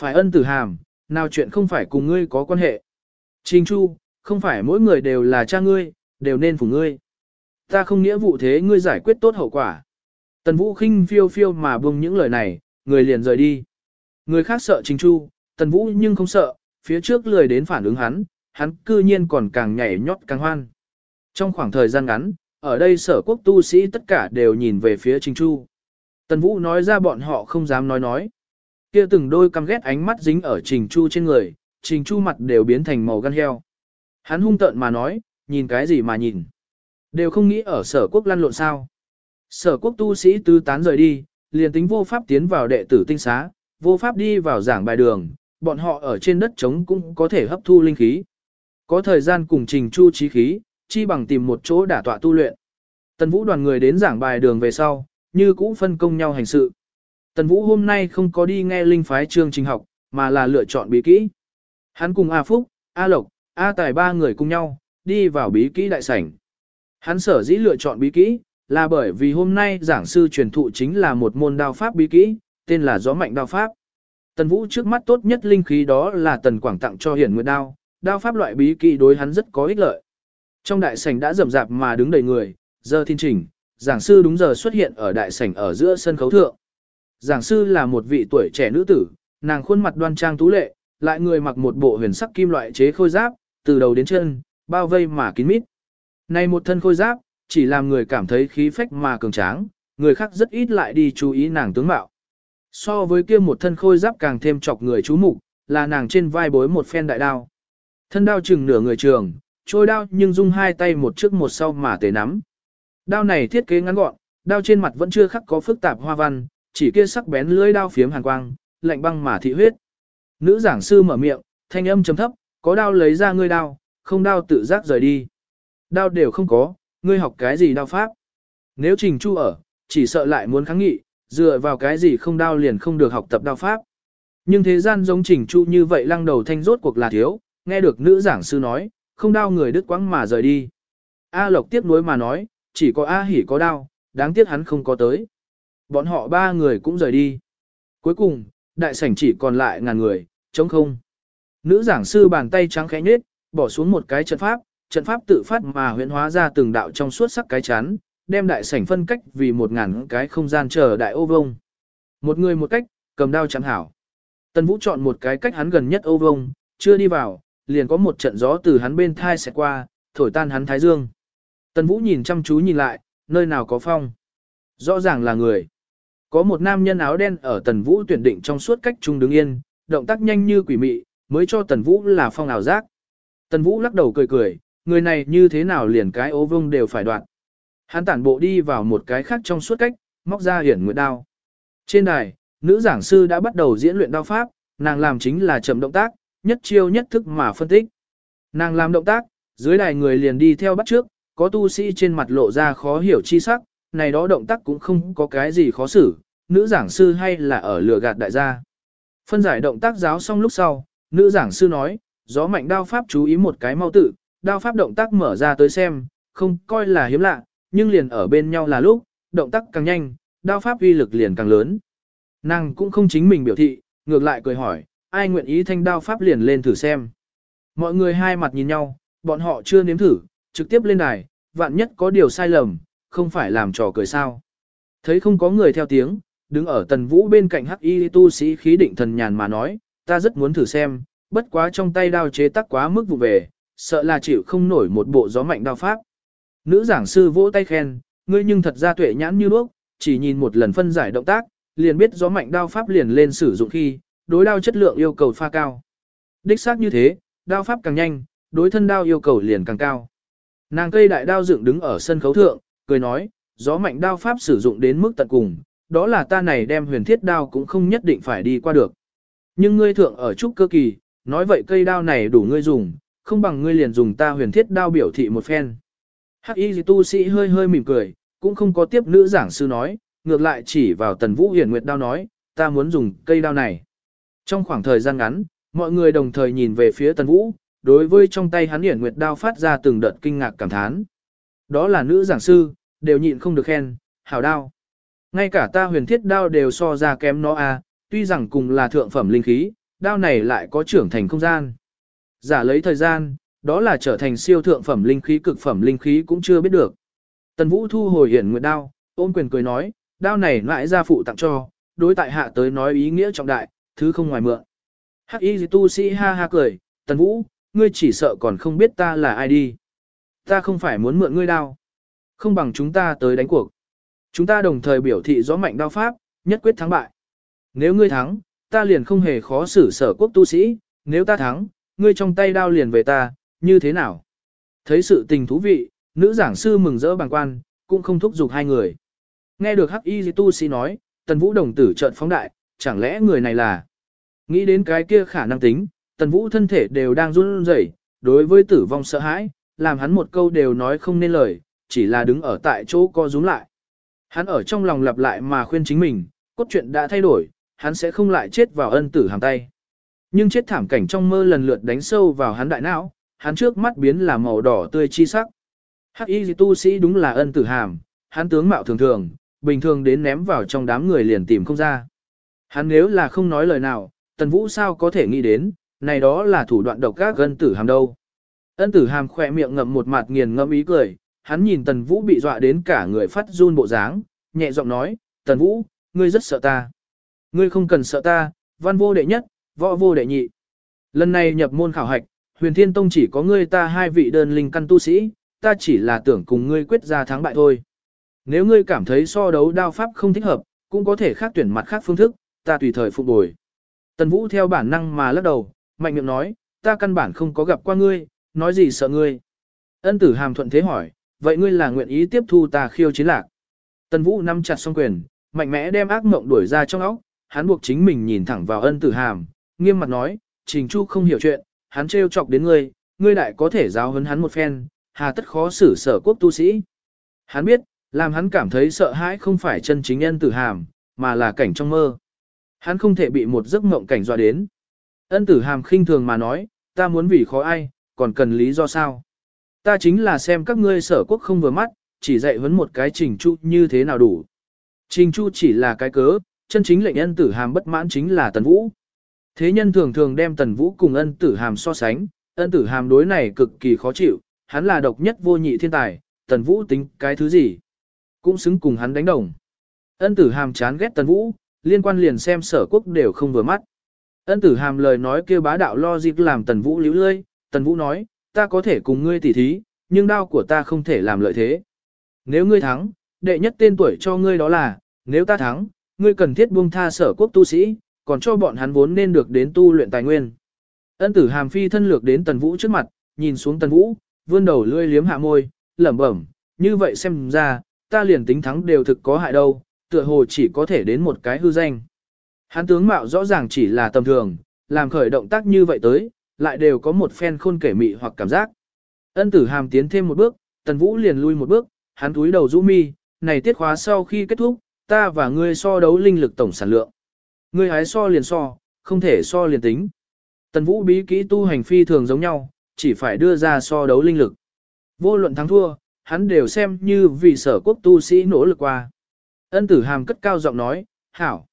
Phải ân tử hàm, nào chuyện không phải cùng ngươi có quan hệ. Trình Chu, không phải mỗi người đều là cha ngươi, đều nên phủ ngươi. Ta không nghĩa vụ thế ngươi giải quyết tốt hậu quả. Tần Vũ khinh phiêu phiêu mà buông những lời này, người liền rời đi. Người khác sợ Trình Chu, Tần Vũ nhưng không sợ, phía trước lười đến phản ứng hắn, hắn cư nhiên còn càng nhảy nhót càng hoan. Trong khoảng thời gian ngắn, ở đây sở quốc tu sĩ tất cả đều nhìn về phía Trình Chu. Tần Vũ nói ra bọn họ không dám nói nói. Kia từng đôi căm ghét ánh mắt dính ở Trình Chu trên người, Trình Chu mặt đều biến thành màu gan heo. Hắn hung tợn mà nói, nhìn cái gì mà nhìn. Đều không nghĩ ở sở quốc lăn lộn sao. Sở quốc tu sĩ tứ tán rời đi, liền tính vô pháp tiến vào đệ tử tinh xá, vô pháp đi vào giảng bài đường, bọn họ ở trên đất trống cũng có thể hấp thu linh khí. Có thời gian cùng trình chu trí khí, chi bằng tìm một chỗ đả tọa tu luyện. Tần Vũ đoàn người đến giảng bài đường về sau, như cũ phân công nhau hành sự. Tần Vũ hôm nay không có đi nghe linh phái chương trình học, mà là lựa chọn bí kỹ. Hắn cùng A Phúc, A Lộc, A Tài ba người cùng nhau, đi vào bí kỹ đại sảnh. Hắn sở dĩ lựa chọn bí kỹ, là bởi vì hôm nay giảng sư truyền thụ chính là một môn đao pháp bí kỹ, tên là gió mạnh đao pháp. Tần Vũ trước mắt tốt nhất linh khí đó là Tần Quảng tặng cho Hiển Nguyệt đao, đao pháp loại bí kỹ đối hắn rất có ích lợi. Trong đại sảnh đã rầm rạp mà đứng đầy người, giờ thiên trình, giảng sư đúng giờ xuất hiện ở đại sảnh ở giữa sân khấu thượng. Giảng sư là một vị tuổi trẻ nữ tử, nàng khuôn mặt đoan trang tú lệ, lại người mặc một bộ huyền sắc kim loại chế khôi giáp, từ đầu đến chân, bao vây mà kín mít. Này một thân khôi giáp, chỉ làm người cảm thấy khí phách mà cường tráng, người khác rất ít lại đi chú ý nàng tướng mạo. So với kia một thân khôi giáp càng thêm chọc người chú mục, là nàng trên vai bối một phen đại đao. Thân đao chừng nửa người trường, trôi đao nhưng dung hai tay một trước một sau mà tề nắm. Đao này thiết kế ngắn gọn, đao trên mặt vẫn chưa khắc có phức tạp hoa văn, chỉ kia sắc bén lưỡi đao phiếm hàn quang, lạnh băng mà thị huyết. Nữ giảng sư mở miệng, thanh âm trầm thấp, có đao lấy ra ngươi đao, không đao tự giác rời đi. Đao đều không có, ngươi học cái gì đao pháp? Nếu Trình Chu ở, chỉ sợ lại muốn kháng nghị, dựa vào cái gì không đao liền không được học tập đao pháp. Nhưng thế gian giống Trình Chu như vậy lăng đầu thanh rốt cuộc là thiếu, nghe được nữ giảng sư nói, không đao người đứt quãng mà rời đi. A Lộc tiếp nối mà nói, chỉ có A Hỉ có đao, đáng tiếc hắn không có tới. Bọn họ ba người cũng rời đi. Cuối cùng, đại sảnh chỉ còn lại ngàn người, trống không. Nữ giảng sư bàn tay trắng khẽ nhết, bỏ xuống một cái trận pháp, trận pháp tự phát mà huyễn hóa ra từng đạo trong suốt sắc cái chán đem đại sảnh phân cách vì một ngàn cái không gian chờ đại ô vông. Một người một cách, cầm đao chẳng hảo. Tần Vũ chọn một cái cách hắn gần nhất ô vông, chưa đi vào, liền có một trận gió từ hắn bên thai sẽ qua, thổi tan hắn thái dương. Tần Vũ nhìn chăm chú nhìn lại, nơi nào có phong. Rõ ràng là người. Có một nam nhân áo đen ở Tần Vũ tuyển định trong suốt cách trung đứng yên, động tác nhanh như quỷ mị, mới cho Tần Vũ là phong ảo giác. Tần Vũ lắc đầu cười cười, người này như thế nào liền cái ô vông đều phải đoạn. Hắn tản bộ đi vào một cái khác trong suốt cách, móc ra hiển nguyệt đao. Trên đài, nữ giảng sư đã bắt đầu diễn luyện đao pháp, nàng làm chính là chậm động tác, nhất chiêu nhất thức mà phân tích. Nàng làm động tác, dưới đài người liền đi theo bắt trước, có tu sĩ trên mặt lộ ra khó hiểu chi sắc, này đó động tác cũng không có cái gì khó xử, nữ giảng sư hay là ở lừa gạt đại gia. Phân giải động tác giáo xong lúc sau, nữ giảng sư nói, gió mạnh đao pháp chú ý một cái mau tự, đao pháp động tác mở ra tới xem, không coi là hiếm lạ, nhưng liền ở bên nhau là lúc, động tác càng nhanh, đao pháp uy lực liền càng lớn. Nàng cũng không chính mình biểu thị, ngược lại cười hỏi, ai nguyện ý thanh đao pháp liền lên thử xem. Mọi người hai mặt nhìn nhau, bọn họ chưa nếm thử, trực tiếp lên đài, vạn nhất có điều sai lầm, không phải làm trò cười sao. Thấy không có người theo tiếng, đứng ở tần vũ bên cạnh hắc y tu sĩ khí định thần nhàn mà nói, ta rất muốn thử xem, bất quá trong tay đao chế tắc quá mức vụ về, sợ là chịu không nổi một bộ gió mạnh đao pháp. Nữ giảng sư vỗ tay khen, ngươi nhưng thật ra tuệ nhãn như đuốc, chỉ nhìn một lần phân giải động tác, liền biết gió mạnh đao pháp liền lên sử dụng khi, đối đao chất lượng yêu cầu pha cao. Đích xác như thế, đao pháp càng nhanh, đối thân đao yêu cầu liền càng cao. Nàng cây đại đao dựng đứng ở sân khấu thượng, cười nói, gió mạnh đao pháp sử dụng đến mức tận cùng, đó là ta này đem huyền thiết đao cũng không nhất định phải đi qua được. Nhưng ngươi thượng ở trúc cơ kỳ, nói vậy cây đao này đủ ngươi dùng, không bằng ngươi liền dùng ta huyền thiết đao biểu thị một phen. Hắc y tu sĩ hơi hơi mỉm cười, cũng không có tiếp nữ giảng sư nói, ngược lại chỉ vào tần vũ huyền nguyệt đao nói, ta muốn dùng cây đao này. Trong khoảng thời gian ngắn, mọi người đồng thời nhìn về phía tần vũ, đối với trong tay hắn huyền nguyệt đao phát ra từng đợt kinh ngạc cảm thán. Đó là nữ giảng sư, đều nhịn không được khen, hảo đao. Ngay cả ta huyền thiết đao đều so ra kém nó à, tuy rằng cùng là thượng phẩm linh khí, đao này lại có trưởng thành không gian. Giả lấy thời gian, đó là trở thành siêu thượng phẩm linh khí cực phẩm linh khí cũng chưa biết được. Tần Vũ thu hồi hiển nguyệt đao, ôn quyền cười nói, đao này lại ra phụ tặng cho, đối tại hạ tới nói ý nghĩa trọng đại, thứ không ngoài mượn. Hắc y tu sĩ ha ha cười, Tần Vũ, ngươi chỉ sợ còn không biết ta là ai đi. Ta không phải muốn mượn ngươi đao. Không bằng chúng ta tới đánh cuộc. Chúng ta đồng thời biểu thị rõ mạnh đao pháp, nhất quyết thắng bại. Nếu ngươi thắng, ta liền không hề khó xử sở quốc tu sĩ, nếu ta thắng, ngươi trong tay đao liền về ta, như thế nào? Thấy sự tình thú vị, nữ giảng sư mừng rỡ bằng quan, cũng không thúc giục hai người. Nghe được hắc y tu sĩ nói, tần vũ đồng tử trợn phóng đại, chẳng lẽ người này là... Nghĩ đến cái kia khả năng tính, tần vũ thân thể đều đang run rẩy, đối với tử vong sợ hãi, làm hắn một câu đều nói không nên lời, chỉ là đứng ở tại chỗ co rúm lại. Hắn ở trong lòng lặp lại mà khuyên chính mình, cốt truyện đã thay đổi, hắn sẽ không lại chết vào ân tử hàng tay. Nhưng chết thảm cảnh trong mơ lần lượt đánh sâu vào hắn đại não, hắn trước mắt biến là màu đỏ tươi chi sắc. Hắc y tu sĩ đúng là ân tử hàm, hắn tướng mạo thường thường, bình thường đến ném vào trong đám người liền tìm không ra. Hắn nếu là không nói lời nào, tần vũ sao có thể nghĩ đến, này đó là thủ đoạn độc các ân tử hàm đâu. Ân tử hàm khỏe miệng ngậm một mặt nghiền ngẫm ý cười, hắn nhìn tần vũ bị dọa đến cả người phát run bộ dáng, nhẹ giọng nói, tần vũ, ngươi rất sợ ta. Ngươi không cần sợ ta, văn vô đệ nhất, võ vô đệ nhị. Lần này nhập môn khảo hạch, huyền thiên tông chỉ có ngươi ta hai vị đơn linh căn tu sĩ, ta chỉ là tưởng cùng ngươi quyết ra thắng bại thôi. Nếu ngươi cảm thấy so đấu đao pháp không thích hợp, cũng có thể khác tuyển mặt khác phương thức, ta tùy thời phục bồi. Tần Vũ theo bản năng mà lắc đầu, mạnh miệng nói, ta căn bản không có gặp qua ngươi, nói gì sợ ngươi. Ân tử hàm thuận thế hỏi, vậy ngươi là nguyện ý tiếp thu ta khiêu chiến lạc. Tần Vũ nắm chặt song quyền, mạnh mẽ đem ác mộng đuổi ra trong óc, hắn buộc chính mình nhìn thẳng vào ân tử hàm, nghiêm mặt nói, Trình Chu không hiểu chuyện, hắn trêu chọc đến ngươi, ngươi đại có thể giáo huấn hắn một phen, hà tất khó xử sở quốc tu sĩ. Hắn biết, làm hắn cảm thấy sợ hãi không phải chân chính ân tử hàm, mà là cảnh trong mơ. Hắn không thể bị một giấc mộng cảnh dọa đến. Ân tử hàm khinh thường mà nói, ta muốn vì khó ai, còn cần lý do sao? Ta chính là xem các ngươi sở quốc không vừa mắt, chỉ dạy huấn một cái trình chu như thế nào đủ. Trình chu chỉ là cái cớ, chân chính lệnh ân tử hàm bất mãn chính là tần vũ. Thế nhân thường thường đem tần vũ cùng ân tử hàm so sánh, ân tử hàm đối này cực kỳ khó chịu, hắn là độc nhất vô nhị thiên tài, tần vũ tính cái thứ gì. Cũng xứng cùng hắn đánh đồng. Ân tử hàm chán ghét tần vũ, liên quan liền xem sở quốc đều không vừa mắt. Ân tử hàm lời nói kêu bá đạo lo dịp làm tần vũ liễu lơi, tần vũ nói, ta có thể cùng ngươi tỉ thí, nhưng đao của ta không thể làm lợi thế. Nếu ngươi thắng, đệ nhất tên tuổi cho ngươi đó là, nếu ta thắng, ngươi cần thiết buông tha sở quốc tu sĩ, còn cho bọn hắn vốn nên được đến tu luyện tài nguyên. Ân tử hàm phi thân lược đến tần vũ trước mặt, nhìn xuống tần vũ, vươn đầu lươi liếm hạ môi, lẩm bẩm, như vậy xem ra, ta liền tính thắng đều thực có hại đâu, tựa hồ chỉ có thể đến một cái hư danh. Hắn tướng mạo rõ ràng chỉ là tầm thường, làm khởi động tác như vậy tới, lại đều có một phen khôn kể mị hoặc cảm giác. Ân tử hàm tiến thêm một bước, tần vũ liền lui một bước, hắn túi đầu rũ mi, này tiết khóa sau khi kết thúc, ta và ngươi so đấu linh lực tổng sản lượng. Ngươi hái so liền so, không thể so liền tính. Tần vũ bí kỹ tu hành phi thường giống nhau, chỉ phải đưa ra so đấu linh lực. Vô luận thắng thua, hắn đều xem như vì sở quốc tu sĩ nỗ lực qua. Ân tử hàm cất cao giọng nói, hảo.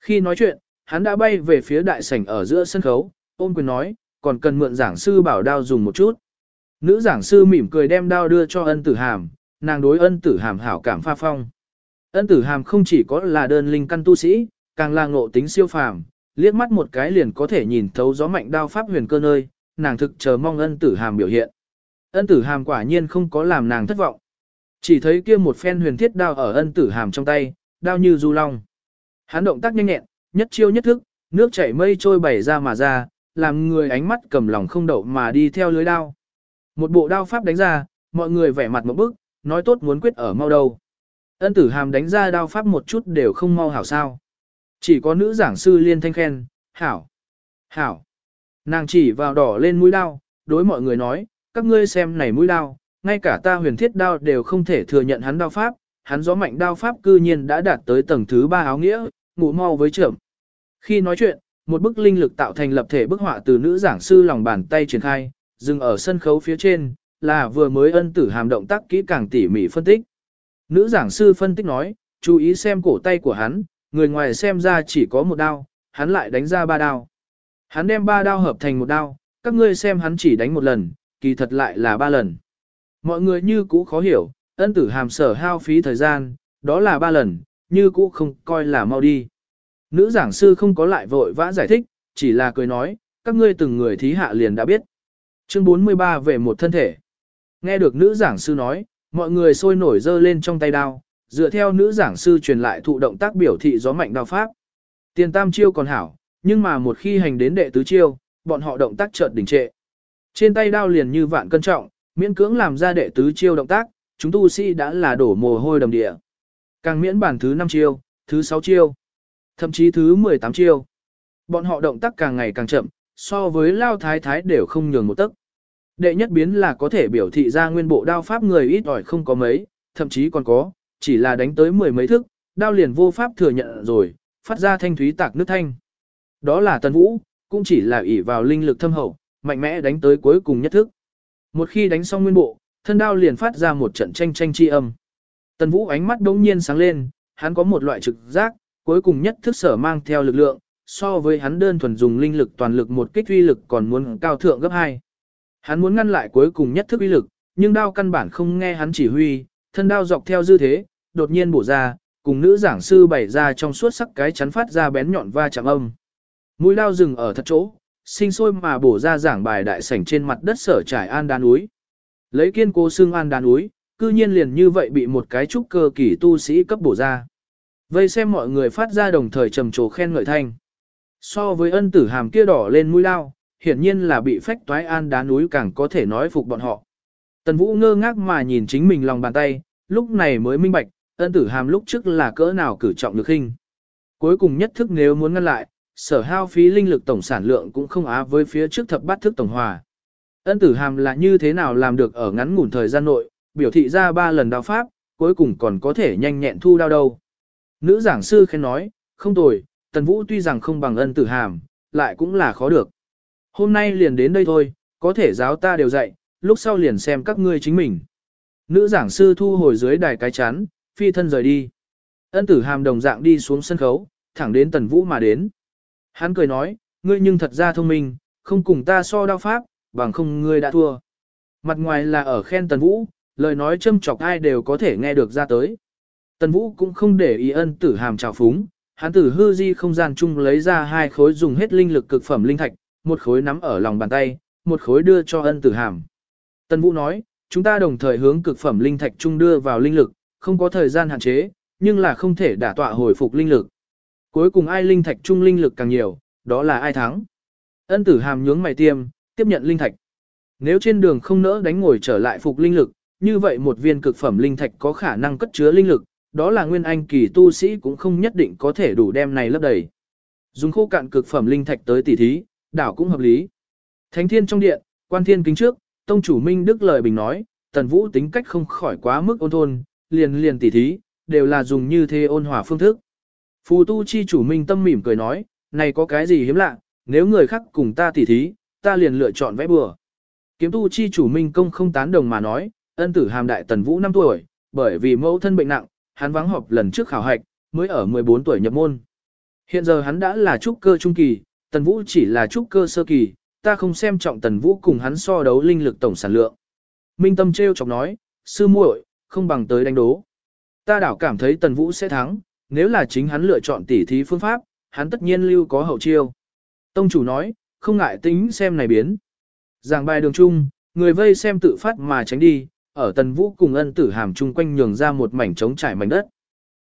Khi nói chuyện, hắn đã bay về phía đại sảnh ở giữa sân khấu, ôm quyền nói, còn cần mượn giảng sư bảo đao dùng một chút. Nữ giảng sư mỉm cười đem đao đưa cho ân tử hàm, nàng đối ân tử hàm hảo cảm pha phong. Ân tử hàm không chỉ có là đơn linh căn tu sĩ, càng là ngộ tính siêu phàm, liếc mắt một cái liền có thể nhìn thấu gió mạnh đao pháp huyền cơ nơi, nàng thực chờ mong ân tử hàm biểu hiện. Ân tử hàm quả nhiên không có làm nàng thất vọng. Chỉ thấy kia một phen huyền thiết đao ở ân tử hàm trong tay, đao như du long. Hắn động tác nhanh nhẹn, nhất chiêu nhất thức, nước chảy mây trôi bảy ra mà ra, làm người ánh mắt cầm lòng không đậu mà đi theo lưới đao. Một bộ đao pháp đánh ra, mọi người vẻ mặt một bức, nói tốt muốn quyết ở mau đâu. Ân tử hàm đánh ra đao pháp một chút đều không mau hảo sao. Chỉ có nữ giảng sư liên thanh khen, hảo, hảo. Nàng chỉ vào đỏ lên mũi đao, đối mọi người nói, các ngươi xem này mũi đao, ngay cả ta huyền thiết đao đều không thể thừa nhận hắn đao pháp, hắn gió mạnh đao pháp cư nhiên đã đạt tới tầng thứ ba áo nghĩa, ngủ mau với trưởng. Khi nói chuyện, một bức linh lực tạo thành lập thể bức họa từ nữ giảng sư lòng bàn tay triển khai, dừng ở sân khấu phía trên, là vừa mới ân tử hàm động tác kỹ càng tỉ mỉ phân tích. Nữ giảng sư phân tích nói, chú ý xem cổ tay của hắn, người ngoài xem ra chỉ có một đao, hắn lại đánh ra ba đao. Hắn đem ba đao hợp thành một đao, các ngươi xem hắn chỉ đánh một lần, kỳ thật lại là ba lần. Mọi người như cũ khó hiểu, ân tử hàm sở hao phí thời gian, đó là ba lần, như cũ không coi là mau đi. Nữ giảng sư không có lại vội vã giải thích, chỉ là cười nói, các ngươi từng người thí hạ liền đã biết. Chương 43 về một thân thể. Nghe được nữ giảng sư nói, mọi người sôi nổi dơ lên trong tay đao, dựa theo nữ giảng sư truyền lại thụ động tác biểu thị gió mạnh đao pháp. Tiền tam chiêu còn hảo, nhưng mà một khi hành đến đệ tứ chiêu, bọn họ động tác chợt đình trệ. Trên tay đao liền như vạn cân trọng, miễn cưỡng làm ra đệ tứ chiêu động tác, chúng tu sĩ đã là đổ mồ hôi đầm địa. Càng miễn bản thứ 5 chiêu, thứ 6 chiêu, thậm chí thứ 18 chiêu. Bọn họ động tác càng ngày càng chậm, so với lao thái thái đều không nhường một tấc. Đệ nhất biến là có thể biểu thị ra nguyên bộ đao pháp người ít ỏi không có mấy, thậm chí còn có, chỉ là đánh tới mười mấy thức, đao liền vô pháp thừa nhận rồi, phát ra thanh thúy tạc nước thanh. Đó là tần vũ, cũng chỉ là ỷ vào linh lực thâm hậu, mạnh mẽ đánh tới cuối cùng nhất thức. Một khi đánh xong nguyên bộ, thân đao liền phát ra một trận tranh tranh chi âm. Tần vũ ánh mắt đống nhiên sáng lên, hắn có một loại trực giác, cuối cùng nhất thức sở mang theo lực lượng, so với hắn đơn thuần dùng linh lực toàn lực một kích uy lực còn muốn cao thượng gấp hai. Hắn muốn ngăn lại cuối cùng nhất thức uy lực, nhưng đao căn bản không nghe hắn chỉ huy, thân đao dọc theo dư thế, đột nhiên bổ ra, cùng nữ giảng sư bày ra trong suốt sắc cái chắn phát ra bén nhọn va chạm âm. Mũi đao dừng ở thật chỗ, sinh sôi mà bổ ra giảng bài đại sảnh trên mặt đất sở trải an đan núi. Lấy kiên cố xương an đan núi, cư nhiên liền như vậy bị một cái trúc cơ kỳ tu sĩ cấp bổ ra. Vây xem mọi người phát ra đồng thời trầm trồ khen ngợi thanh. So với ân tử hàm kia đỏ lên mũi lao, hiển nhiên là bị phách toái an đá núi càng có thể nói phục bọn họ. Tần Vũ ngơ ngác mà nhìn chính mình lòng bàn tay, lúc này mới minh bạch, ân tử hàm lúc trước là cỡ nào cử trọng lực hình. Cuối cùng nhất thức nếu muốn ngăn lại, sở hao phí linh lực tổng sản lượng cũng không á với phía trước thập bát thức tổng hòa. Ân tử hàm là như thế nào làm được ở ngắn ngủn thời gian nội, biểu thị ra ba lần đao pháp, cuối cùng còn có thể nhanh nhẹn thu đao đâu. Nữ giảng sư khen nói, không tồi, tần vũ tuy rằng không bằng ân tử hàm, lại cũng là khó được. Hôm nay liền đến đây thôi, có thể giáo ta đều dạy, lúc sau liền xem các ngươi chính mình. Nữ giảng sư thu hồi dưới đài cái chắn, phi thân rời đi. Ân tử hàm đồng dạng đi xuống sân khấu, thẳng đến tần vũ mà đến. Hắn cười nói, ngươi nhưng thật ra thông minh, không cùng ta so đao pháp, bằng không ngươi đã thua. Mặt ngoài là ở khen tần vũ, lời nói châm chọc ai đều có thể nghe được ra tới. Tần vũ cũng không để ý ân tử hàm trào phúng, hắn tử hư di không gian chung lấy ra hai khối dùng hết linh lực cực phẩm linh thạch, một khối nắm ở lòng bàn tay, một khối đưa cho ân tử hàm. Tần Vũ nói, chúng ta đồng thời hướng cực phẩm linh thạch trung đưa vào linh lực, không có thời gian hạn chế, nhưng là không thể đả tọa hồi phục linh lực. Cuối cùng ai linh thạch trung linh lực càng nhiều, đó là ai thắng. Ân tử hàm nhướng mày tiêm, tiếp nhận linh thạch. Nếu trên đường không nỡ đánh ngồi trở lại phục linh lực, như vậy một viên cực phẩm linh thạch có khả năng cất chứa linh lực, đó là nguyên anh kỳ tu sĩ cũng không nhất định có thể đủ đem này lấp đầy. Dùng khô cạn cực phẩm linh thạch tới tỉ thí, đảo cũng hợp lý. Thánh thiên trong điện, quan thiên kính trước, tông chủ Minh Đức lời bình nói, tần vũ tính cách không khỏi quá mức ôn thôn, liền liền tỉ thí, đều là dùng như thế ôn hòa phương thức. Phù tu chi chủ Minh tâm mỉm cười nói, này có cái gì hiếm lạ, nếu người khác cùng ta tỉ thí, ta liền lựa chọn vẽ bừa. Kiếm tu chi chủ Minh công không tán đồng mà nói, ân tử hàm đại tần vũ 5 tuổi, bởi vì mẫu thân bệnh nặng, hắn vắng họp lần trước khảo hạch, mới ở 14 tuổi nhập môn. Hiện giờ hắn đã là trúc cơ trung kỳ, Tần Vũ chỉ là trúc cơ sơ kỳ, ta không xem trọng Tần Vũ cùng hắn so đấu linh lực tổng sản lượng. Minh Tâm treo chọc nói, sư muội, không bằng tới đánh đố. Ta đảo cảm thấy Tần Vũ sẽ thắng, nếu là chính hắn lựa chọn tỉ thí phương pháp, hắn tất nhiên lưu có hậu chiêu. Tông chủ nói, không ngại tính xem này biến. Giảng bài đường chung, người vây xem tự phát mà tránh đi, ở Tần Vũ cùng ân tử hàm chung quanh nhường ra một mảnh trống trải mảnh đất.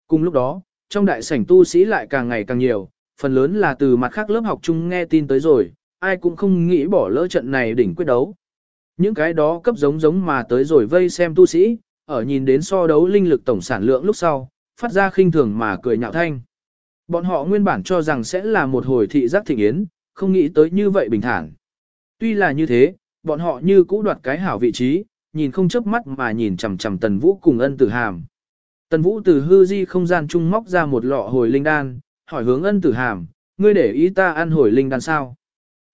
Cùng lúc đó, trong đại sảnh tu sĩ lại càng ngày càng nhiều, phần lớn là từ mặt khác lớp học chung nghe tin tới rồi, ai cũng không nghĩ bỏ lỡ trận này đỉnh quyết đấu. Những cái đó cấp giống giống mà tới rồi vây xem tu sĩ, ở nhìn đến so đấu linh lực tổng sản lượng lúc sau, phát ra khinh thường mà cười nhạo thanh. Bọn họ nguyên bản cho rằng sẽ là một hồi thị giác thịnh yến, không nghĩ tới như vậy bình thản. Tuy là như thế, bọn họ như cũ đoạt cái hảo vị trí, nhìn không chớp mắt mà nhìn chằm chằm Tần Vũ cùng ân tử hàm. Tần Vũ từ hư di không gian trung móc ra một lọ hồi linh đan, hỏi hướng ân tử hàm, ngươi để ý ta ăn hồi linh đan sao?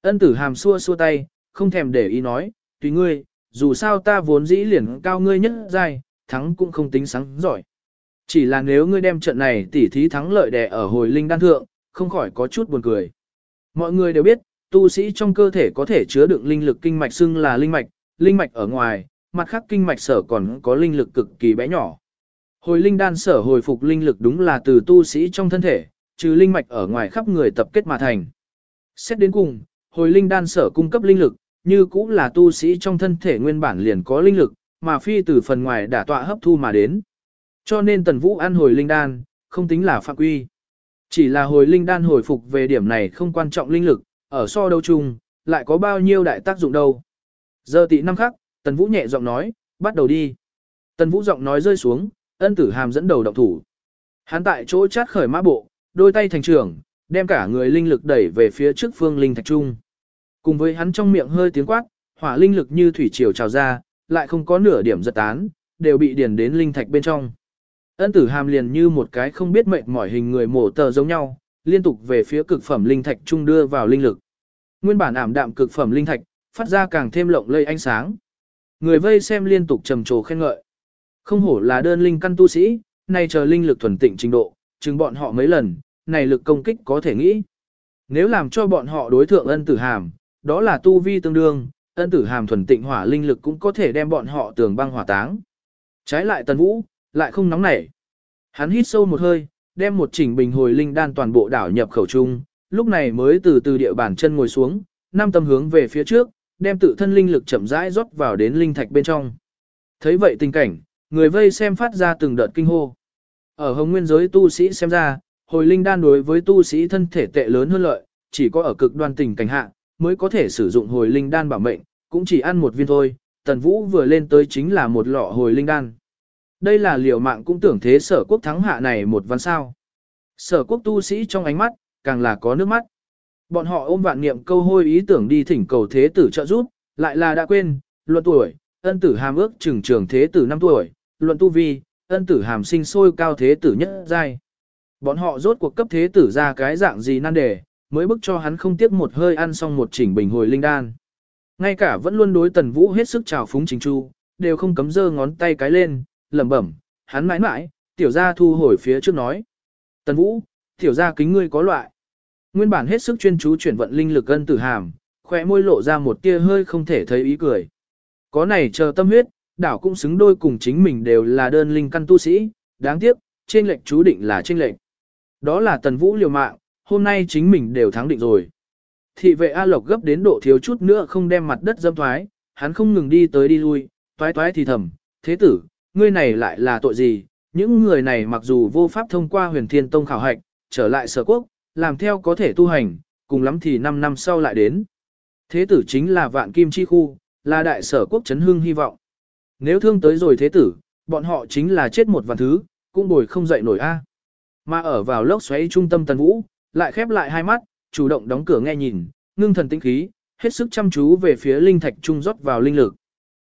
Ân tử hàm xua xua tay, không thèm để ý nói, tùy ngươi, dù sao ta vốn dĩ liền cao ngươi nhất giai, thắng cũng không tính sáng giỏi. Chỉ là nếu ngươi đem trận này tỉ thí thắng lợi đè ở hồi linh đan thượng, không khỏi có chút buồn cười. Mọi người đều biết, tu sĩ trong cơ thể có thể chứa đựng linh lực kinh mạch xưng là linh mạch, linh mạch ở ngoài, mặt khác kinh mạch sở còn có linh lực cực kỳ bé nhỏ. Hồi linh đan sở hồi phục linh lực đúng là từ tu sĩ trong thân thể, trừ linh mạch ở ngoài khắp người tập kết mà thành. Xét đến cùng, hồi linh đan sở cung cấp linh lực, như cũng là tu sĩ trong thân thể nguyên bản liền có linh lực, mà phi từ phần ngoài đả tọa hấp thu mà đến. Cho nên tần vũ ăn hồi linh đan, không tính là phạm quy. Chỉ là hồi linh đan hồi phục về điểm này không quan trọng linh lực, ở so đâu chung, lại có bao nhiêu đại tác dụng đâu. Giờ tị năm khắc, tần vũ nhẹ giọng nói, bắt đầu đi. Tần vũ giọng nói rơi xuống, ân tử hàm dẫn đầu động thủ. Hắn tại chỗ chát khởi mã bộ, đôi tay thành trưởng, đem cả người linh lực đẩy về phía trước phương linh thạch trung. Cùng với hắn trong miệng hơi tiếng quát, hỏa linh lực như thủy triều trào ra, lại không có nửa điểm giật tán, đều bị điền đến linh thạch bên trong. Ân tử hàm liền như một cái không biết mệnh mỏi hình người mổ tờ giống nhau, liên tục về phía cực phẩm linh thạch trung đưa vào linh lực. Nguyên bản ảm đạm cực phẩm linh thạch, phát ra càng thêm lộng lây ánh sáng. Người vây xem liên tục trầm trồ khen ngợi. Không hổ là đơn linh căn tu sĩ, nay chờ linh lực thuần tịnh trình độ, chứng bọn họ mấy lần, này lực công kích có thể nghĩ. Nếu làm cho bọn họ đối thượng ân tử hàm, đó là tu vi tương đương, ân tử hàm thuần tịnh hỏa linh lực cũng có thể đem bọn họ tường băng hỏa táng. Trái lại tần vũ, lại không nóng nảy. Hắn hít sâu một hơi, đem một chỉnh bình hồi linh đan toàn bộ đảo nhập khẩu trung, lúc này mới từ từ địa bản chân ngồi xuống, năm tâm hướng về phía trước, đem tự thân linh lực chậm rãi rót vào đến linh thạch bên trong. Thấy vậy tình cảnh, người vây xem phát ra từng đợt kinh hô. Ở hồng nguyên giới tu sĩ xem ra, hồi linh đan đối với tu sĩ thân thể tệ lớn hơn lợi, chỉ có ở cực đoan tình cảnh hạ, mới có thể sử dụng hồi linh đan bảo mệnh, cũng chỉ ăn một viên thôi, tần vũ vừa lên tới chính là một lọ hồi linh đan. Đây là liều mạng cũng tưởng thế sở quốc thắng hạ này một văn sao. Sở quốc tu sĩ trong ánh mắt, càng là có nước mắt. Bọn họ ôm vạn niệm câu hôi ý tưởng đi thỉnh cầu thế tử trợ giúp, lại là đã quên, luận tuổi, ân tử hàm ước trừng trường thế tử 5 tuổi, luận tu vi, ân tử hàm sinh sôi cao thế tử nhất giai. Bọn họ rốt cuộc cấp thế tử ra cái dạng gì nan đề, mới bức cho hắn không tiếc một hơi ăn xong một chỉnh bình hồi linh đan. Ngay cả vẫn luôn đối tần vũ hết sức chào phúng chính chu, đều không cấm dơ ngón tay cái lên, lẩm bẩm, hắn mãi mãi, tiểu gia thu hồi phía trước nói. Tần vũ, tiểu gia kính ngươi có loại. Nguyên bản hết sức chuyên chú chuyển vận linh lực ân tử hàm, khỏe môi lộ ra một tia hơi không thể thấy ý cười. Có này chờ tâm huyết, đảo cũng xứng đôi cùng chính mình đều là đơn linh căn tu sĩ, đáng tiếc, trên lệnh chú định là trên lệnh. Đó là tần vũ liều mạng, hôm nay chính mình đều thắng định rồi. Thị vệ A Lộc gấp đến độ thiếu chút nữa không đem mặt đất dâm thoái, hắn không ngừng đi tới đi lui, toái toái thì thầm, thế tử, ngươi này lại là tội gì, những người này mặc dù vô pháp thông qua huyền thiên tông khảo hạch, trở lại sở quốc, làm theo có thể tu hành, cùng lắm thì 5 năm sau lại đến. Thế tử chính là vạn kim chi khu, là đại sở quốc chấn hưng hy vọng. Nếu thương tới rồi thế tử, bọn họ chính là chết một vạn thứ, cũng bồi không dậy nổi a. Mà ở vào lốc xoáy trung tâm tần vũ, lại khép lại hai mắt, chủ động đóng cửa nghe nhìn, ngưng thần tinh khí, hết sức chăm chú về phía linh thạch trung rót vào linh lực.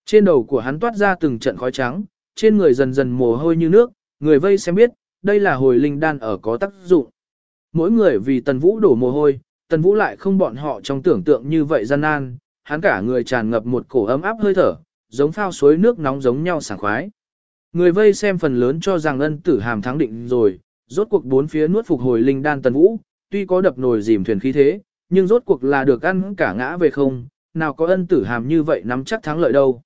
Trên đầu của hắn toát ra từng trận khói trắng, trên người dần dần mồ hôi như nước, người vây xem biết, đây là hồi linh đan ở có tác dụng. Mỗi người vì tần vũ đổ mồ hôi, tần vũ lại không bọn họ trong tưởng tượng như vậy gian nan, hắn cả người tràn ngập một cổ ấm áp hơi thở, giống phao suối nước nóng giống nhau sảng khoái. Người vây xem phần lớn cho rằng ân tử hàm thắng định rồi, rốt cuộc bốn phía nuốt phục hồi linh đan tần vũ, tuy có đập nồi dìm thuyền khí thế, nhưng rốt cuộc là được ăn cả ngã về không, nào có ân tử hàm như vậy nắm chắc thắng lợi đâu.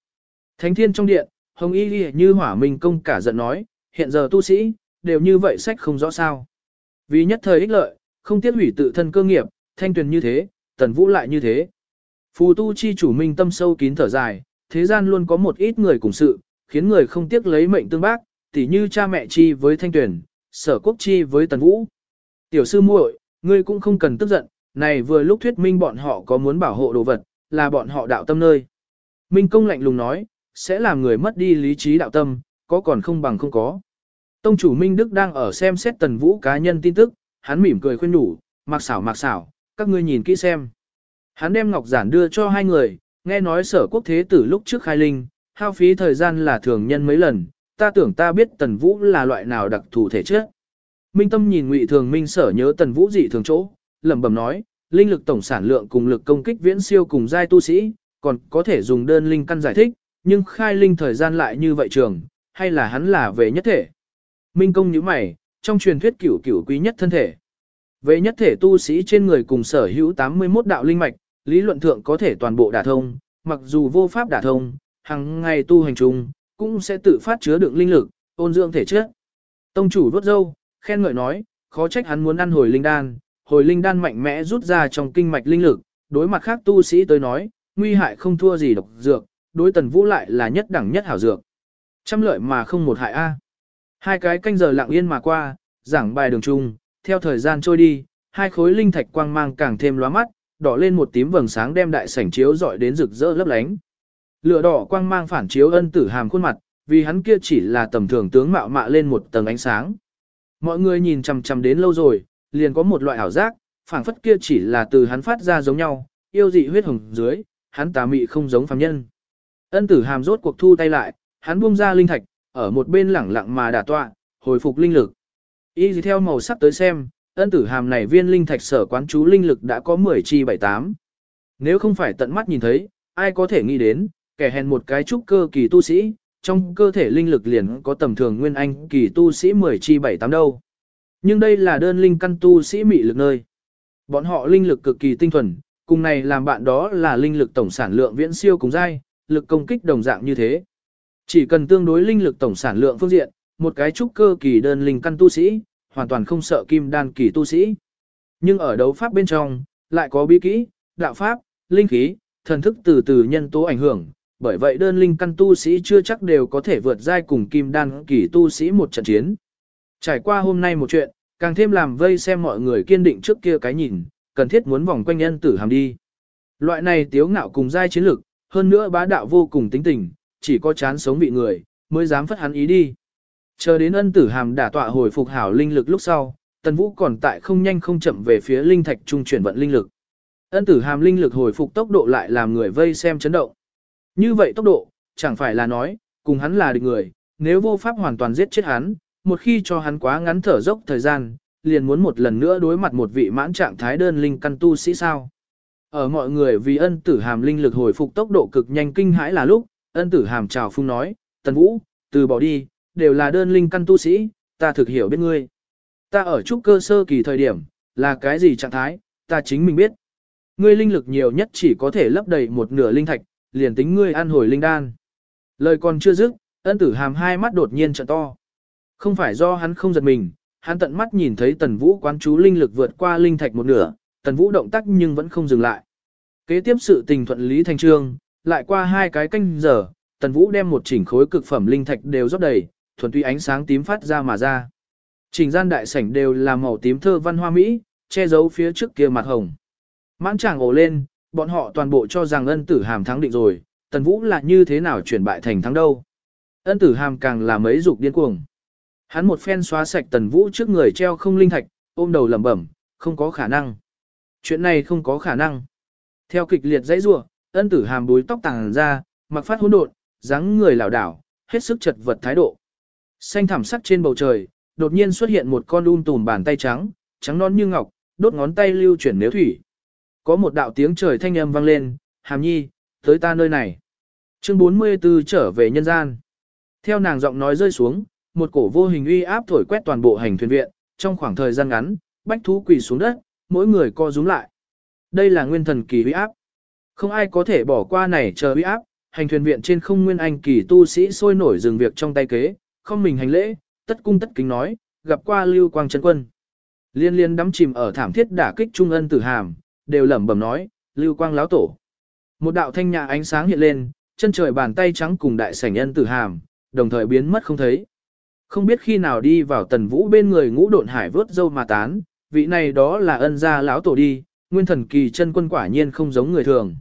Thánh thiên trong điện, hồng y ghi như hỏa minh công cả giận nói, hiện giờ tu sĩ, đều như vậy sách không rõ sao. Vì nhất thời ích lợi, không tiếc hủy tự thân cơ nghiệp, thanh tuyền như thế, tần vũ lại như thế. Phù tu chi chủ minh tâm sâu kín thở dài, thế gian luôn có một ít người cùng sự, khiến người không tiếc lấy mệnh tương bác, tỉ như cha mẹ chi với thanh tuyển, sở quốc chi với tần vũ. Tiểu sư muội, ngươi cũng không cần tức giận, này vừa lúc thuyết minh bọn họ có muốn bảo hộ đồ vật, là bọn họ đạo tâm nơi. Minh công lạnh lùng nói, sẽ làm người mất đi lý trí đạo tâm, có còn không bằng không có. Tông chủ Minh Đức đang ở xem xét tần vũ cá nhân tin tức, hắn mỉm cười khuyên nhủ, mặc xảo mặc xảo, các ngươi nhìn kỹ xem. Hắn đem ngọc giản đưa cho hai người, nghe nói sở quốc thế tử lúc trước khai linh, hao phí thời gian là thường nhân mấy lần, ta tưởng ta biết tần vũ là loại nào đặc thù thể chất. Minh Tâm nhìn Ngụy Thường Minh sở nhớ tần vũ dị thường chỗ, lẩm bẩm nói, linh lực tổng sản lượng cùng lực công kích viễn siêu cùng giai tu sĩ, còn có thể dùng đơn linh căn giải thích, nhưng khai linh thời gian lại như vậy trường, hay là hắn là về nhất thể. Minh công như mày, trong truyền thuyết cửu cửu quý nhất thân thể. Về nhất thể tu sĩ trên người cùng sở hữu 81 đạo linh mạch, lý luận thượng có thể toàn bộ đả thông, mặc dù vô pháp đả thông, hàng ngày tu hành chung, cũng sẽ tự phát chứa đựng linh lực, ôn dưỡng thể chất. Tông chủ vuốt râu, khen ngợi nói, khó trách hắn muốn ăn hồi linh đan, hồi linh đan mạnh mẽ rút ra trong kinh mạch linh lực, đối mặt khác tu sĩ tới nói, nguy hại không thua gì độc dược, đối tần vũ lại là nhất đẳng nhất hảo dược. Trăm lợi mà không một hại a. Hai cái canh giờ lặng yên mà qua, giảng bài đường chung, theo thời gian trôi đi, hai khối linh thạch quang mang càng thêm lóa mắt, đỏ lên một tím vầng sáng đem đại sảnh chiếu rọi đến rực rỡ lấp lánh. Lửa đỏ quang mang phản chiếu ân tử hàm khuôn mặt, vì hắn kia chỉ là tầm thường tướng mạo mạ lên một tầng ánh sáng. Mọi người nhìn chằm chằm đến lâu rồi, liền có một loại ảo giác, phảng phất kia chỉ là từ hắn phát ra giống nhau, yêu dị huyết hồng dưới, hắn tà mị không giống phàm nhân. Ân tử hàm rốt cuộc thu tay lại, hắn buông ra linh thạch, ở một bên lẳng lặng mà đả tọa, hồi phục linh lực. Y theo màu sắc tới xem, ân tử hàm này viên linh thạch sở quán chú linh lực đã có 10 chi 78. Nếu không phải tận mắt nhìn thấy, ai có thể nghĩ đến, kẻ hèn một cái trúc cơ kỳ tu sĩ, trong cơ thể linh lực liền có tầm thường nguyên anh kỳ tu sĩ 10 chi 78 đâu. Nhưng đây là đơn linh căn tu sĩ mị lực nơi. Bọn họ linh lực cực kỳ tinh thuần, cùng này làm bạn đó là linh lực tổng sản lượng viễn siêu cùng dai, lực công kích đồng dạng như thế. Chỉ cần tương đối linh lực tổng sản lượng phương diện, một cái trúc cơ kỳ đơn linh căn tu sĩ, hoàn toàn không sợ kim đan kỳ tu sĩ. Nhưng ở đấu pháp bên trong, lại có bí kỹ, đạo pháp, linh khí, thần thức từ từ nhân tố ảnh hưởng, bởi vậy đơn linh căn tu sĩ chưa chắc đều có thể vượt giai cùng kim đan kỳ tu sĩ một trận chiến. Trải qua hôm nay một chuyện, càng thêm làm vây xem mọi người kiên định trước kia cái nhìn, cần thiết muốn vòng quanh nhân tử hàm đi. Loại này tiếu ngạo cùng giai chiến lực, hơn nữa bá đạo vô cùng tính tình, chỉ có chán sống vị người, mới dám phất hắn ý đi. Chờ đến ân tử hàm đả tọa hồi phục hảo linh lực lúc sau, tần vũ còn tại không nhanh không chậm về phía linh thạch trung chuyển vận linh lực. Ân tử hàm linh lực hồi phục tốc độ lại làm người vây xem chấn động. Như vậy tốc độ, chẳng phải là nói, cùng hắn là địch người, nếu vô pháp hoàn toàn giết chết hắn, một khi cho hắn quá ngắn thở dốc thời gian, liền muốn một lần nữa đối mặt một vị mãn trạng thái đơn linh căn tu sĩ sao. Ở mọi người vì ân tử hàm linh lực hồi phục tốc độ cực nhanh kinh hãi là lúc, ân tử hàm chào phung nói, tần vũ, từ bỏ đi, đều là đơn linh căn tu sĩ, ta thực hiểu biết ngươi. Ta ở trúc cơ sơ kỳ thời điểm, là cái gì trạng thái, ta chính mình biết. Ngươi linh lực nhiều nhất chỉ có thể lấp đầy một nửa linh thạch, liền tính ngươi ăn hồi linh đan. Lời còn chưa dứt, ân tử hàm hai mắt đột nhiên trợ to. Không phải do hắn không giật mình, hắn tận mắt nhìn thấy tần vũ quán chú linh lực vượt qua linh thạch một nửa, tần vũ động tác nhưng vẫn không dừng lại. Kế tiếp sự tình thuận lý thành trương, lại qua hai cái canh giờ, tần vũ đem một chỉnh khối cực phẩm linh thạch đều rót đầy, thuần túy ánh sáng tím phát ra mà ra. Trình gian đại sảnh đều là màu tím thơ văn hoa mỹ, che giấu phía trước kia mặt hồng. Mãn chàng ổ lên, bọn họ toàn bộ cho rằng ân tử hàm thắng định rồi, tần vũ là như thế nào chuyển bại thành thắng đâu. Ân tử hàm càng là mấy dục điên cuồng. Hắn một phen xóa sạch tần vũ trước người treo không linh thạch, ôm đầu lẩm bẩm, không có khả năng. Chuyện này không có khả năng. Theo kịch liệt dãy rủa, ân tử hàm búi tóc tàng ra, mặc phát hỗn độn, dáng người lảo đảo, hết sức chật vật thái độ. Xanh thảm sắc trên bầu trời, đột nhiên xuất hiện một con um tùm bàn tay trắng, trắng non như ngọc, đốt ngón tay lưu chuyển nếu thủy. Có một đạo tiếng trời thanh âm vang lên, hàm nhi, tới ta nơi này. Chương 44 trở về nhân gian. Theo nàng giọng nói rơi xuống, một cổ vô hình uy áp thổi quét toàn bộ hành thuyền viện, trong khoảng thời gian ngắn, bách thú quỳ xuống đất, mỗi người co rúm lại. Đây là nguyên thần kỳ uy áp. Không ai có thể bỏ qua này chờ uy áp, hành thuyền viện trên không nguyên anh kỳ tu sĩ sôi nổi dừng việc trong tay kế, không mình hành lễ, tất cung tất kính nói, gặp qua lưu quang chân quân. Liên liên đắm chìm ở thảm thiết đả kích trung ân tử hàm, đều lẩm bẩm nói, lưu quang láo tổ. Một đạo thanh nhà ánh sáng hiện lên, chân trời bàn tay trắng cùng đại sảnh ân tử hàm, đồng thời biến mất không thấy. Không biết khi nào đi vào tần vũ bên người ngũ độn hải vớt dâu mà tán, vị này đó là ân gia lão tổ đi, nguyên thần kỳ chân quân quả nhiên không giống người thường.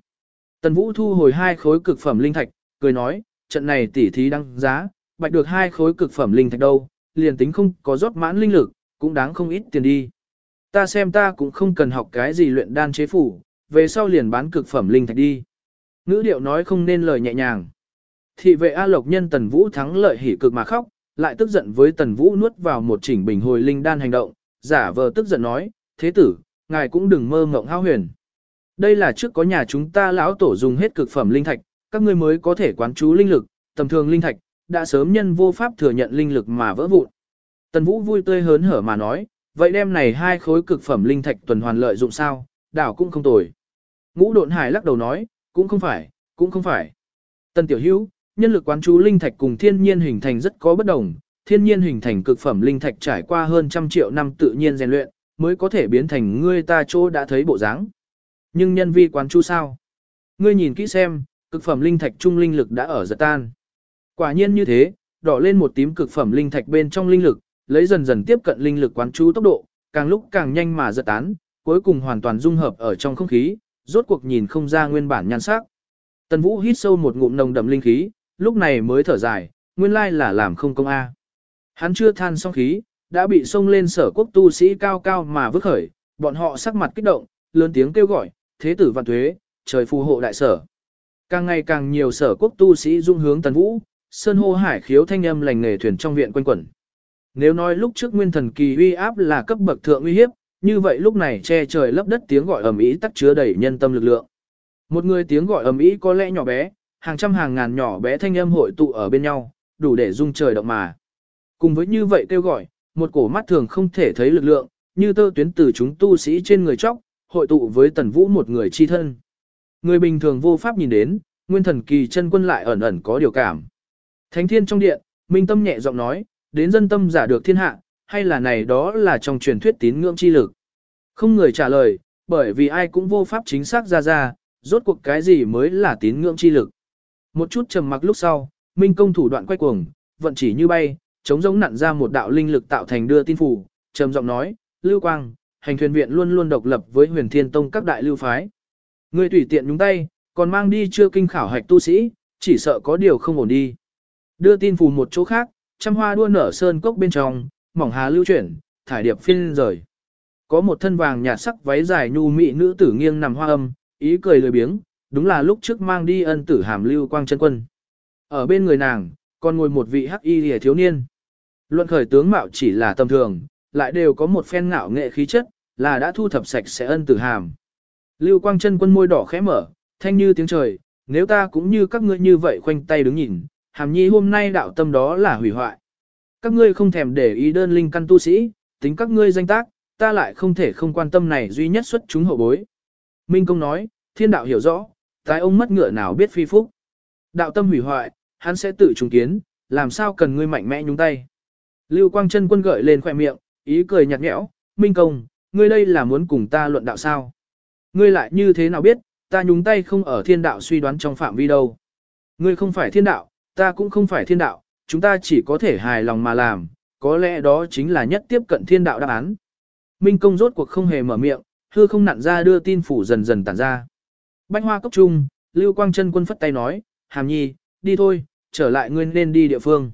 Tần vũ thu hồi hai khối cực phẩm linh thạch, cười nói, trận này tỉ thí đăng giá, bạch được hai khối cực phẩm linh thạch đâu, liền tính không có rót mãn linh lực, cũng đáng không ít tiền đi. Ta xem ta cũng không cần học cái gì luyện đan chế phủ, về sau liền bán cực phẩm linh thạch đi. Ngữ điệu nói không nên lời nhẹ nhàng. Thị vệ A Lộc nhân Tần Vũ thắng lợi hỉ cực mà khóc, lại tức giận với Tần Vũ nuốt vào một chỉnh bình hồi linh đan hành động, giả vờ tức giận nói, thế tử, ngài cũng đừng mơ mộng hao huyền. Đây là trước có nhà chúng ta lão tổ dùng hết cực phẩm linh thạch, các ngươi mới có thể quán chú linh lực, tầm thường linh thạch, đã sớm nhân vô pháp thừa nhận linh lực mà vỡ vụn. Tần Vũ vui tươi hớn hở mà nói, Vậy đem này hai khối cực phẩm linh thạch tuần hoàn lợi dụng sao, đảo cũng không tồi. Ngũ độn hải lắc đầu nói, cũng không phải, cũng không phải. Tần tiểu hữu, nhân lực quán chú linh thạch cùng thiên nhiên hình thành rất có bất đồng, thiên nhiên hình thành cực phẩm linh thạch trải qua hơn trăm triệu năm tự nhiên rèn luyện, mới có thể biến thành ngươi ta chỗ đã thấy bộ dáng. Nhưng nhân vi quán chu sao? Ngươi nhìn kỹ xem, cực phẩm linh thạch trung linh lực đã ở giật tan. Quả nhiên như thế, đỏ lên một tím cực phẩm linh thạch bên trong linh lực, lấy dần dần tiếp cận linh lực quán chú tốc độ, càng lúc càng nhanh mà giật tán, cuối cùng hoàn toàn dung hợp ở trong không khí, rốt cuộc nhìn không ra nguyên bản nhan sắc. Tần Vũ hít sâu một ngụm nồng đậm linh khí, lúc này mới thở dài, nguyên lai là làm không công a. Hắn chưa than xong khí, đã bị xông lên sở quốc tu sĩ cao cao mà vứt khởi, bọn họ sắc mặt kích động, lớn tiếng kêu gọi, thế tử vạn thuế, trời phù hộ đại sở. Càng ngày càng nhiều sở quốc tu sĩ dung hướng Tần Vũ, sơn hô hải khiếu thanh âm lành nghề thuyền trong viện quanh quẩn. Nếu nói lúc trước nguyên thần kỳ uy áp là cấp bậc thượng uy hiếp, như vậy lúc này che trời lấp đất tiếng gọi ầm ĩ tắc chứa đầy nhân tâm lực lượng. Một người tiếng gọi ầm ĩ có lẽ nhỏ bé, hàng trăm hàng ngàn nhỏ bé thanh âm hội tụ ở bên nhau, đủ để rung trời động mà. Cùng với như vậy kêu gọi, một cổ mắt thường không thể thấy lực lượng, như tơ tuyến từ chúng tu sĩ trên người chóc, hội tụ với tần vũ một người chi thân. Người bình thường vô pháp nhìn đến, nguyên thần kỳ chân quân lại ẩn ẩn có điều cảm. Thánh thiên trong điện, Minh Tâm nhẹ giọng nói, đến dân tâm giả được thiên hạ, hay là này đó là trong truyền thuyết tín ngưỡng chi lực. Không người trả lời, bởi vì ai cũng vô pháp chính xác ra ra, rốt cuộc cái gì mới là tín ngưỡng chi lực. Một chút trầm mặc lúc sau, Minh công thủ đoạn quay cuồng, vận chỉ như bay, chống giống nặn ra một đạo linh lực tạo thành đưa tin phủ, trầm giọng nói, Lưu Quang, hành thuyền viện luôn luôn độc lập với huyền thiên tông các đại lưu phái. Người tùy tiện nhúng tay, còn mang đi chưa kinh khảo hạch tu sĩ, chỉ sợ có điều không ổn đi. Đưa tin phù một chỗ khác, trăm hoa đua nở sơn cốc bên trong, mỏng hà lưu chuyển, thải điệp phiên rời. Có một thân vàng nhạt sắc váy dài nhu mị nữ tử nghiêng nằm hoa âm, ý cười lười biếng, đúng là lúc trước mang đi ân tử hàm lưu quang chân quân. Ở bên người nàng, còn ngồi một vị hắc y lìa thiếu niên. Luận khởi tướng mạo chỉ là tầm thường, lại đều có một phen ngạo nghệ khí chất, là đã thu thập sạch sẽ ân tử hàm. Lưu quang chân quân môi đỏ khẽ mở, thanh như tiếng trời, nếu ta cũng như các ngươi như vậy khoanh tay đứng nhìn, hàm nhi hôm nay đạo tâm đó là hủy hoại. Các ngươi không thèm để ý đơn linh căn tu sĩ, tính các ngươi danh tác, ta lại không thể không quan tâm này duy nhất xuất chúng hậu bối. Minh công nói, thiên đạo hiểu rõ, tái ông mất ngựa nào biết phi phúc. Đạo tâm hủy hoại, hắn sẽ tự trùng kiến, làm sao cần ngươi mạnh mẽ nhúng tay. Lưu Quang chân quân gợi lên khỏe miệng, ý cười nhạt nhẽo, Minh công, ngươi đây là muốn cùng ta luận đạo sao? Ngươi lại như thế nào biết, ta nhúng tay không ở thiên đạo suy đoán trong phạm vi đâu. Ngươi không phải thiên đạo, ta cũng không phải thiên đạo, chúng ta chỉ có thể hài lòng mà làm, có lẽ đó chính là nhất tiếp cận thiên đạo đáp án. Minh công rốt cuộc không hề mở miệng, hư không nặn ra đưa tin phủ dần dần tản ra. Bánh hoa cốc trung, Lưu Quang chân quân phất tay nói, hàm nhi, đi thôi, trở lại ngươi nên đi địa phương.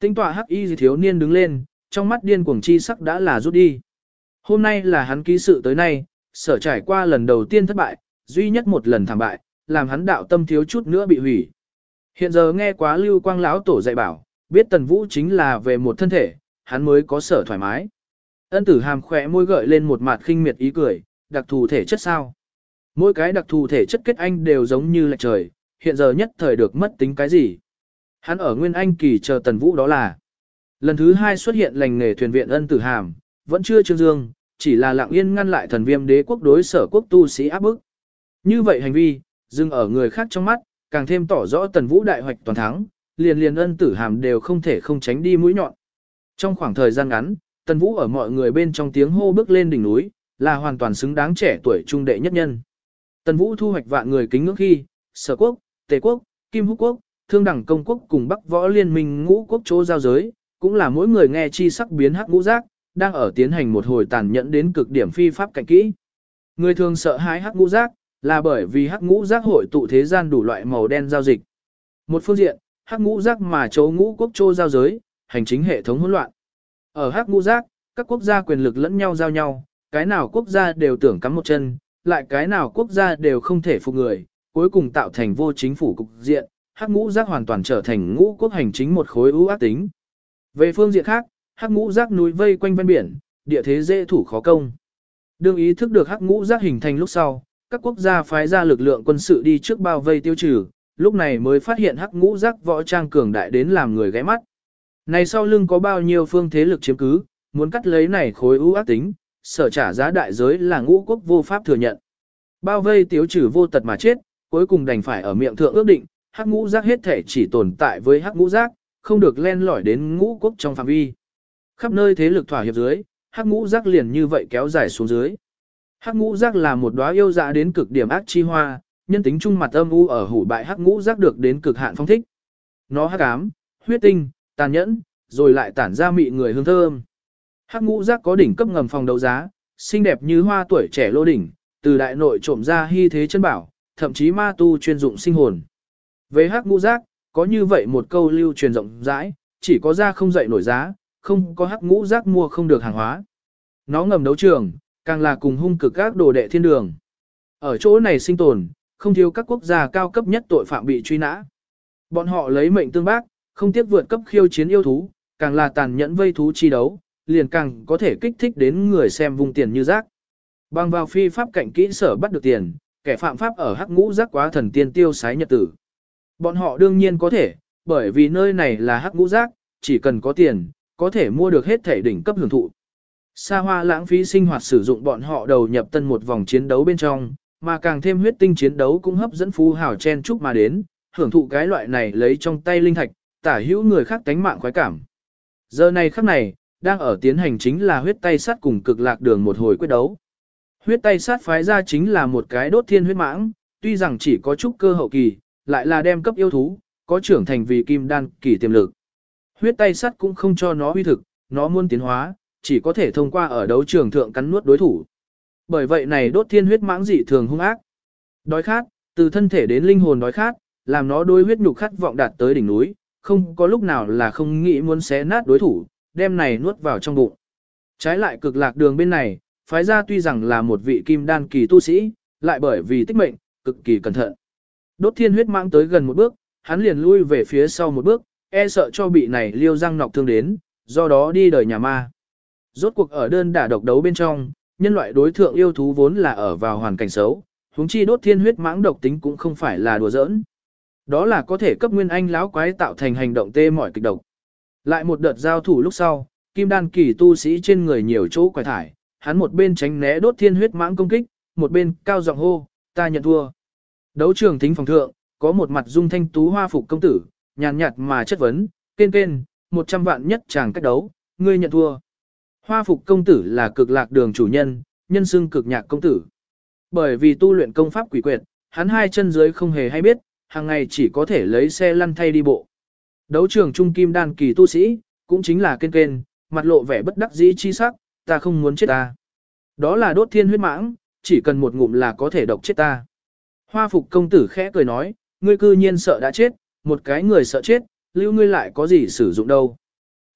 Tinh tọa hắc y thiếu niên đứng lên, trong mắt điên cuồng chi sắc đã là rút đi. Hôm nay là hắn ký sự tới nay, sở trải qua lần đầu tiên thất bại, duy nhất một lần thảm bại, làm hắn đạo tâm thiếu chút nữa bị hủy. Hiện giờ nghe quá lưu quang lão tổ dạy bảo, biết tần vũ chính là về một thân thể, hắn mới có sở thoải mái. Ân tử hàm khỏe môi gợi lên một mặt khinh miệt ý cười, đặc thù thể chất sao. Mỗi cái đặc thù thể chất kết anh đều giống như lệch trời, hiện giờ nhất thời được mất tính cái gì. Hắn ở Nguyên Anh kỳ chờ tần vũ đó là. Lần thứ hai xuất hiện lành nghề thuyền viện ân tử hàm, vẫn chưa trương dương, chỉ là lặng yên ngăn lại thần viêm đế quốc đối sở quốc tu sĩ áp bức. Như vậy hành vi, dừng ở người khác trong mắt, càng thêm tỏ rõ tần vũ đại hoạch toàn thắng, liền liền ân tử hàm đều không thể không tránh đi mũi nhọn. Trong khoảng thời gian ngắn, tần vũ ở mọi người bên trong tiếng hô bước lên đỉnh núi, là hoàn toàn xứng đáng trẻ tuổi trung đệ nhất nhân. Tần vũ thu hoạch vạn người kính ngưỡng khi, sở quốc, tề quốc, kim húc quốc, thương đẳng công quốc cùng bắc võ liên minh ngũ quốc chỗ giao giới, cũng là mỗi người nghe chi sắc biến hắc ngũ giác, đang ở tiến hành một hồi tàn nhẫn đến cực điểm phi pháp cạnh kỹ. Người thường sợ hãi hắc ngũ giác, là bởi vì hắc ngũ giác hội tụ thế gian đủ loại màu đen giao dịch. Một phương diện, hắc ngũ giác mà châu ngũ quốc châu giao giới, hành chính hệ thống hỗn loạn. Ở hắc ngũ giác, các quốc gia quyền lực lẫn nhau giao nhau, cái nào quốc gia đều tưởng cắm một chân, lại cái nào quốc gia đều không thể phục người, cuối cùng tạo thành vô chính phủ cục diện, hắc ngũ giác hoàn toàn trở thành ngũ quốc hành chính một khối ưu ác tính. Về phương diện khác, hắc ngũ giác núi vây quanh ven biển, địa thế dễ thủ khó công. Đương ý thức được hắc ngũ giác hình thành lúc sau, các quốc gia phái ra lực lượng quân sự đi trước bao vây tiêu trừ, lúc này mới phát hiện hắc ngũ giác võ trang cường đại đến làm người ghé mắt. Này sau lưng có bao nhiêu phương thế lực chiếm cứ, muốn cắt lấy này khối ưu ác tính, sở trả giá đại giới là ngũ quốc vô pháp thừa nhận. Bao vây tiêu trừ vô tật mà chết, cuối cùng đành phải ở miệng thượng ước định, hắc ngũ giác hết thể chỉ tồn tại với hắc ngũ giác, không được len lỏi đến ngũ quốc trong phạm vi. Khắp nơi thế lực thỏa hiệp dưới, hắc ngũ giác liền như vậy kéo dài xuống dưới. Hắc ngũ giác là một đóa yêu dạ đến cực điểm ác chi hoa, nhân tính trung mặt âm u ở hủ bại hắc ngũ giác được đến cực hạn phong thích. Nó hắc ám, huyết tinh, tàn nhẫn, rồi lại tản ra mị người hương thơm. Hắc ngũ giác có đỉnh cấp ngầm phòng đấu giá, xinh đẹp như hoa tuổi trẻ lô đỉnh, từ đại nội trộm ra hy thế chân bảo, thậm chí ma tu chuyên dụng sinh hồn. Về hắc ngũ giác, có như vậy một câu lưu truyền rộng rãi, chỉ có ra không dậy nổi giá, không có hắc ngũ giác mua không được hàng hóa. Nó ngầm đấu trường, càng là cùng hung cực các đồ đệ thiên đường. Ở chỗ này sinh tồn, không thiếu các quốc gia cao cấp nhất tội phạm bị truy nã. Bọn họ lấy mệnh tương bác, không tiếc vượt cấp khiêu chiến yêu thú, càng là tàn nhẫn vây thú chi đấu, liền càng có thể kích thích đến người xem vùng tiền như rác. Bằng vào phi pháp cạnh kỹ sở bắt được tiền, kẻ phạm pháp ở hắc ngũ giác quá thần tiên tiêu sái nhật tử. Bọn họ đương nhiên có thể, bởi vì nơi này là hắc ngũ giác, chỉ cần có tiền, có thể mua được hết thể đỉnh cấp hưởng thụ. Sa hoa lãng phí sinh hoạt sử dụng bọn họ đầu nhập tân một vòng chiến đấu bên trong, mà càng thêm huyết tinh chiến đấu cũng hấp dẫn phú hào chen chúc mà đến, hưởng thụ cái loại này lấy trong tay linh thạch, tả hữu người khác tánh mạng khoái cảm. Giờ này khắc này, đang ở tiến hành chính là huyết tay sát cùng cực lạc đường một hồi quyết đấu. Huyết tay sát phái ra chính là một cái đốt thiên huyết mãng, tuy rằng chỉ có chút cơ hậu kỳ, lại là đem cấp yêu thú, có trưởng thành vì kim đan kỳ tiềm lực. Huyết tay sắt cũng không cho nó huy thực, nó muốn tiến hóa, chỉ có thể thông qua ở đấu trường thượng cắn nuốt đối thủ. Bởi vậy này đốt thiên huyết mãng dị thường hung ác. Đói khát, từ thân thể đến linh hồn đói khát, làm nó đôi huyết nhục khát vọng đạt tới đỉnh núi, không có lúc nào là không nghĩ muốn xé nát đối thủ, đem này nuốt vào trong bụng. Trái lại cực lạc đường bên này, phái ra tuy rằng là một vị kim đan kỳ tu sĩ, lại bởi vì tích mệnh, cực kỳ cẩn thận. Đốt thiên huyết mãng tới gần một bước, hắn liền lui về phía sau một bước, e sợ cho bị này liêu răng nọc thương đến, do đó đi đời nhà ma. Rốt cuộc ở đơn đả độc đấu bên trong, nhân loại đối thượng yêu thú vốn là ở vào hoàn cảnh xấu, huống chi đốt thiên huyết mãng độc tính cũng không phải là đùa giỡn. Đó là có thể cấp nguyên anh lão quái tạo thành hành động tê mỏi kịch độc. Lại một đợt giao thủ lúc sau, kim đan kỳ tu sĩ trên người nhiều chỗ quải thải, hắn một bên tránh né đốt thiên huyết mãng công kích, một bên cao giọng hô, ta nhận thua. Đấu trường thính phòng thượng, có một mặt dung thanh tú hoa phục công tử, nhàn nhạt mà chất vấn, kên kên, một trăm vạn nhất chàng cách đấu, ngươi nhận thua. Hoa phục công tử là cực lạc đường chủ nhân, nhân xưng cực nhạc công tử. Bởi vì tu luyện công pháp quỷ quyệt, hắn hai chân dưới không hề hay biết, hàng ngày chỉ có thể lấy xe lăn thay đi bộ. Đấu trường trung kim đan kỳ tu sĩ, cũng chính là kên kên, mặt lộ vẻ bất đắc dĩ chi sắc, ta không muốn chết ta. Đó là đốt thiên huyết mãng, chỉ cần một ngụm là có thể độc chết ta. Hoa phục công tử khẽ cười nói, ngươi cư nhiên sợ đã chết, một cái người sợ chết, lưu ngươi lại có gì sử dụng đâu.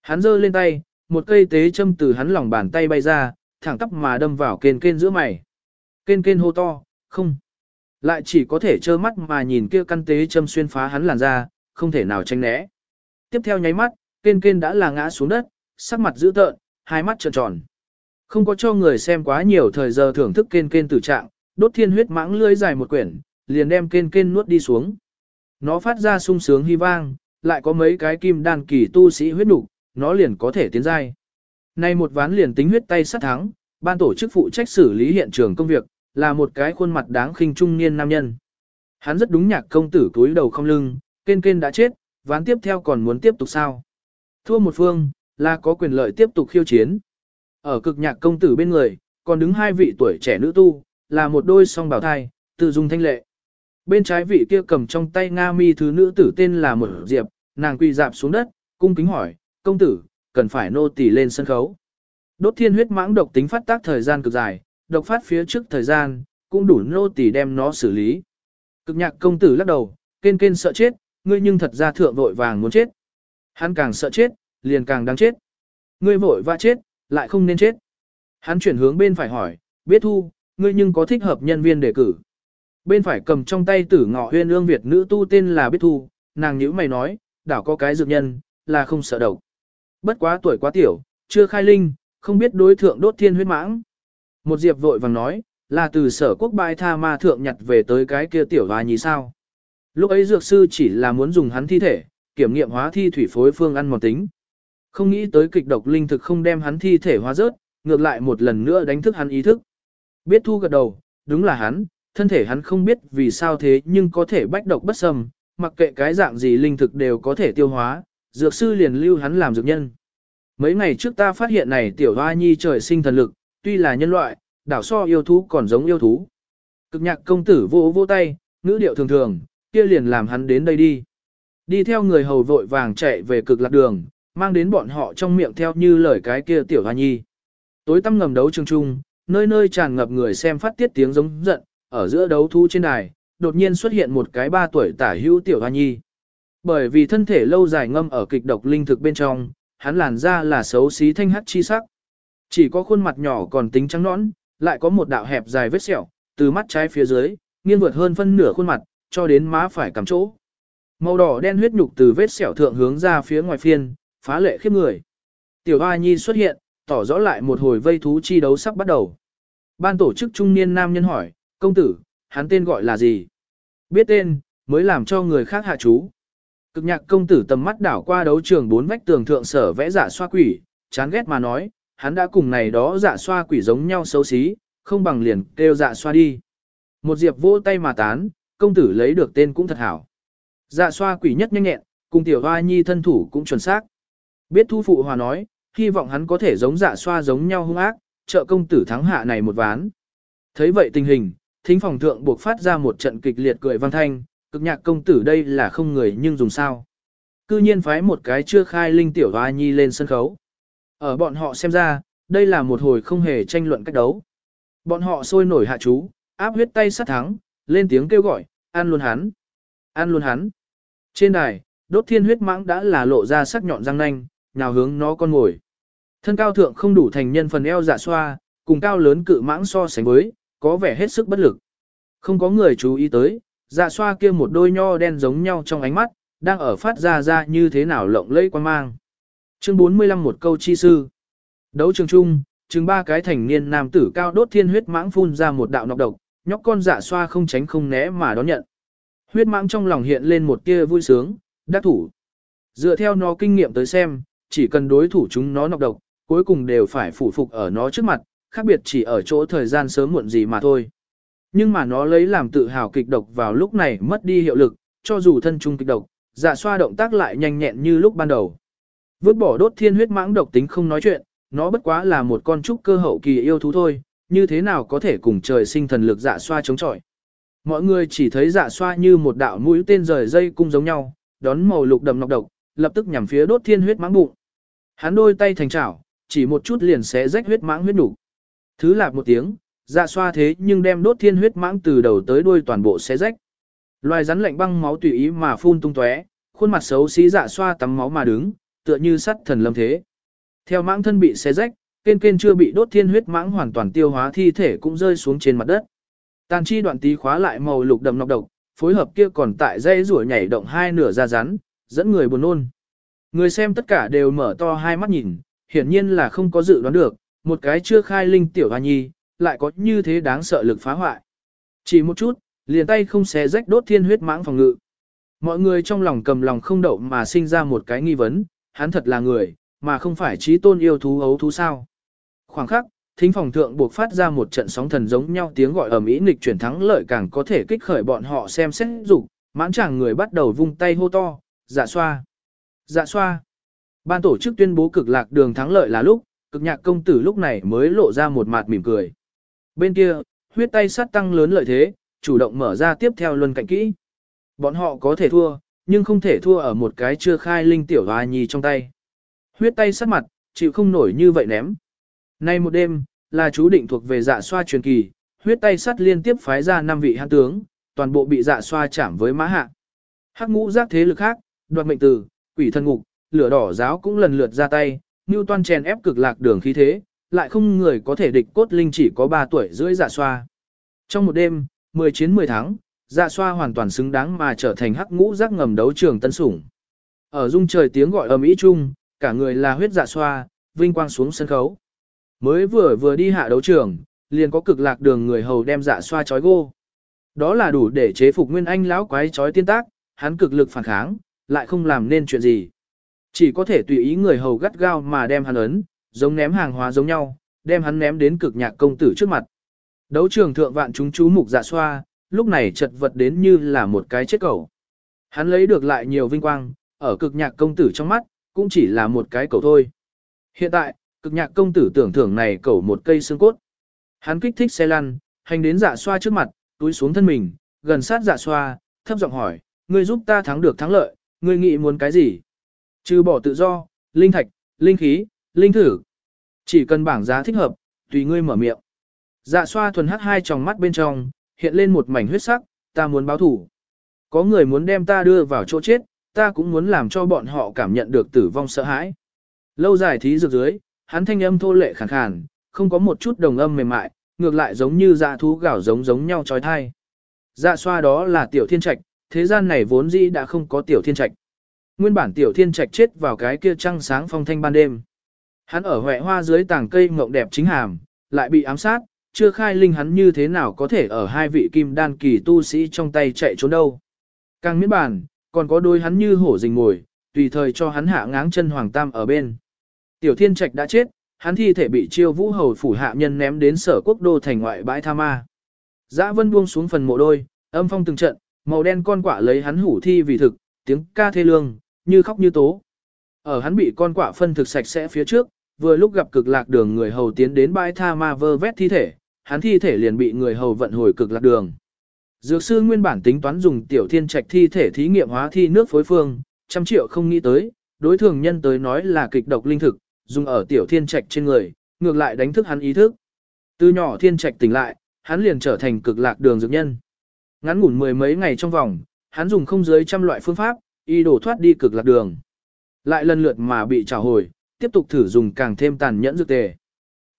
Hắn giơ lên tay, một cây tế châm từ hắn lòng bàn tay bay ra, thẳng tắp mà đâm vào kên kên giữa mày. Kên kên hô to, không. Lại chỉ có thể trơ mắt mà nhìn kia căn tế châm xuyên phá hắn làn ra, không thể nào tranh né. Tiếp theo nháy mắt, kên kên đã là ngã xuống đất, sắc mặt dữ tợn, hai mắt trợn tròn. Không có cho người xem quá nhiều thời giờ thưởng thức kên kên tử trạng, đốt thiên huyết mãng lưỡi dài một quyển, liền đem kên kên nuốt đi xuống. Nó phát ra sung sướng hy vang, lại có mấy cái kim đan kỳ tu sĩ huyết nục, nó liền có thể tiến giai. Nay một ván liền tính huyết tay sát thắng, ban tổ chức phụ trách xử lý hiện trường công việc, là một cái khuôn mặt đáng khinh trung niên nam nhân. Hắn rất đúng nhạc công tử túi đầu không lưng, kên kên đã chết, ván tiếp theo còn muốn tiếp tục sao. Thua một phương, là có quyền lợi tiếp tục khiêu chiến. Ở cực nhạc công tử bên người, còn đứng hai vị tuổi trẻ nữ tu, là một đôi song bảo thai, tự dung thanh lệ. Bên trái vị kia cầm trong tay Nga mi thứ nữ tử tên là một diệp, nàng quỳ dạp xuống đất, cung kính hỏi, công tử, cần phải nô tỳ lên sân khấu. Đốt thiên huyết mãng độc tính phát tác thời gian cực dài, độc phát phía trước thời gian, cũng đủ nô tỳ đem nó xử lý. Cực nhạc công tử lắc đầu, kên kên sợ chết, ngươi nhưng thật ra thượng vội vàng muốn chết. Hắn càng sợ chết, liền càng đáng chết. Ngươi vội vã chết, lại không nên chết. Hắn chuyển hướng bên phải hỏi, biết thu, ngươi nhưng có thích hợp nhân viên đề cử. Bên phải cầm trong tay tử ngọ huyên ương Việt nữ tu tên là biết thu, nàng nhữ mày nói, đảo có cái dược nhân, là không sợ độc. Bất quá tuổi quá tiểu, chưa khai linh, không biết đối thượng đốt thiên huyết mãng. Một diệp vội vàng nói, là từ sở quốc bại tha ma thượng nhặt về tới cái kia tiểu và nhí sao. Lúc ấy dược sư chỉ là muốn dùng hắn thi thể, kiểm nghiệm hóa thi thủy phối phương ăn một tính. Không nghĩ tới kịch độc linh thực không đem hắn thi thể hóa rớt, ngược lại một lần nữa đánh thức hắn ý thức. Biết thu gật đầu, đúng là hắn, thân thể hắn không biết vì sao thế nhưng có thể bách độc bất xâm, mặc kệ cái dạng gì linh thực đều có thể tiêu hóa, dược sư liền lưu hắn làm dược nhân. Mấy ngày trước ta phát hiện này tiểu hoa nhi trời sinh thần lực, tuy là nhân loại, đảo so yêu thú còn giống yêu thú. Cực nhạc công tử vô vô tay, ngữ điệu thường thường, kia liền làm hắn đến đây đi. Đi theo người hầu vội vàng chạy về cực lạc đường, mang đến bọn họ trong miệng theo như lời cái kia tiểu hoa nhi. Tối tăm ngầm đấu trường trung, nơi nơi tràn ngập người xem phát tiết tiếng giống giận, ở giữa đấu thu trên đài, đột nhiên xuất hiện một cái ba tuổi tả hữu tiểu hoa nhi. Bởi vì thân thể lâu dài ngâm ở kịch độc linh thực bên trong, hắn làn da là xấu xí thanh hắc chi sắc. Chỉ có khuôn mặt nhỏ còn tính trắng nõn, lại có một đạo hẹp dài vết sẹo, từ mắt trái phía dưới, nghiêng vượt hơn phân nửa khuôn mặt, cho đến má phải cắm chỗ. Màu đỏ đen huyết nhục từ vết sẹo thượng hướng ra phía ngoài phiên, phá lệ khiếp người. Tiểu Hoa Nhi xuất hiện, tỏ rõ lại một hồi vây thú chi đấu sắp bắt đầu. Ban tổ chức trung niên nam nhân hỏi, công tử, hắn tên gọi là gì? Biết tên, mới làm cho người khác hạ chú. Cực nhạc công tử tầm mắt đảo qua đấu trường bốn vách tường thượng sở vẽ giả xoa quỷ, chán ghét mà nói, hắn đã cùng này đó giả xoa quỷ giống nhau xấu xí, không bằng liền kêu dạ xoa đi. Một diệp vô tay mà tán, công tử lấy được tên cũng thật hảo. Dạ xoa quỷ nhất nhanh nhẹn, cùng tiểu hoa nhi thân thủ cũng chuẩn xác. Biết thu phụ hòa nói, hy vọng hắn có thể giống dạ xoa giống nhau hung ác, trợ công tử thắng hạ này một ván. Thấy vậy tình hình, thính phòng thượng buộc phát ra một trận kịch liệt cười văn thanh, cực nhạc công tử đây là không người nhưng dùng sao. Cư nhiên phái một cái chưa khai linh tiểu hoa nhi lên sân khấu. Ở bọn họ xem ra, đây là một hồi không hề tranh luận cách đấu. Bọn họ sôi nổi hạ chú, áp huyết tay sát thắng, lên tiếng kêu gọi, ăn luôn hắn, ăn luôn hắn. Trên đài, đốt thiên huyết mãng đã là lộ ra sắc nhọn răng nanh, nào hướng nó con ngồi. Thân cao thượng không đủ thành nhân phần eo dạ xoa, cùng cao lớn cự mãng so sánh với, có vẻ hết sức bất lực. Không có người chú ý tới, dạ xoa kia một đôi nho đen giống nhau trong ánh mắt, đang ở phát ra ra như thế nào lộng lẫy quan mang. Chương 45 một câu chi sư. Đấu trường chung, chừng ba cái thành niên nam tử cao đốt thiên huyết mãng phun ra một đạo nọc độc, nhóc con dạ xoa không tránh không né mà đón nhận. Huyết mãng trong lòng hiện lên một tia vui sướng, đắc thủ. Dựa theo nó kinh nghiệm tới xem, chỉ cần đối thủ chúng nó nọc độc, cuối cùng đều phải phủ phục ở nó trước mặt, khác biệt chỉ ở chỗ thời gian sớm muộn gì mà thôi. Nhưng mà nó lấy làm tự hào kịch độc vào lúc này mất đi hiệu lực, cho dù thân trung kịch độc, dạ xoa động tác lại nhanh nhẹn như lúc ban đầu. Vứt bỏ đốt thiên huyết mãng độc tính không nói chuyện, nó bất quá là một con trúc cơ hậu kỳ yêu thú thôi, như thế nào có thể cùng trời sinh thần lực dạ xoa chống chọi. Mọi người chỉ thấy dạ xoa như một đạo mũi tên rời dây cung giống nhau, đón màu lục đậm nọc độc, lập tức nhằm phía đốt thiên huyết mãng bụng. Hắn đôi tay thành chảo, chỉ một chút liền xé rách huyết mãng huyết đủ. Thứ lạp một tiếng, dạ xoa thế nhưng đem đốt thiên huyết mãng từ đầu tới đuôi toàn bộ xé rách. Loài rắn lạnh băng máu tùy ý mà phun tung tóe, khuôn mặt xấu xí dạ xoa tắm máu mà đứng, tựa như sắt thần lâm thế. Theo mãng thân bị xé rách, kên kên chưa bị đốt thiên huyết mãng hoàn toàn tiêu hóa thi thể cũng rơi xuống trên mặt đất. Tàn chi đoạn tí khóa lại màu lục đậm nọc độc, phối hợp kia còn tại dây rủa nhảy động hai nửa ra rắn, dẫn người buồn nôn. Người xem tất cả đều mở to hai mắt nhìn, hiển nhiên là không có dự đoán được, một cái chưa khai linh tiểu hoa nhi, lại có như thế đáng sợ lực phá hoại. Chỉ một chút, liền tay không xé rách đốt thiên huyết mãng phòng ngự. Mọi người trong lòng cầm lòng không đậu mà sinh ra một cái nghi vấn, hắn thật là người, mà không phải trí tôn yêu thú ấu thú sao. Khoảng khắc, thính phòng thượng buộc phát ra một trận sóng thần giống nhau tiếng gọi ở Mỹ nghịch chuyển thắng lợi càng có thể kích khởi bọn họ xem xét dục mãn chàng người bắt đầu vung tay hô to, dạ xoa, dạ xoa. Ban tổ chức tuyên bố cực lạc đường thắng lợi là lúc, cực nhạc công tử lúc này mới lộ ra một mặt mỉm cười. Bên kia, huyết tay sắt tăng lớn lợi thế, chủ động mở ra tiếp theo luân cạnh kỹ. Bọn họ có thể thua, nhưng không thể thua ở một cái chưa khai linh tiểu hoa nhi trong tay. Huyết tay sắt mặt, chịu không nổi như vậy ném. Nay một đêm, là chú định thuộc về dạ xoa truyền kỳ, huyết tay sắt liên tiếp phái ra năm vị hãn tướng, toàn bộ bị dạ xoa chạm với mã hạ. Hắc ngũ giác thế lực khác, đoạt mệnh tử, quỷ thân ngục, lửa đỏ giáo cũng lần lượt ra tay, như toan chèn ép cực lạc đường khí thế, lại không người có thể địch cốt linh chỉ có 3 tuổi rưỡi dạ xoa. Trong một đêm, 10 chiến 10 tháng, dạ xoa hoàn toàn xứng đáng mà trở thành hắc ngũ giác ngầm đấu trường tân sủng. Ở dung trời tiếng gọi ầm ĩ chung, cả người là huyết dạ xoa, vinh quang xuống sân khấu. Mới vừa vừa đi hạ đấu trường, liền có cực lạc đường người hầu đem dạ xoa chói gô. Đó là đủ để chế phục nguyên anh lão quái chói tiên tác, hắn cực lực phản kháng, lại không làm nên chuyện gì. Chỉ có thể tùy ý người hầu gắt gao mà đem hắn ấn, giống ném hàng hóa giống nhau, đem hắn ném đến cực nhạc công tử trước mặt. Đấu trường thượng vạn chúng chú mục dạ xoa, lúc này chật vật đến như là một cái chết cẩu. Hắn lấy được lại nhiều vinh quang, ở cực nhạc công tử trong mắt, cũng chỉ là một cái cẩu thôi. Hiện tại, cực nhạc công tử tưởng thưởng này cẩu một cây xương cốt. Hắn kích thích xe lăn, hành đến dạ xoa trước mặt, túi xuống thân mình, gần sát dạ xoa, thấp giọng hỏi, ngươi giúp ta thắng được thắng lợi, ngươi nghĩ muốn cái gì? Trừ bỏ tự do, linh thạch, linh khí, linh thử. Chỉ cần bảng giá thích hợp, tùy ngươi mở miệng. Dạ xoa thuần hắt hai tròng mắt bên trong, hiện lên một mảnh huyết sắc, ta muốn báo thủ. Có người muốn đem ta đưa vào chỗ chết, ta cũng muốn làm cho bọn họ cảm nhận được tử vong sợ hãi. Lâu dài thí dược dưới, hắn thanh âm thô lệ khàn khàn, không có một chút đồng âm mềm mại, ngược lại giống như dạ thú gạo giống giống nhau trói thai. Dạ xoa đó là tiểu thiên trạch, thế gian này vốn dĩ đã không có tiểu thiên trạch. Nguyên bản tiểu thiên trạch chết vào cái kia trăng sáng phong thanh ban đêm. Hắn ở huệ hoa dưới tàng cây mộng đẹp chính hàm, lại bị ám sát, chưa khai linh hắn như thế nào có thể ở hai vị kim đan kỳ tu sĩ trong tay chạy trốn đâu. Càng miễn bản, còn có đôi hắn như hổ rình ngồi, tùy thời cho hắn hạ ngáng chân hoàng tam ở bên. Tiểu thiên trạch đã chết, hắn thi thể bị chiêu vũ hầu phủ hạ nhân ném đến sở quốc đô thành ngoại bãi tha ma. Dã vân buông xuống phần mộ đôi, âm phong từng trận, màu đen con quạ lấy hắn hủ thi vì thực, tiếng ca thê lương, như khóc như tố. Ở hắn bị con quạ phân thực sạch sẽ phía trước, vừa lúc gặp cực lạc đường người hầu tiến đến bãi tha ma vơ vét thi thể, hắn thi thể liền bị người hầu vận hồi cực lạc đường. Dược sư nguyên bản tính toán dùng tiểu thiên trạch thi thể thí nghiệm hóa thi nước phối phương, trăm triệu không nghĩ tới, đối thường nhân tới nói là kịch độc linh thực, dùng ở tiểu thiên trạch trên người, ngược lại đánh thức hắn ý thức. Từ nhỏ thiên trạch tỉnh lại, hắn liền trở thành cực lạc đường dược nhân. Ngắn ngủn mười mấy ngày trong vòng, hắn dùng không dưới trăm loại phương pháp, y đổ thoát đi cực lạc đường. Lại lần lượt mà bị trả hồi, tiếp tục thử dùng càng thêm tàn nhẫn dược tề.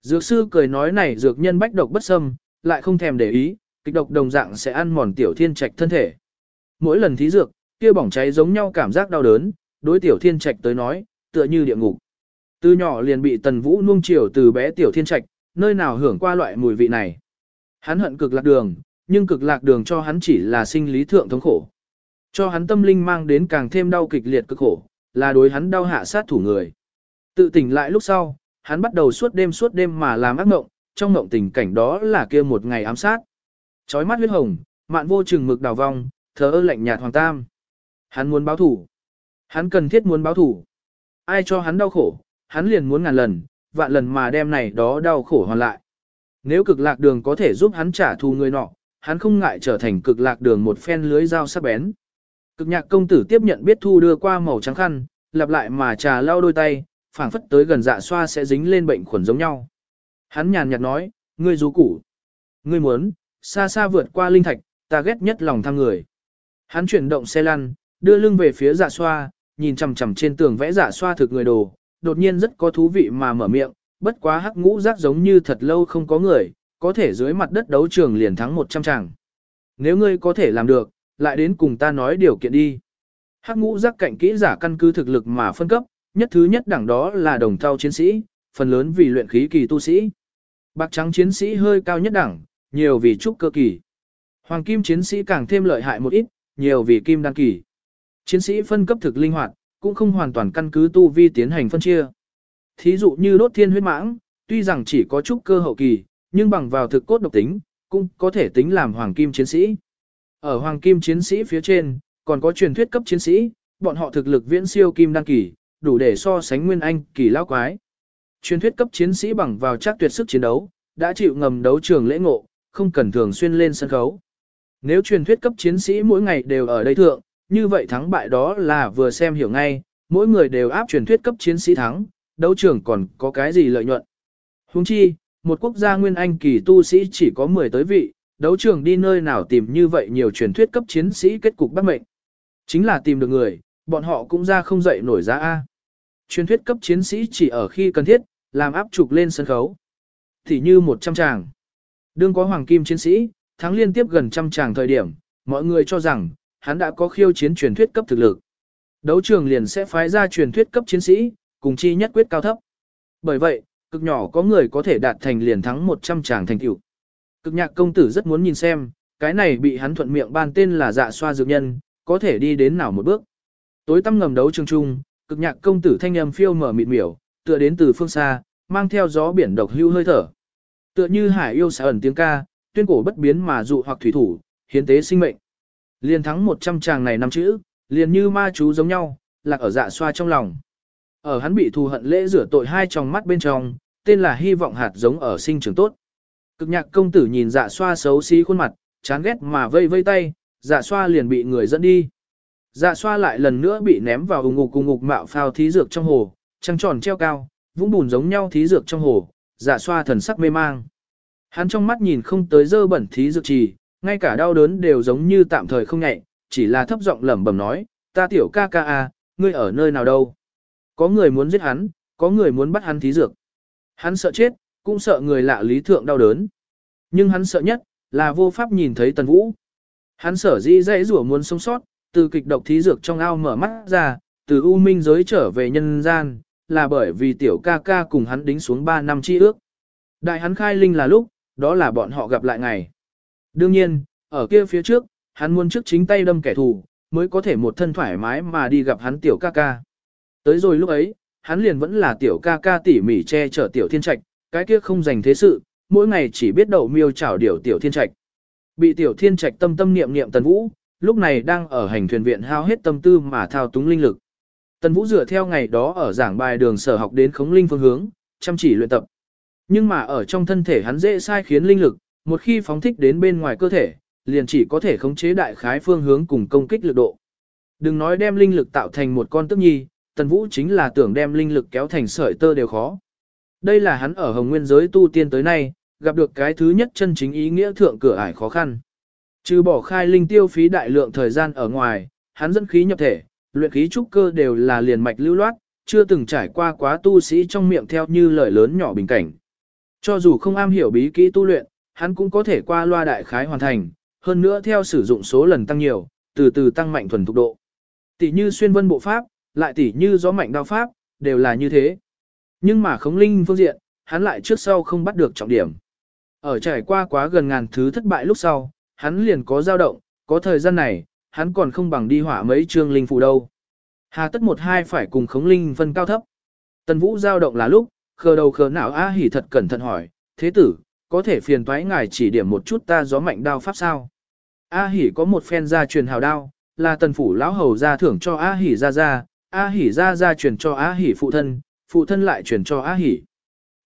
Dược sư cười nói này dược nhân bách độc bất xâm, lại không thèm để ý, kịch độc đồng dạng sẽ ăn mòn tiểu thiên trạch thân thể. Mỗi lần thí dược, kia bỏng cháy giống nhau cảm giác đau đớn, đối tiểu thiên trạch tới nói, tựa như địa ngục. Từ nhỏ liền bị tần vũ nuông chiều từ bé tiểu thiên trạch, nơi nào hưởng qua loại mùi vị này. Hắn hận cực lạc đường, nhưng cực lạc đường cho hắn chỉ là sinh lý thượng thống khổ. Cho hắn tâm linh mang đến càng thêm đau kịch liệt cực khổ, là đối hắn đau hạ sát thủ người. Tự tỉnh lại lúc sau, hắn bắt đầu suốt đêm suốt đêm mà làm ác mộng, trong mộng tình cảnh đó là kia một ngày ám sát. Chói mắt huyết hồng, mạn vô chừng mực đào vong, thờ ơ lạnh nhạt hoàng tam. Hắn muốn báo thủ. Hắn cần thiết muốn báo thủ. Ai cho hắn đau khổ, hắn liền muốn ngàn lần, vạn lần mà đem này đó đau khổ hoàn lại. Nếu cực lạc đường có thể giúp hắn trả thù người nọ, hắn không ngại trở thành cực lạc đường một phen lưới dao sắc bén. Cực nhạc công tử tiếp nhận biết thu đưa qua màu trắng khăn, lặp lại mà trà lau đôi tay, phảng phất tới gần dạ xoa sẽ dính lên bệnh khuẩn giống nhau. Hắn nhàn nhạt nói, ngươi rú củ. Ngươi muốn, xa xa vượt qua linh thạch, ta ghét nhất lòng tham người. Hắn chuyển động xe lăn, đưa lưng về phía dạ xoa, nhìn chằm chằm trên tường vẽ dạ xoa thực người đồ, đột nhiên rất có thú vị mà mở miệng, bất quá hắc ngũ giác giống như thật lâu không có người, có thể dưới mặt đất đấu trường liền thắng 100 tràng. Nếu ngươi có thể làm được, lại đến cùng ta nói điều kiện đi. Hắc ngũ giác cạnh kỹ giả căn cứ thực lực mà phân cấp, nhất thứ nhất đẳng đó là đồng thau chiến sĩ, phần lớn vì luyện khí kỳ tu sĩ. Bạc trắng chiến sĩ hơi cao nhất đẳng, nhiều vì trúc cơ kỳ. Hoàng kim chiến sĩ càng thêm lợi hại một ít, nhiều vì kim đăng kỳ. Chiến sĩ phân cấp thực linh hoạt, cũng không hoàn toàn căn cứ tu vi tiến hành phân chia. Thí dụ như đốt thiên huyết mãng, tuy rằng chỉ có trúc cơ hậu kỳ, nhưng bằng vào thực cốt độc tính, cũng có thể tính làm hoàng kim chiến sĩ. Ở hoàng kim chiến sĩ phía trên, còn có truyền thuyết cấp chiến sĩ, bọn họ thực lực viễn siêu kim đăng kỳ, đủ để so sánh nguyên anh kỳ lão quái. Truyền thuyết cấp chiến sĩ bằng vào chắc tuyệt sức chiến đấu, đã chịu ngầm đấu trường lễ ngộ, không cần thường xuyên lên sân khấu. Nếu truyền thuyết cấp chiến sĩ mỗi ngày đều ở đây thượng, như vậy thắng bại đó là vừa xem hiểu ngay, mỗi người đều áp truyền thuyết cấp chiến sĩ thắng, đấu trường còn có cái gì lợi nhuận. Huống chi, một quốc gia nguyên anh kỳ tu sĩ chỉ có 10 tới vị, đấu trường đi nơi nào tìm như vậy nhiều truyền thuyết cấp chiến sĩ kết cục bắt mệnh. Chính là tìm được người, bọn họ cũng ra không dậy nổi giá A. Truyền thuyết cấp chiến sĩ chỉ ở khi cần thiết, làm áp trục lên sân khấu. Thì như 100 tràng. Đương có hoàng kim chiến sĩ, thắng liên tiếp gần trăm tràng thời điểm, mọi người cho rằng, hắn đã có khiêu chiến truyền thuyết cấp thực lực. Đấu trường liền sẽ phái ra truyền thuyết cấp chiến sĩ, cùng chi nhất quyết cao thấp. Bởi vậy, cực nhỏ có người có thể đạt thành liền thắng 100 tràng thành tựu. Cực nhạc công tử rất muốn nhìn xem, cái này bị hắn thuận miệng ban tên là dạ xoa dược nhân, có thể đi đến nào một bước. Tối tăm ngầm đấu trường trung, cực nhạc công tử thanh âm phiêu mở mịt miểu, tựa đến từ phương xa, mang theo gió biển độc hưu hơi thở. Tựa như hải yêu xả ẩn tiếng ca, tuyên cổ bất biến mà dụ hoặc thủy thủ, hiến tế sinh mệnh. Liên thắng 100 chàng này năm chữ, liền như ma chú giống nhau, lạc ở dạ xoa trong lòng. Ở hắn bị thù hận lễ rửa tội hai trong mắt bên trong, tên là hy vọng hạt giống ở sinh trưởng tốt. Cực nhạc công tử nhìn dạ xoa xấu xí khuôn mặt, chán ghét mà vây vây tay, dạ xoa liền bị người dẫn đi. Dạ xoa lại lần nữa bị ném vào ùng ngục cùng ngục mạo phao thí dược trong hồ, trăng tròn treo cao, vũng bùn giống nhau thí dược trong hồ, dạ xoa thần sắc mê mang. Hắn trong mắt nhìn không tới dơ bẩn thí dược trì, ngay cả đau đớn đều giống như tạm thời không nhạy, chỉ là thấp giọng lẩm bẩm nói, ta tiểu ca ca à, ngươi ở nơi nào đâu? Có người muốn giết hắn, có người muốn bắt hắn thí dược. Hắn sợ chết, cũng sợ người lạ lý thượng đau đớn. Nhưng hắn sợ nhất, là vô pháp nhìn thấy tần vũ. Hắn sở dĩ dễ rủa muốn sống sót, từ kịch độc thí dược trong ao mở mắt ra, từ u minh giới trở về nhân gian, là bởi vì tiểu ca ca cùng hắn đính xuống 3 năm chi ước. Đại hắn khai linh là lúc, đó là bọn họ gặp lại ngày. Đương nhiên, ở kia phía trước, hắn muốn trước chính tay đâm kẻ thù, mới có thể một thân thoải mái mà đi gặp hắn tiểu ca ca. Tới rồi lúc ấy, hắn liền vẫn là tiểu ca ca tỉ mỉ che chở tiểu thiên trạch, cái kia không dành thế sự, mỗi ngày chỉ biết đậu miêu chảo điều tiểu thiên trạch. Bị tiểu thiên trạch tâm tâm niệm niệm tần vũ, lúc này đang ở hành thuyền viện hao hết tâm tư mà thao túng linh lực. Tần vũ dựa theo ngày đó ở giảng bài đường sở học đến khống linh phương hướng, chăm chỉ luyện tập. Nhưng mà ở trong thân thể hắn dễ sai khiến linh lực, một khi phóng thích đến bên ngoài cơ thể, liền chỉ có thể khống chế đại khái phương hướng cùng công kích lực độ. Đừng nói đem linh lực tạo thành một con tức nhi, Tần Vũ chính là tưởng đem linh lực kéo thành sợi tơ đều khó. Đây là hắn ở Hồng Nguyên giới tu tiên tới nay, gặp được cái thứ nhất chân chính ý nghĩa thượng cửa ải khó khăn. Trừ bỏ khai linh tiêu phí đại lượng thời gian ở ngoài, hắn dẫn khí nhập thể, luyện khí trúc cơ đều là liền mạch lưu loát, chưa từng trải qua quá tu sĩ trong miệng theo như lời lớn nhỏ bình cảnh. Cho dù không am hiểu bí kỹ tu luyện, hắn cũng có thể qua loa đại khái hoàn thành, hơn nữa theo sử dụng số lần tăng nhiều, từ từ tăng mạnh thuần thục độ. Tỷ như xuyên vân bộ pháp, lại tỷ như gió mạnh đao pháp, đều là như thế. Nhưng mà khống linh phương diện, hắn lại trước sau không bắt được trọng điểm. Ở trải qua quá gần ngàn thứ thất bại lúc sau, hắn liền có dao động, có thời gian này, hắn còn không bằng đi hỏa mấy chương linh phù đâu. Hà tất một hai phải cùng khống linh phân cao thấp. Tần vũ dao động là lúc, khờ đầu khờ não A hỉ thật cẩn thận hỏi, thế tử, có thể phiền toái ngài chỉ điểm một chút ta gió mạnh đao pháp sao? A hỉ có một phen gia truyền hào đao, là tần phủ lão hầu gia thưởng cho A hỉ ra ra, A hỉ ra ra truyền cho A hỉ phụ thân, phụ thân lại truyền cho A hỉ.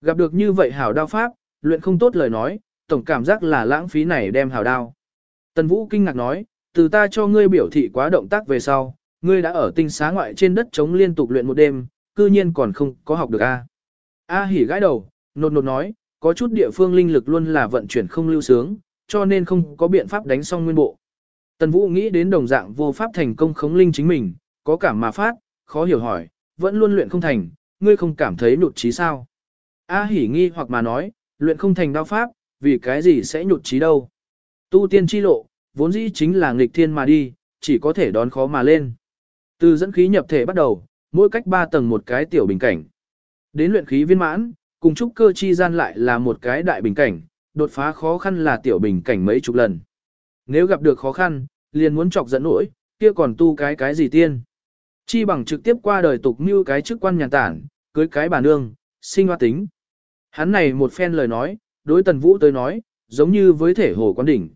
Gặp được như vậy hào đao pháp, luyện không tốt lời nói, tổng cảm giác là lãng phí này đem hào đao. Tần vũ kinh ngạc nói, từ ta cho ngươi biểu thị quá động tác về sau, ngươi đã ở tinh xá ngoại trên đất chống liên tục luyện một đêm, cư nhiên còn không có học được A. A hỉ gãi đầu, nột nột nói, có chút địa phương linh lực luôn là vận chuyển không lưu sướng, cho nên không có biện pháp đánh xong nguyên bộ. Tần Vũ nghĩ đến đồng dạng vô pháp thành công khống linh chính mình, có cảm mà phát, khó hiểu hỏi, vẫn luôn luyện không thành, ngươi không cảm thấy nhụt chí sao? A hỉ nghi hoặc mà nói, luyện không thành đao pháp, vì cái gì sẽ nhụt chí đâu? Tu tiên chi lộ, vốn dĩ chính là nghịch thiên mà đi, chỉ có thể đón khó mà lên. Từ dẫn khí nhập thể bắt đầu, mỗi cách 3 tầng một cái tiểu bình cảnh. Đến luyện khí viên mãn, cùng trúc cơ chi gian lại là một cái đại bình cảnh, đột phá khó khăn là tiểu bình cảnh mấy chục lần. Nếu gặp được khó khăn, liền muốn chọc dẫn nổi, kia còn tu cái cái gì tiên. Chi bằng trực tiếp qua đời tục như cái chức quan nhàn tản, cưới cái bà nương, sinh hoa tính. Hắn này một phen lời nói, đối tần vũ tới nói, giống như với thể hồ quán đỉnh.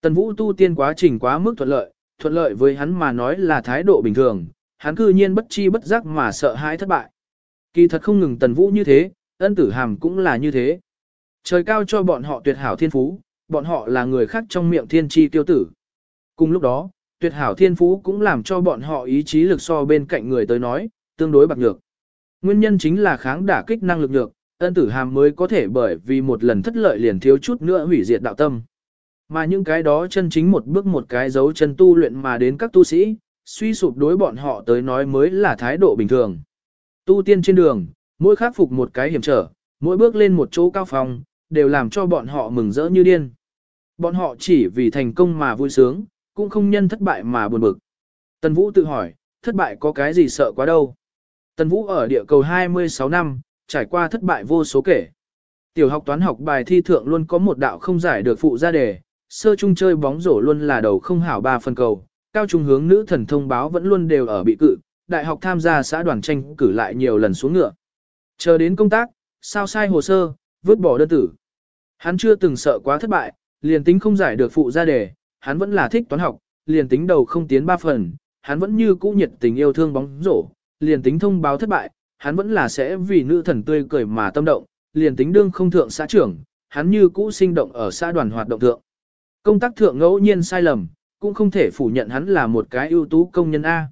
Tần vũ tu tiên quá trình quá mức thuận lợi, thuận lợi với hắn mà nói là thái độ bình thường, hắn cư nhiên bất chi bất giác mà sợ hãi thất bại. Kỳ thật không ngừng tần vũ như thế, ân tử hàm cũng là như thế. Trời cao cho bọn họ tuyệt hảo thiên phú, bọn họ là người khác trong miệng thiên tri tiêu tử. Cùng lúc đó, tuyệt hảo thiên phú cũng làm cho bọn họ ý chí lực so bên cạnh người tới nói, tương đối bạc nhược. Nguyên nhân chính là kháng đả kích năng lực nhược, ân tử hàm mới có thể bởi vì một lần thất lợi liền thiếu chút nữa hủy diệt đạo tâm. Mà những cái đó chân chính một bước một cái dấu chân tu luyện mà đến các tu sĩ, suy sụp đối bọn họ tới nói mới là thái độ bình thường. Tu tiên trên đường, mỗi khắc phục một cái hiểm trở, mỗi bước lên một chỗ cao phong, đều làm cho bọn họ mừng rỡ như điên. Bọn họ chỉ vì thành công mà vui sướng, cũng không nhân thất bại mà buồn bực. Tần Vũ tự hỏi, thất bại có cái gì sợ quá đâu. Tần Vũ ở địa cầu 26 năm, trải qua thất bại vô số kể. Tiểu học toán học bài thi thượng luôn có một đạo không giải được phụ ra đề, sơ trung chơi bóng rổ luôn là đầu không hảo ba phần cầu, cao trung hướng nữ thần thông báo vẫn luôn đều ở bị cự, đại học tham gia xã đoàn tranh cử lại nhiều lần xuống ngựa. Chờ đến công tác, sao sai hồ sơ, vứt bỏ đơn tử. Hắn chưa từng sợ quá thất bại, liền tính không giải được phụ gia đề, hắn vẫn là thích toán học, liền tính đầu không tiến ba phần, hắn vẫn như cũ nhiệt tình yêu thương bóng rổ, liền tính thông báo thất bại, hắn vẫn là sẽ vì nữ thần tươi cười mà tâm động, liền tính đương không thượng xã trưởng, hắn như cũ sinh động ở xã đoàn hoạt động thượng. Công tác thượng ngẫu nhiên sai lầm, cũng không thể phủ nhận hắn là một cái ưu tú công nhân A.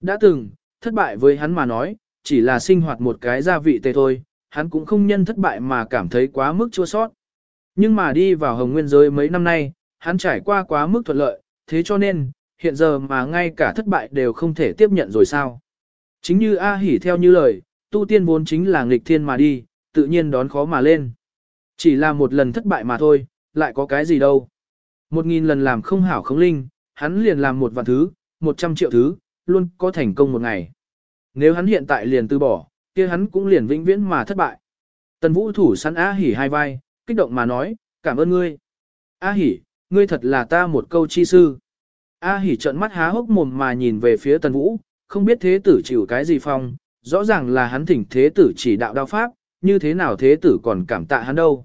Đã từng, thất bại với hắn mà nói, chỉ là sinh hoạt một cái gia vị tê thôi, hắn cũng không nhân thất bại mà cảm thấy quá mức chua sót. Nhưng mà đi vào hồng nguyên giới mấy năm nay, hắn trải qua quá mức thuận lợi, thế cho nên, hiện giờ mà ngay cả thất bại đều không thể tiếp nhận rồi sao. Chính như A hỉ theo như lời, tu tiên vốn chính là nghịch thiên mà đi, tự nhiên đón khó mà lên. Chỉ là một lần thất bại mà thôi, lại có cái gì đâu. Một nghìn lần làm không hảo không linh, hắn liền làm một vạn thứ, một trăm triệu thứ, luôn có thành công một ngày. Nếu hắn hiện tại liền từ bỏ, kia hắn cũng liền vĩnh viễn mà thất bại. Tần vũ thủ săn A hỉ hai vai, kích động mà nói, cảm ơn ngươi. A hỉ, ngươi thật là ta một câu chi sư. A hỉ trợn mắt há hốc mồm mà nhìn về phía tần vũ, không biết thế tử chịu cái gì phong, rõ ràng là hắn thỉnh thế tử chỉ đạo đao pháp, như thế nào thế tử còn cảm tạ hắn đâu.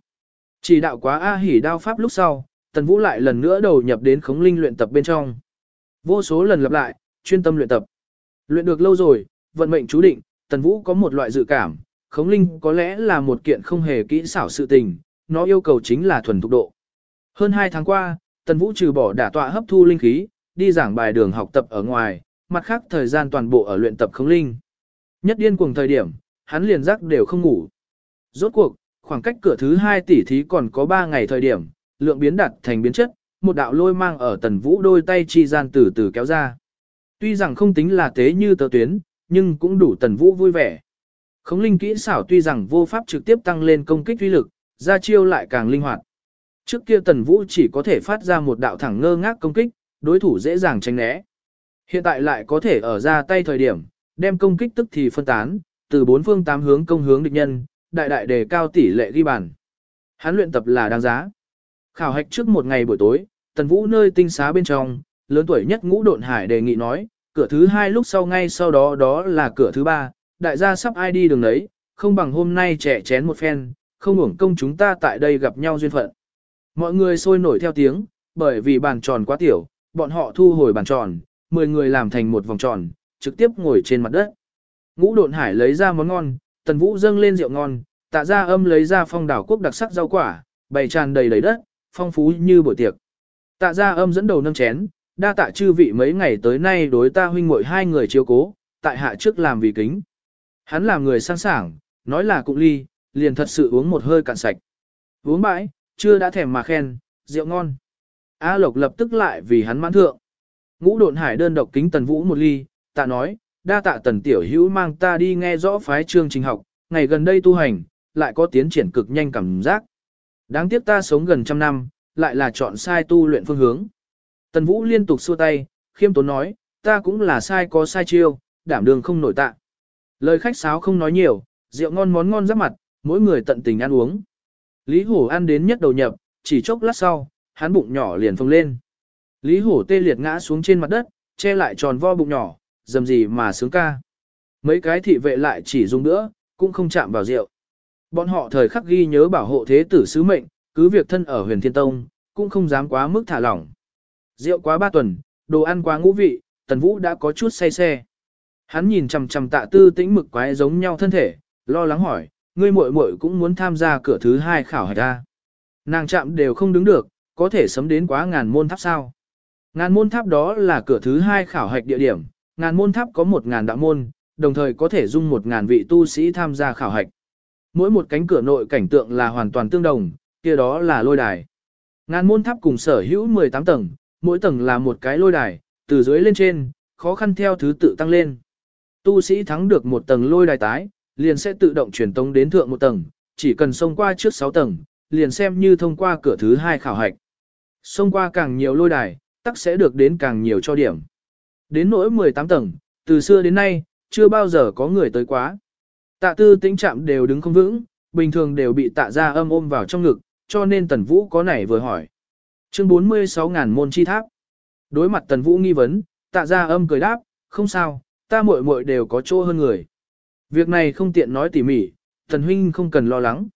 Chỉ đạo quá A hỉ đao pháp lúc sau, tần vũ lại lần nữa đầu nhập đến khống linh luyện tập bên trong. Vô số lần lặp lại, chuyên tâm luyện tập. Luyện được lâu rồi, vận mệnh chú định, tần vũ có một loại dự cảm, khống linh có lẽ là một kiện không hề kỹ xảo sự tình, nó yêu cầu chính là thuần thục độ. Hơn 2 tháng qua, tần vũ trừ bỏ đả tọa hấp thu linh khí, đi giảng bài đường học tập ở ngoài, mặt khác thời gian toàn bộ ở luyện tập khống linh. Nhất điên cuồng thời điểm, hắn liền giấc đều không ngủ. Rốt cuộc, khoảng cách cửa thứ 2 tỷ thí còn có 3 ngày thời điểm, lượng biến đạt thành biến chất, một đạo lôi mang ở tần vũ đôi tay chi gian từ từ kéo ra. Tuy rằng không tính là tế như tờ tuyến, nhưng cũng đủ tần vũ vui vẻ. Khống linh kỹ xảo tuy rằng vô pháp trực tiếp tăng lên công kích uy lực, ra chiêu lại càng linh hoạt. Trước kia tần vũ chỉ có thể phát ra một đạo thẳng ngơ ngác công kích, đối thủ dễ dàng tránh né. Hiện tại lại có thể ở ra tay thời điểm, đem công kích tức thì phân tán, từ bốn phương tám hướng công hướng địch nhân, đại đại đề cao tỷ lệ ghi bàn. Hắn luyện tập là đáng giá. Khảo hạch trước một ngày buổi tối, Tần Vũ nơi tinh xá bên trong, lớn tuổi nhất ngũ độn hải đề nghị nói, cửa thứ hai lúc sau ngay sau đó đó là cửa thứ ba, đại gia sắp ai đi đường đấy, không bằng hôm nay trẻ chén một phen, không hưởng công chúng ta tại đây gặp nhau duyên phận. Mọi người sôi nổi theo tiếng, bởi vì bàn tròn quá tiểu, bọn họ thu hồi bàn tròn, 10 người làm thành một vòng tròn, trực tiếp ngồi trên mặt đất. Ngũ độn hải lấy ra món ngon, tần vũ dâng lên rượu ngon, tạ ra âm lấy ra phong đảo quốc đặc sắc rau quả, bày tràn đầy đầy đất, phong phú như buổi tiệc. Tạ ra âm dẫn đầu nâng chén, đa tạ chư vị mấy ngày tới nay đối ta huynh muội hai người chiếu cố, tại hạ trước làm vì kính. Hắn làm người sang sảng, nói là cũng ly, liền thật sự uống một hơi cạn sạch. Uống bãi, chưa đã thèm mà khen, rượu ngon. A Lộc lập tức lại vì hắn mãn thượng. Ngũ độn hải đơn độc kính tần vũ một ly, tạ nói, đa tạ tần tiểu hữu mang ta đi nghe rõ phái chương trình học, ngày gần đây tu hành, lại có tiến triển cực nhanh cảm giác. Đáng tiếc ta sống gần trăm năm, lại là chọn sai tu luyện phương hướng. Tần Vũ liên tục xua tay, khiêm tốn nói, ta cũng là sai có sai chiêu, đảm đường không nổi tạ. Lời khách sáo không nói nhiều, rượu ngon món ngon giáp mặt, mỗi người tận tình ăn uống. Lý Hổ ăn đến nhất đầu nhập, chỉ chốc lát sau, hắn bụng nhỏ liền phồng lên. Lý Hổ tê liệt ngã xuống trên mặt đất, che lại tròn vo bụng nhỏ, dầm gì mà sướng ca. Mấy cái thị vệ lại chỉ dùng nữa, cũng không chạm vào rượu. Bọn họ thời khắc ghi nhớ bảo hộ thế tử sứ mệnh, cứ việc thân ở huyền thiên tông, cũng không dám quá mức thả lỏng. Rượu quá ba tuần, đồ ăn quá ngũ vị, tần vũ đã có chút say xe. Hắn nhìn chằm chằm tạ tư tĩnh mực quái giống nhau thân thể, lo lắng hỏi, ngươi muội muội cũng muốn tham gia cửa thứ hai khảo hạch ta. Nàng chạm đều không đứng được, có thể sấm đến quá ngàn môn tháp sao. Ngàn môn tháp đó là cửa thứ hai khảo hạch địa điểm, ngàn môn tháp có một ngàn đạo môn, đồng thời có thể dung một ngàn vị tu sĩ tham gia khảo hạch. Mỗi một cánh cửa nội cảnh tượng là hoàn toàn tương đồng, kia đó là lôi đài. Ngàn môn tháp cùng sở hữu 18 tầng, mỗi tầng là một cái lôi đài, từ dưới lên trên, khó khăn theo thứ tự tăng lên. Tu sĩ thắng được một tầng lôi đài tái, liền sẽ tự động chuyển tống đến thượng một tầng, chỉ cần xông qua trước 6 tầng, liền xem như thông qua cửa thứ hai khảo hạch. Xông qua càng nhiều lôi đài, tắc sẽ được đến càng nhiều cho điểm. Đến nỗi 18 tầng, từ xưa đến nay, chưa bao giờ có người tới quá. Tạ tư tĩnh chạm đều đứng không vững, bình thường đều bị tạ ra âm ôm vào trong ngực, cho nên tần vũ có nảy vừa hỏi. Chương 46 ngàn môn chi tháp. Đối mặt tần vũ nghi vấn, tạ ra âm cười đáp, không sao, ta muội muội đều có chỗ hơn người. Việc này không tiện nói tỉ mỉ, Tần huynh không cần lo lắng.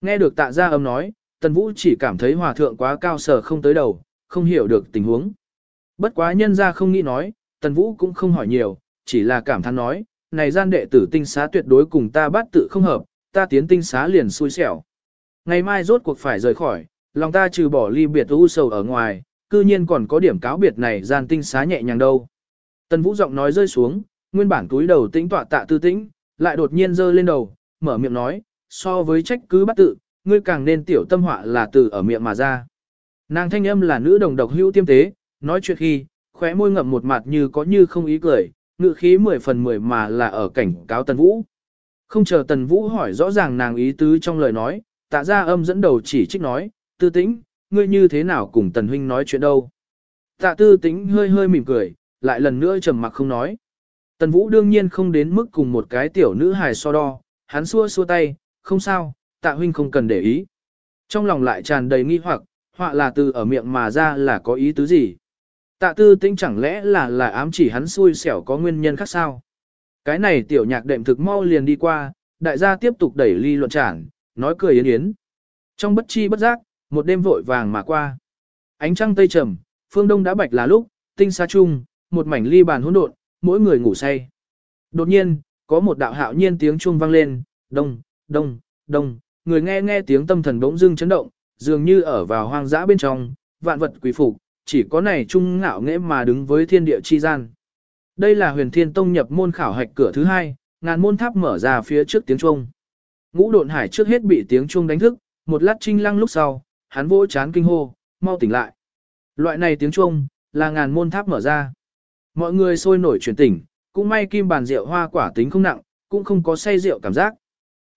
Nghe được tạ gia âm nói, Tần Vũ chỉ cảm thấy hòa thượng quá cao sở không tới đầu, không hiểu được tình huống. Bất quá nhân ra không nghĩ nói, Tần Vũ cũng không hỏi nhiều, chỉ là cảm thán nói, này gian đệ tử tinh xá tuyệt đối cùng ta bắt tự không hợp, ta tiến tinh xá liền xui xẻo. Ngày mai rốt cuộc phải rời khỏi, lòng ta trừ bỏ ly biệt u sầu ở ngoài, cư nhiên còn có điểm cáo biệt này gian tinh xá nhẹ nhàng đâu. Tần Vũ giọng nói rơi xuống, nguyên bản túi đầu tĩnh tọa tạ tư tĩnh, lại đột nhiên giơ lên đầu, mở miệng nói, so với trách cứ bắt tự, ngươi càng nên tiểu tâm họa là từ ở miệng mà ra. Nàng thanh âm là nữ đồng độc hữu tiêm tế, nói chuyện khi, khóe môi ngậm một mặt như có như không ý cười, ngự khí mười phần mười mà là ở cảnh cáo Tần Vũ. Không chờ Tần Vũ hỏi rõ ràng nàng ý tứ trong lời nói, tạ ra âm dẫn đầu chỉ trích nói, tư tĩnh, ngươi như thế nào cùng Tần Huynh nói chuyện đâu. Tạ tư tĩnh hơi hơi mỉm cười, lại lần nữa trầm mặc không nói. Tần Vũ đương nhiên không đến mức cùng một cái tiểu nữ hài so đo, hắn xua xua tay, không sao, tạ huynh không cần để ý. Trong lòng lại tràn đầy nghi hoặc, họa là từ ở miệng mà ra là có ý tứ gì. Tạ tư tĩnh chẳng lẽ là là ám chỉ hắn xui xẻo có nguyên nhân khác sao? Cái này tiểu nhạc đệm thực mau liền đi qua, đại gia tiếp tục đẩy ly luận trản, nói cười yến yến. Trong bất chi bất giác, một đêm vội vàng mà qua. Ánh trăng tây trầm, phương đông đã bạch là lúc, tinh xa chung, một mảnh ly bàn hỗn độn, mỗi người ngủ say. Đột nhiên, có một đạo hạo nhiên tiếng chuông vang lên, đông, đông, đông, người nghe nghe tiếng tâm thần bỗng dưng chấn động, dường như ở vào hoang dã bên trong, vạn vật quỷ phục, chỉ có này trung ngạo nghễ mà đứng với thiên địa chi gian. Đây là huyền thiên tông nhập môn khảo hạch cửa thứ hai, ngàn môn tháp mở ra phía trước tiếng chuông. Ngũ độn hải trước hết bị tiếng chuông đánh thức, một lát trinh lăng lúc sau, hắn vỗ chán kinh hô, mau tỉnh lại. Loại này tiếng chuông, là ngàn môn tháp mở ra. Mọi người sôi nổi chuyển tỉnh, cũng may kim bàn rượu hoa quả tính không nặng, cũng không có say rượu cảm giác.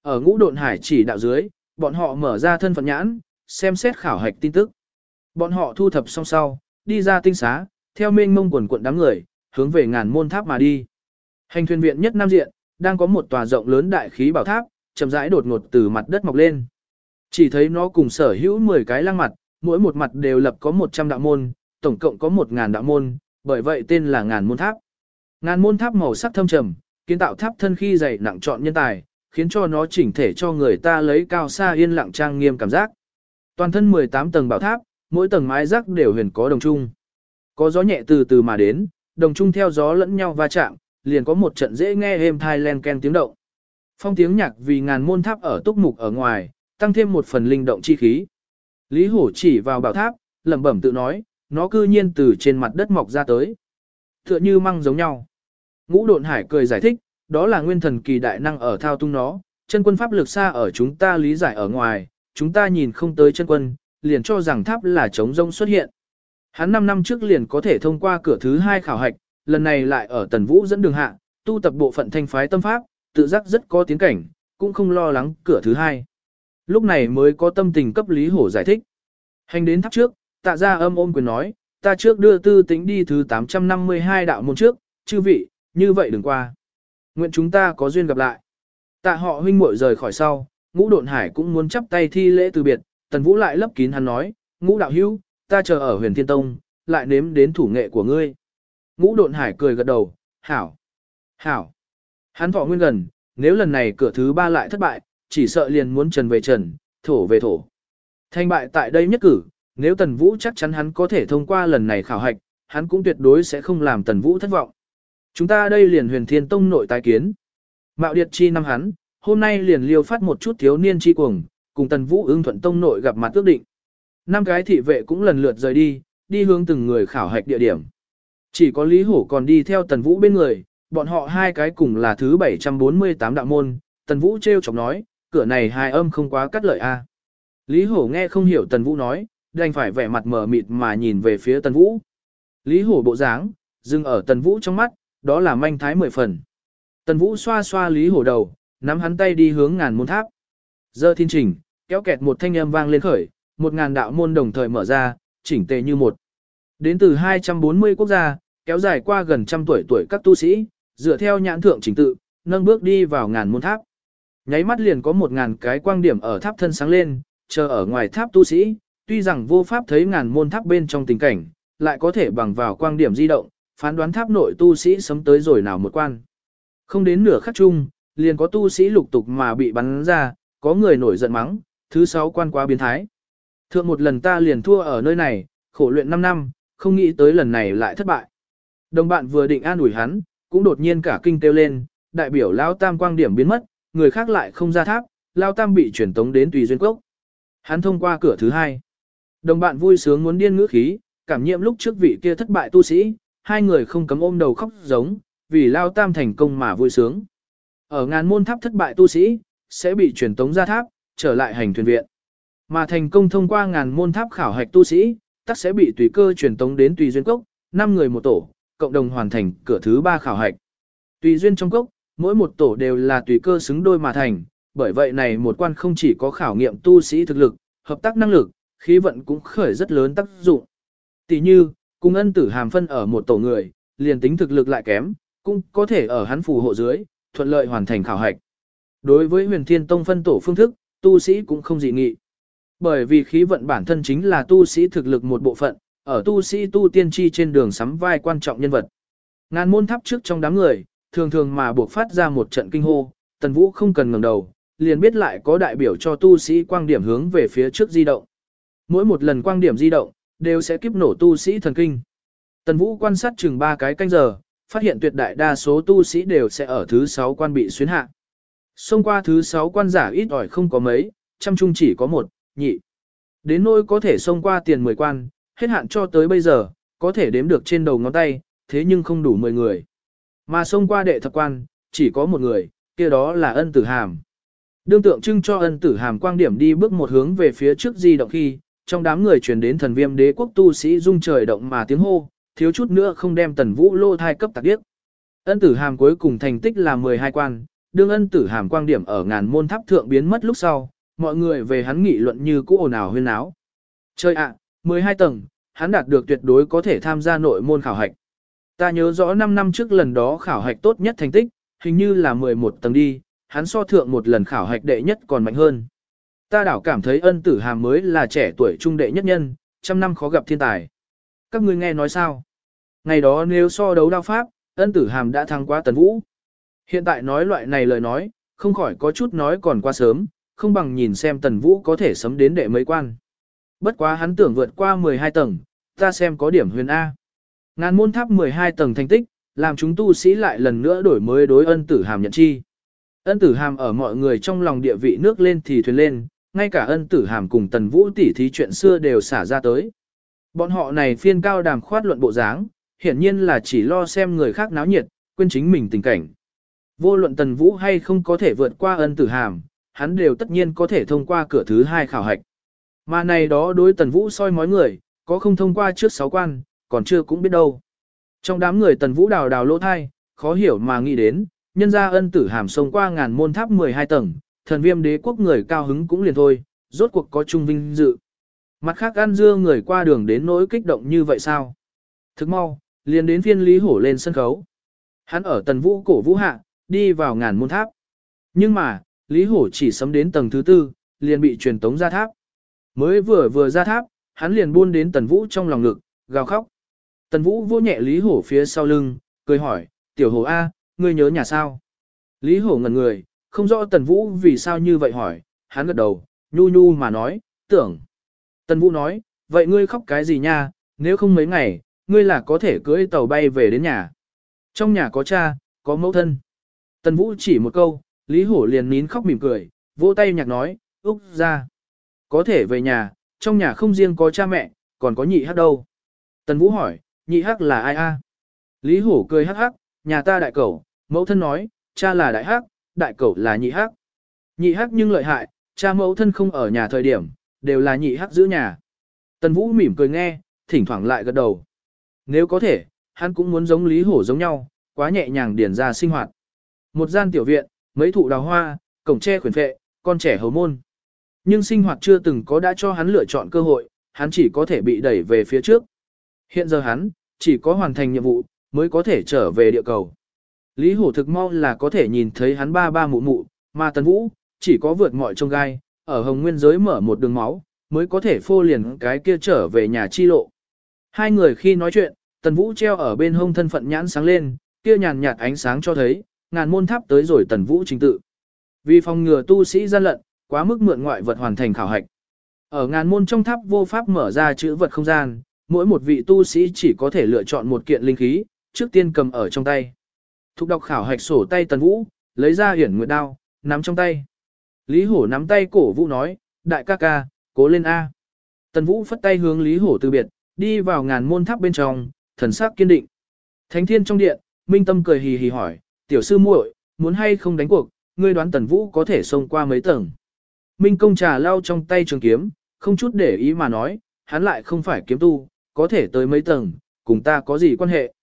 Ở ngũ độn hải chỉ đạo dưới, bọn họ mở ra thân phận nhãn, xem xét khảo hạch tin tức. Bọn họ thu thập xong sau, đi ra tinh xá, theo mênh mông quần quận đám người, hướng về ngàn môn tháp mà đi. Hành thuyền viện nhất Nam Diện, đang có một tòa rộng lớn đại khí bảo tháp, chậm rãi đột ngột từ mặt đất mọc lên. Chỉ thấy nó cùng sở hữu 10 cái lăng mặt, mỗi một mặt đều lập có 100 đạo môn, tổng cộng có 1.000 đạo môn, bởi vậy tên là ngàn môn tháp. Ngàn môn tháp màu sắc thâm trầm, kiến tạo tháp thân khi dày nặng chọn nhân tài, khiến cho nó chỉnh thể cho người ta lấy cao xa yên lặng trang nghiêm cảm giác. Toàn thân 18 tầng bảo tháp, mỗi tầng mái rắc đều huyền có đồng trung. Có gió nhẹ từ từ mà đến, đồng trung theo gió lẫn nhau va chạm, liền có một trận dễ nghe êm thai len ken tiếng động. Phong tiếng nhạc vì ngàn môn tháp ở túc mục ở ngoài, tăng thêm một phần linh động chi khí. Lý Hổ chỉ vào bảo tháp, lẩm bẩm tự nói, nó cư nhiên từ trên mặt đất mọc ra tới. Tựa như măng giống nhau. Ngũ độn hải cười giải thích, đó là nguyên thần kỳ đại năng ở thao tung nó, chân quân pháp lực xa ở chúng ta lý giải ở ngoài, chúng ta nhìn không tới chân quân, liền cho rằng tháp là trống rông xuất hiện. Hắn 5 năm trước liền có thể thông qua cửa thứ hai khảo hạch, lần này lại ở Tần Vũ dẫn đường hạ, tu tập bộ phận thanh phái tâm pháp, tự giác rất có tiến cảnh, cũng không lo lắng cửa thứ hai. Lúc này mới có tâm tình cấp Lý Hổ giải thích. Hành đến tháp trước, tạ ra âm ôm quyền nói, ta trước đưa tư tính đi thứ 852 đạo môn trước, chư vị, như vậy đừng qua. Nguyện chúng ta có duyên gặp lại. Tạ họ huynh muội rời khỏi sau, ngũ độn hải cũng muốn chắp tay thi lễ từ biệt, tần vũ lại lấp kín hắn nói, ngũ đạo hữu, ta chờ ở huyền thiên tông, lại nếm đến thủ nghệ của ngươi. Ngũ độn hải cười gật đầu, hảo, hảo. Hắn thọ nguyên gần, nếu lần này cửa thứ ba lại thất bại, chỉ sợ liền muốn trần về trần, thổ về thổ. Thành bại tại đây nhất cử, nếu Tần Vũ chắc chắn hắn có thể thông qua lần này khảo hạch, hắn cũng tuyệt đối sẽ không làm Tần Vũ thất vọng. Chúng ta đây liền huyền thiên tông nội tái kiến. Mạo Điệt chi năm hắn, hôm nay liền liêu phát một chút thiếu niên chi cuồng, cùng Tần Vũ ưng thuận tông nội gặp mặt ước định. Năm cái thị vệ cũng lần lượt rời đi, đi hướng từng người khảo hạch địa điểm. Chỉ có Lý Hổ còn đi theo Tần Vũ bên người, bọn họ hai cái cùng là thứ 748 đạo môn, Tần Vũ treo chọc nói, cửa này hai âm không quá cắt lợi a. Lý Hổ nghe không hiểu Tần Vũ nói, đành phải vẻ mặt mờ mịt mà nhìn về phía Tần Vũ. Lý Hổ bộ dáng, dừng ở Tần Vũ trong mắt, đó là manh thái mười phần. Tần Vũ xoa xoa Lý Hổ đầu, nắm hắn tay đi hướng ngàn môn tháp. Giờ thiên trình, kéo kẹt một thanh âm vang lên khởi, một ngàn đạo môn đồng thời mở ra, chỉnh tề như một. Đến từ 240 quốc gia, kéo dài qua gần trăm tuổi tuổi các tu sĩ, dựa theo nhãn thượng trình tự, nâng bước đi vào ngàn môn tháp. Nháy mắt liền có một ngàn cái quang điểm ở tháp thân sáng lên, chờ ở ngoài tháp tu sĩ, tuy rằng vô pháp thấy ngàn môn tháp bên trong tình cảnh, lại có thể bằng vào quang điểm di động, phán đoán tháp nội tu sĩ sấm tới rồi nào một quan. Không đến nửa khắc chung, liền có tu sĩ lục tục mà bị bắn ra, có người nổi giận mắng, thứ sáu quan quá biến thái. Thượng một lần ta liền thua ở nơi này, khổ luyện 5 năm, không nghĩ tới lần này lại thất bại. Đồng bạn vừa định an ủi hắn, cũng đột nhiên cả kinh kêu lên, đại biểu Lao Tam quang điểm biến mất, người khác lại không ra tháp, Lao Tam bị chuyển tống đến tùy duyên cốc. Hắn thông qua cửa thứ hai. Đồng bạn vui sướng muốn điên ngữ khí, cảm nhiệm lúc trước vị kia thất bại tu sĩ, hai người không cấm ôm đầu khóc giống, vì Lao Tam thành công mà vui sướng. Ở ngàn môn tháp thất bại tu sĩ, sẽ bị truyền tống ra tháp, trở lại hành thuyền viện. Mà thành công thông qua ngàn môn tháp khảo hạch tu sĩ, tắc sẽ bị tùy cơ truyền tống đến tùy duyên cốc, 5 người một tổ, cộng đồng hoàn thành cửa thứ 3 khảo hạch. Tùy duyên trong cốc, mỗi một tổ đều là tùy cơ xứng đôi mà thành, bởi vậy này một quan không chỉ có khảo nghiệm tu sĩ thực lực, hợp tác năng lực, khí vận cũng khởi rất lớn tác dụng. Tỷ như, cùng ân tử hàm phân ở một tổ người, liền tính thực lực lại kém, cũng có thể ở hắn phù hộ dưới, thuận lợi hoàn thành khảo hạch. Đối với huyền thiên tông phân tổ phương thức, tu sĩ cũng không dị nghị. Bởi vì khí vận bản thân chính là tu sĩ thực lực một bộ phận, ở tu sĩ tu tiên tri trên đường sắm vai quan trọng nhân vật. Ngàn môn tháp trước trong đám người, thường thường mà buộc phát ra một trận kinh hô, tần vũ không cần ngẩng đầu, liền biết lại có đại biểu cho tu sĩ quang điểm hướng về phía trước di động. Mỗi một lần quang điểm di động, đều sẽ kiếp nổ tu sĩ thần kinh. Tần vũ quan sát chừng ba cái canh giờ, phát hiện tuyệt đại đa số tu sĩ đều sẽ ở thứ sáu quan bị xuyến hạ. Xông qua thứ sáu quan giả ít ỏi không có mấy, trăm chung chỉ có một, nhị. Đến nỗi có thể xông qua tiền 10 quan, hết hạn cho tới bây giờ, có thể đếm được trên đầu ngón tay, thế nhưng không đủ 10 người. Mà xông qua đệ thập quan, chỉ có một người, kia đó là ân tử hàm. Đương tượng trưng cho ân tử hàm quang điểm đi bước một hướng về phía trước di động khi, trong đám người truyền đến thần viêm đế quốc tu sĩ rung trời động mà tiếng hô, thiếu chút nữa không đem tần vũ lô thai cấp tạc điếc. Ân tử hàm cuối cùng thành tích là 12 quan, đương ân tử hàm quang điểm ở ngàn môn tháp thượng biến mất lúc sau, mọi người về hắn nghị luận như cũ ồn ào huyên áo. Chơi ạ, 12 tầng, hắn đạt được tuyệt đối có thể tham gia nội môn khảo hạch. Ta nhớ rõ 5 năm trước lần đó khảo hạch tốt nhất thành tích, hình như là 11 tầng đi, hắn so thượng một lần khảo hạch đệ nhất còn mạnh hơn. Ta đảo cảm thấy ân tử hàm mới là trẻ tuổi trung đệ nhất nhân, trăm năm khó gặp thiên tài. Các ngươi nghe nói sao? Ngày đó nếu so đấu đao pháp, ân tử hàm đã thắng qua tần vũ. Hiện tại nói loại này lời nói, không khỏi có chút nói còn quá sớm, không bằng nhìn xem tần vũ có thể sấm đến đệ mấy quan. Bất quá hắn tưởng vượt qua 12 tầng, ta xem có điểm huyền A. Ngàn môn tháp 12 tầng thành tích, làm chúng tu sĩ lại lần nữa đổi mới đối ân tử hàm nhận chi. Ân tử hàm ở mọi người trong lòng địa vị nước lên thì thuyền lên, ngay cả ân tử hàm cùng tần vũ tỉ thí chuyện xưa đều xả ra tới. Bọn họ này phiên cao đàm khoát luận bộ dáng, hiển nhiên là chỉ lo xem người khác náo nhiệt, quên chính mình tình cảnh. Vô luận tần vũ hay không có thể vượt qua ân tử hàm, hắn đều tất nhiên có thể thông qua cửa thứ hai khảo hạch. Mà này đó đối tần vũ soi mói người, có không thông qua trước sáu quan, còn chưa cũng biết đâu. Trong đám người tần vũ đào đào lỗ thai, khó hiểu mà nghĩ đến, nhân gia ân tử hàm sông qua ngàn môn tháp 12 tầng, thần viêm đế quốc người cao hứng cũng liền thôi, rốt cuộc có trung vinh dự. Mặt khác ăn dưa người qua đường đến nỗi kích động như vậy sao? Thức mau, liền đến phiên Lý Hổ lên sân khấu. Hắn ở tần vũ cổ vũ hạ, đi vào ngàn môn tháp. Nhưng mà, Lý Hổ chỉ sấm đến tầng thứ tư, liền bị truyền tống ra tháp. Mới vừa vừa ra tháp, hắn liền buôn đến Tần Vũ trong lòng ngực, gào khóc. Tần Vũ vô nhẹ Lý Hổ phía sau lưng, cười hỏi, tiểu hổ A, ngươi nhớ nhà sao? Lý Hổ ngẩn người, không rõ Tần Vũ vì sao như vậy hỏi, hắn gật đầu, nhu nhu mà nói, tưởng. Tần Vũ nói, vậy ngươi khóc cái gì nha, nếu không mấy ngày, ngươi là có thể cưỡi tàu bay về đến nhà. Trong nhà có cha, có mẫu thân. Tần Vũ chỉ một câu, Lý Hổ liền nín khóc mỉm cười, vỗ tay nhạc nói, Úc ra. Có thể về nhà, trong nhà không riêng có cha mẹ, còn có nhị hắc đâu. Tần Vũ hỏi, nhị hắc là ai a? Lý Hổ cười hắc hắc, nhà ta đại cẩu, mẫu thân nói, cha là đại hắc, đại cẩu là nhị hắc. Nhị hắc nhưng lợi hại, cha mẫu thân không ở nhà thời điểm, đều là nhị hắc giữ nhà. Tần Vũ mỉm cười nghe, thỉnh thoảng lại gật đầu. Nếu có thể, hắn cũng muốn giống Lý Hổ giống nhau, quá nhẹ nhàng điển ra sinh hoạt. Một gian tiểu viện, mấy thụ đào hoa, cổng tre khuyển phệ, con trẻ hầu môn. Nhưng sinh hoạt chưa từng có đã cho hắn lựa chọn cơ hội, hắn chỉ có thể bị đẩy về phía trước. Hiện giờ hắn, chỉ có hoàn thành nhiệm vụ, mới có thể trở về địa cầu. Lý Hổ thực mau là có thể nhìn thấy hắn ba ba mụ mụ, mà Tần Vũ, chỉ có vượt mọi trông gai, ở hồng nguyên giới mở một đường máu, mới có thể phô liền cái kia trở về nhà chi lộ. Hai người khi nói chuyện, Tần Vũ treo ở bên hông thân phận nhãn sáng lên, kia nhàn nhạt ánh sáng cho thấy, ngàn môn tháp tới rồi Tần Vũ chính tự. Vì phòng ngừa tu sĩ gian lận, quá mức mượn ngoại vật hoàn thành khảo hạch. Ở ngàn môn trong tháp vô pháp mở ra chữ vật không gian, mỗi một vị tu sĩ chỉ có thể lựa chọn một kiện linh khí, trước tiên cầm ở trong tay. Thục đọc khảo hạch sổ tay Tần Vũ, lấy ra hiển nguyệt đao, nắm trong tay. Lý Hổ nắm tay cổ Vũ nói, đại ca ca, cố lên A. Tần Vũ phất tay hướng Lý Hổ từ biệt, đi vào ngàn môn tháp bên trong, thần sắc kiên định. Thánh thiên trong điện, Minh Tâm cười hì hì hỏi, tiểu sư muội, muốn hay không đánh cuộc, ngươi đoán Tần Vũ có thể xông qua mấy tầng. Minh công trà lau trong tay trường kiếm, không chút để ý mà nói, hắn lại không phải kiếm tu, có thể tới mấy tầng, cùng ta có gì quan hệ.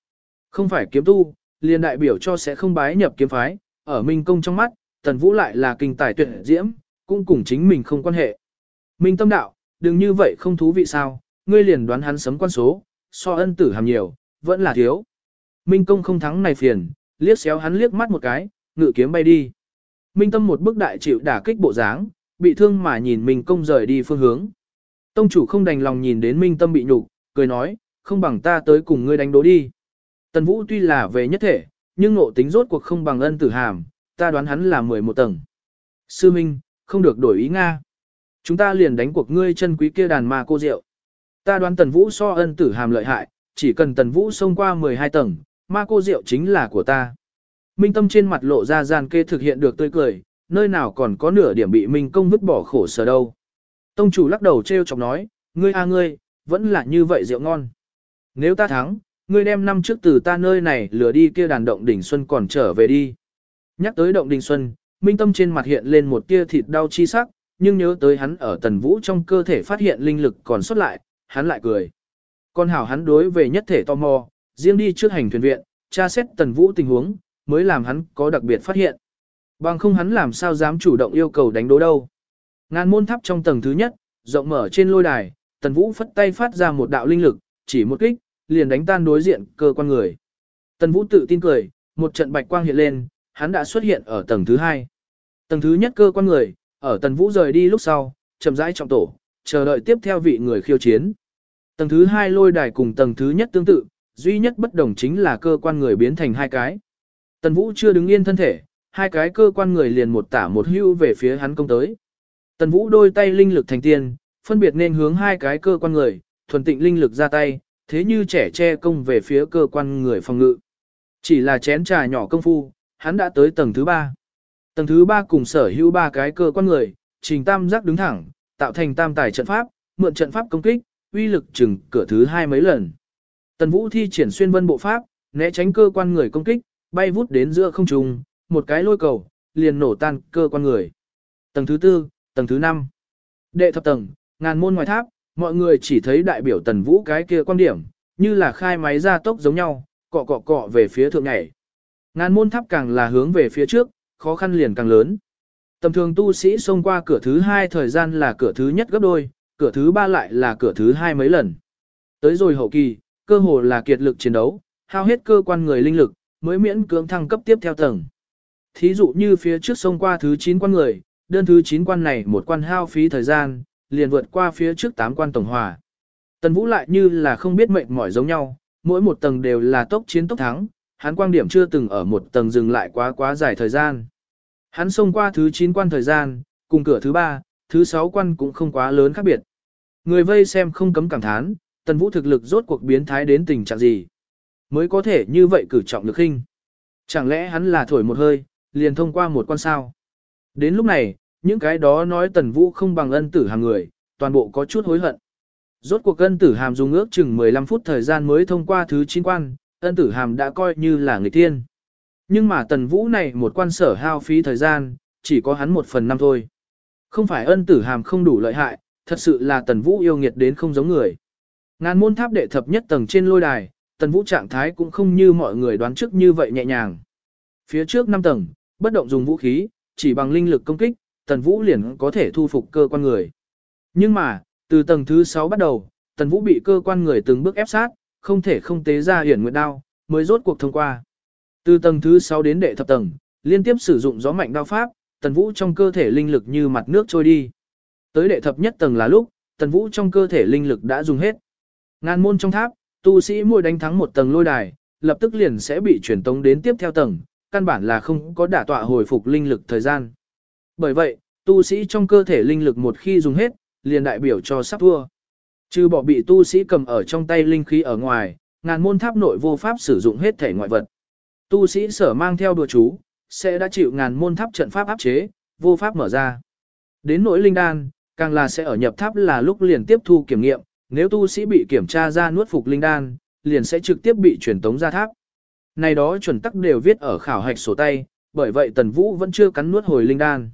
Không phải kiếm tu, liền đại biểu cho sẽ không bái nhập kiếm phái, ở Minh công trong mắt, Tần Vũ lại là kinh tài tuyệt diễm, cũng cùng chính mình không quan hệ. Minh tâm đạo, đừng như vậy không thú vị sao, ngươi liền đoán hắn sấm quan số, so ân tử hàm nhiều, vẫn là thiếu. Minh công không thắng này phiền, liếc xéo hắn liếc mắt một cái, ngự kiếm bay đi. Minh tâm một bức đại chịu đả kích bộ dáng, bị thương mà nhìn Minh công rời đi phương hướng. Tông chủ không đành lòng nhìn đến Minh tâm bị nhục, cười nói, không bằng ta tới cùng ngươi đánh đố đi. Tần Vũ tuy là về nhất thể, nhưng ngộ tính rốt cuộc không bằng ân tử hàm, ta đoán hắn là 11 tầng. Sư Minh, không được đổi ý Nga. Chúng ta liền đánh cuộc ngươi chân quý kia đàn ma cô rượu. Ta đoán Tần Vũ so ân tử hàm lợi hại, chỉ cần Tần Vũ xông qua 12 tầng, ma cô rượu chính là của ta. Minh Tâm trên mặt lộ ra gian kê thực hiện được tươi cười, nơi nào còn có nửa điểm bị Minh Công vứt bỏ khổ sở đâu. Tông chủ lắc đầu treo chọc nói, ngươi a ngươi, vẫn là như vậy rượu ngon. Nếu ta thắng, ngươi đem năm trước từ ta nơi này lừa đi kia đàn động đỉnh xuân còn trở về đi. Nhắc tới động đỉnh xuân, Minh Tâm trên mặt hiện lên một tia thịt đau chi sắc, nhưng nhớ tới hắn ở tần vũ trong cơ thể phát hiện linh lực còn xuất lại, hắn lại cười. Con hảo hắn đối về nhất thể tò mò, riêng đi trước hành thuyền viện, tra xét tần vũ tình huống, mới làm hắn có đặc biệt phát hiện. Bằng không hắn làm sao dám chủ động yêu cầu đánh đố đâu. Ngàn môn tháp trong tầng thứ nhất, rộng mở trên lôi đài, tần vũ phất tay phát ra một đạo linh lực, chỉ một kích, liền đánh tan đối diện cơ quan người. Tần vũ tự tin cười, một trận bạch quang hiện lên, hắn đã xuất hiện ở tầng thứ hai. Tầng thứ nhất cơ quan người, ở tần vũ rời đi lúc sau, chậm rãi trọng tổ, chờ đợi tiếp theo vị người khiêu chiến. Tầng thứ hai lôi đài cùng tầng thứ nhất tương tự, duy nhất bất đồng chính là cơ quan người biến thành hai cái. Tần vũ chưa đứng yên thân thể, hai cái cơ quan người liền một tả một hưu về phía hắn công tới. Tần vũ đôi tay linh lực thành tiên, phân biệt nên hướng hai cái cơ quan người, thuần tịnh linh lực ra tay, thế như trẻ che công về phía cơ quan người phòng ngự. Chỉ là chén trà nhỏ công phu, hắn đã tới tầng thứ ba. Tầng thứ ba cùng sở hữu ba cái cơ quan người, trình tam giác đứng thẳng, tạo thành tam tài trận pháp, mượn trận pháp công kích, uy lực chừng cửa thứ hai mấy lần. Tần Vũ thi triển xuyên vân bộ pháp, né tránh cơ quan người công kích, bay vút đến giữa không trung, một cái lôi cầu, liền nổ tan cơ quan người. Tầng thứ tư, tầng thứ năm. Đệ thập tầng, ngàn môn ngoài tháp, mọi người chỉ thấy đại biểu Tần Vũ cái kia quan điểm, như là khai máy ra tốc giống nhau, cọ cọ cọ về phía thượng nhảy. Ngàn môn tháp càng là hướng về phía trước, khó khăn liền càng lớn. Tầm thường tu sĩ xông qua cửa thứ hai thời gian là cửa thứ nhất gấp đôi, cửa thứ ba lại là cửa thứ hai mấy lần. Tới rồi hậu kỳ, cơ hồ là kiệt lực chiến đấu, hao hết cơ quan người linh lực, mới miễn cưỡng thăng cấp tiếp theo tầng. Thí dụ như phía trước xông qua thứ 9 quan người, đơn thứ 9 quan này một quan hao phí thời gian, liền vượt qua phía trước tám quan tổng hòa. Tần Vũ lại như là không biết mệnh mỏi giống nhau, mỗi một tầng đều là tốc chiến tốc thắng, hắn quang điểm chưa từng ở một tầng dừng lại quá quá dài thời gian. Hắn xông qua thứ 9 quan thời gian, cùng cửa thứ 3, thứ 6 quan cũng không quá lớn khác biệt. Người vây xem không cấm cảm thán, tần vũ thực lực rốt cuộc biến thái đến tình trạng gì. Mới có thể như vậy cử trọng lực hình. Chẳng lẽ hắn là thổi một hơi, liền thông qua một quan sao. Đến lúc này, những cái đó nói tần vũ không bằng ân tử hàng người, toàn bộ có chút hối hận. Rốt cuộc ân tử hàm dùng ước chừng 15 phút thời gian mới thông qua thứ 9 quan, ân tử hàm đã coi như là người tiên. Nhưng mà tần vũ này một quan sở hao phí thời gian, chỉ có hắn một phần năm thôi. Không phải ân tử hàm không đủ lợi hại, thật sự là tần vũ yêu nghiệt đến không giống người. Ngàn môn tháp đệ thập nhất tầng trên lôi đài, tần vũ trạng thái cũng không như mọi người đoán trước như vậy nhẹ nhàng. Phía trước 5 tầng, bất động dùng vũ khí, chỉ bằng linh lực công kích, tần vũ liền có thể thu phục cơ quan người. Nhưng mà, từ tầng thứ 6 bắt đầu, tần vũ bị cơ quan người từng bước ép sát, không thể không tế ra hiển nguyệt đao, mới rốt cuộc thông qua. Từ tầng thứ 6 đến đệ thập tầng, liên tiếp sử dụng gió mạnh đao pháp, tần vũ trong cơ thể linh lực như mặt nước trôi đi. Tới đệ thập nhất tầng là lúc, tần vũ trong cơ thể linh lực đã dùng hết. Ngàn môn trong tháp, Tu sĩ mỗi đánh thắng một tầng lôi đài, lập tức liền sẽ bị chuyển tống đến tiếp theo tầng, căn bản là không có đả tọa hồi phục linh lực thời gian. Bởi vậy, tu sĩ trong cơ thể linh lực một khi dùng hết, liền đại biểu cho sắp thua. Trừ bỏ bị tu sĩ cầm ở trong tay linh khí ở ngoài, ngàn môn tháp nội vô pháp sử dụng hết thể ngoại vật. Tu sĩ sở mang theo đùa chú, sẽ đã chịu ngàn môn tháp trận pháp áp chế, vô pháp mở ra. Đến nỗi linh đan, càng là sẽ ở nhập tháp là lúc liền tiếp thu kiểm nghiệm, nếu tu sĩ bị kiểm tra ra nuốt phục linh đan, liền sẽ trực tiếp bị truyền tống ra tháp. Này đó chuẩn tắc đều viết ở khảo hạch sổ tay, bởi vậy Tần Vũ vẫn chưa cắn nuốt hồi linh đan.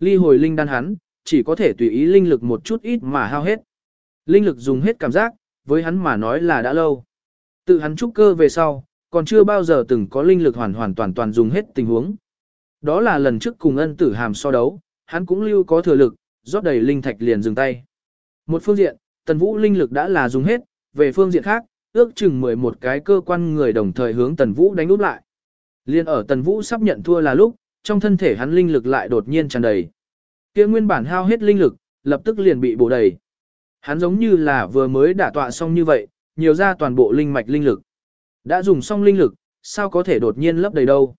Ly hồi linh đan hắn, chỉ có thể tùy ý linh lực một chút ít mà hao hết. Linh lực dùng hết cảm giác, với hắn mà nói là đã lâu. Tự hắn trúc cơ về sau, còn chưa bao giờ từng có linh lực hoàn hoàn toàn toàn dùng hết tình huống. Đó là lần trước cùng ân tử hàm so đấu, hắn cũng lưu có thừa lực, rót đầy linh thạch liền dừng tay. Một phương diện, tần vũ linh lực đã là dùng hết, về phương diện khác, ước chừng 11 cái cơ quan người đồng thời hướng tần vũ đánh úp lại. Liên ở tần vũ sắp nhận thua là lúc, trong thân thể hắn linh lực lại đột nhiên tràn đầy. Kia nguyên bản hao hết linh lực, lập tức liền bị bổ đầy. Hắn giống như là vừa mới đả tọa xong như vậy, nhiều ra toàn bộ linh mạch linh lực. Đã dùng xong linh lực, sao có thể đột nhiên lấp đầy đâu.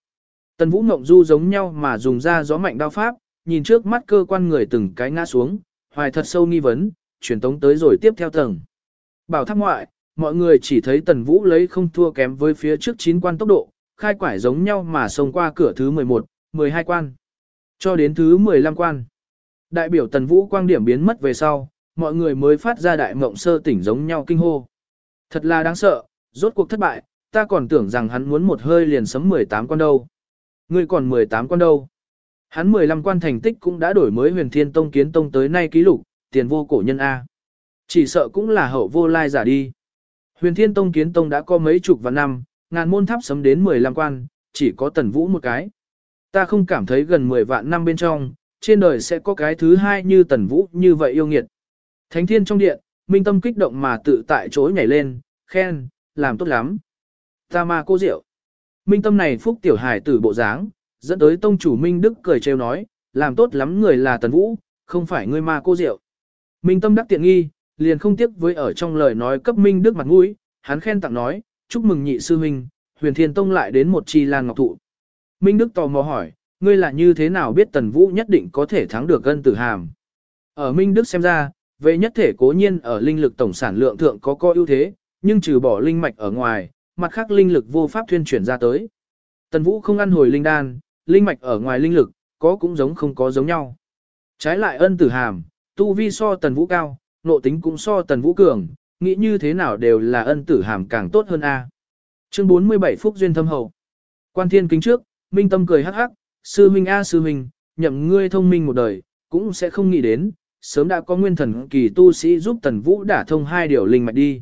Tần Vũ Ngộng Du giống nhau mà dùng ra gió mạnh đao pháp, nhìn trước mắt cơ quan người từng cái ngã xuống, hoài thật sâu nghi vấn, truyền tống tới rồi tiếp theo tầng. Bảo tháp ngoại, mọi người chỉ thấy Tần Vũ lấy không thua kém với phía trước chín quan tốc độ, khai quải giống nhau mà xông qua cửa thứ 11, 12 quan, cho đến thứ 15 quan. Đại biểu Tần Vũ quang điểm biến mất về sau, mọi người mới phát ra đại mộng sơ tỉnh giống nhau kinh hô. Thật là đáng sợ, rốt cuộc thất bại, ta còn tưởng rằng hắn muốn một hơi liền sấm 18 quan đâu. Ngươi còn 18 quan đâu. Hắn 15 quan thành tích cũng đã đổi mới huyền thiên tông kiến tông tới nay ký lục, tiền vô cổ nhân A. Chỉ sợ cũng là hậu vô lai giả đi. Huyền thiên tông kiến tông đã có mấy chục vạn năm, ngàn môn tháp sấm đến 15 quan, chỉ có tần vũ một cái. Ta không cảm thấy gần 10 vạn năm bên trong, trên đời sẽ có cái thứ hai như tần vũ như vậy yêu nghiệt. Thánh thiên trong điện, minh tâm kích động mà tự tại chỗ nhảy lên, khen, làm tốt lắm. Ta ma cô diệu, Minh tâm này phúc tiểu hài tử bộ dáng, dẫn tới tông chủ Minh Đức cười trêu nói, làm tốt lắm người là tần vũ, không phải ngươi ma cô diệu. Minh tâm đắc tiện nghi, liền không tiếc với ở trong lời nói cấp Minh Đức mặt mũi, hắn khen tặng nói, chúc mừng nhị sư huynh, huyền thiên tông lại đến một chi lan ngọc thụ. Minh Đức tò mò hỏi, ngươi là như thế nào biết tần vũ nhất định có thể thắng được Ân tử hàm. Ở Minh Đức xem ra, về nhất thể cố nhiên ở linh lực tổng sản lượng thượng có có ưu thế, nhưng trừ bỏ linh mạch ở ngoài, mặt khác linh lực vô pháp thuyên chuyển ra tới. Tần Vũ không ăn hồi linh đan, linh mạch ở ngoài linh lực, có cũng giống không có giống nhau. Trái lại ân tử hàm, tu vi so Tần Vũ cao, nộ tính cũng so Tần Vũ cường, nghĩ như thế nào đều là ân tử hàm càng tốt hơn a. Chương 47 Phúc Duyên Thâm Hậu Quan thiên kính trước, Minh Tâm cười hắc hắc, sư huynh a sư huynh, nhậm ngươi thông minh một đời, cũng sẽ không nghĩ đến, sớm đã có nguyên thần kỳ tu sĩ giúp Tần Vũ đả thông hai điều linh mạch đi.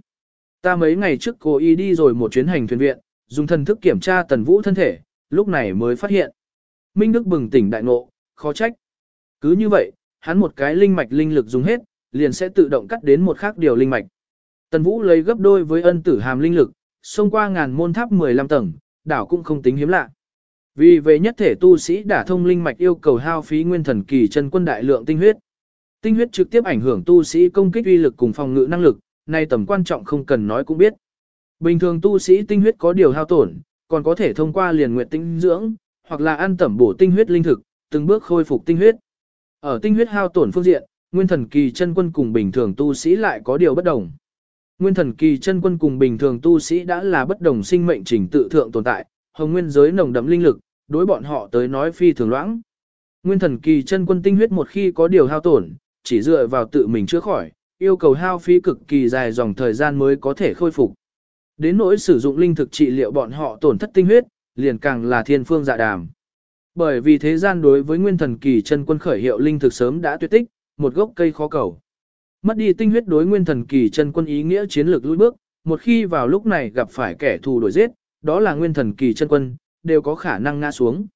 Ta mấy ngày trước cố ý đi rồi một chuyến hành thuyền viện, dùng thần thức kiểm tra Tần Vũ thân thể, lúc này mới phát hiện. Minh Đức bừng tỉnh đại ngộ, khó trách. Cứ như vậy, hắn một cái linh mạch linh lực dùng hết, liền sẽ tự động cắt đến một khác điều linh mạch. Tần Vũ lấy gấp đôi với ân tử hàm linh lực, xông qua ngàn môn tháp 15 tầng, đảo cũng không tính hiếm lạ. Vì về nhất thể tu sĩ đả thông linh mạch yêu cầu hao phí nguyên thần kỳ chân quân đại lượng tinh huyết. Tinh huyết trực tiếp ảnh hưởng tu sĩ công kích uy lực cùng phòng ngự năng lực, nay tầm quan trọng không cần nói cũng biết. Bình thường tu sĩ tinh huyết có điều hao tổn, còn có thể thông qua liền nguyện tinh dưỡng, hoặc là ăn tẩm bổ tinh huyết linh thực, từng bước khôi phục tinh huyết. Ở tinh huyết hao tổn phương diện, nguyên thần kỳ chân quân cùng bình thường tu sĩ lại có điều bất đồng. Nguyên thần kỳ chân quân cùng bình thường tu sĩ đã là bất đồng sinh mệnh trình tự thượng tồn tại, hồng nguyên giới nồng đậm linh lực, đối bọn họ tới nói phi thường loãng. Nguyên thần kỳ chân quân tinh huyết một khi có điều hao tổn, chỉ dựa vào tự mình chữa khỏi, yêu cầu hao phí cực kỳ dài dòng thời gian mới có thể khôi phục. Đến nỗi sử dụng linh thực trị liệu bọn họ tổn thất tinh huyết, liền càng là thiên phương dạ đàm. Bởi vì thế gian đối với nguyên thần kỳ chân quân khởi hiệu linh thực sớm đã tuyệt tích, một gốc cây khó cầu. Mất đi tinh huyết đối nguyên thần kỳ chân quân ý nghĩa chiến lược lùi bước, một khi vào lúc này gặp phải kẻ thù đổi giết, đó là nguyên thần kỳ chân quân, đều có khả năng ngã xuống.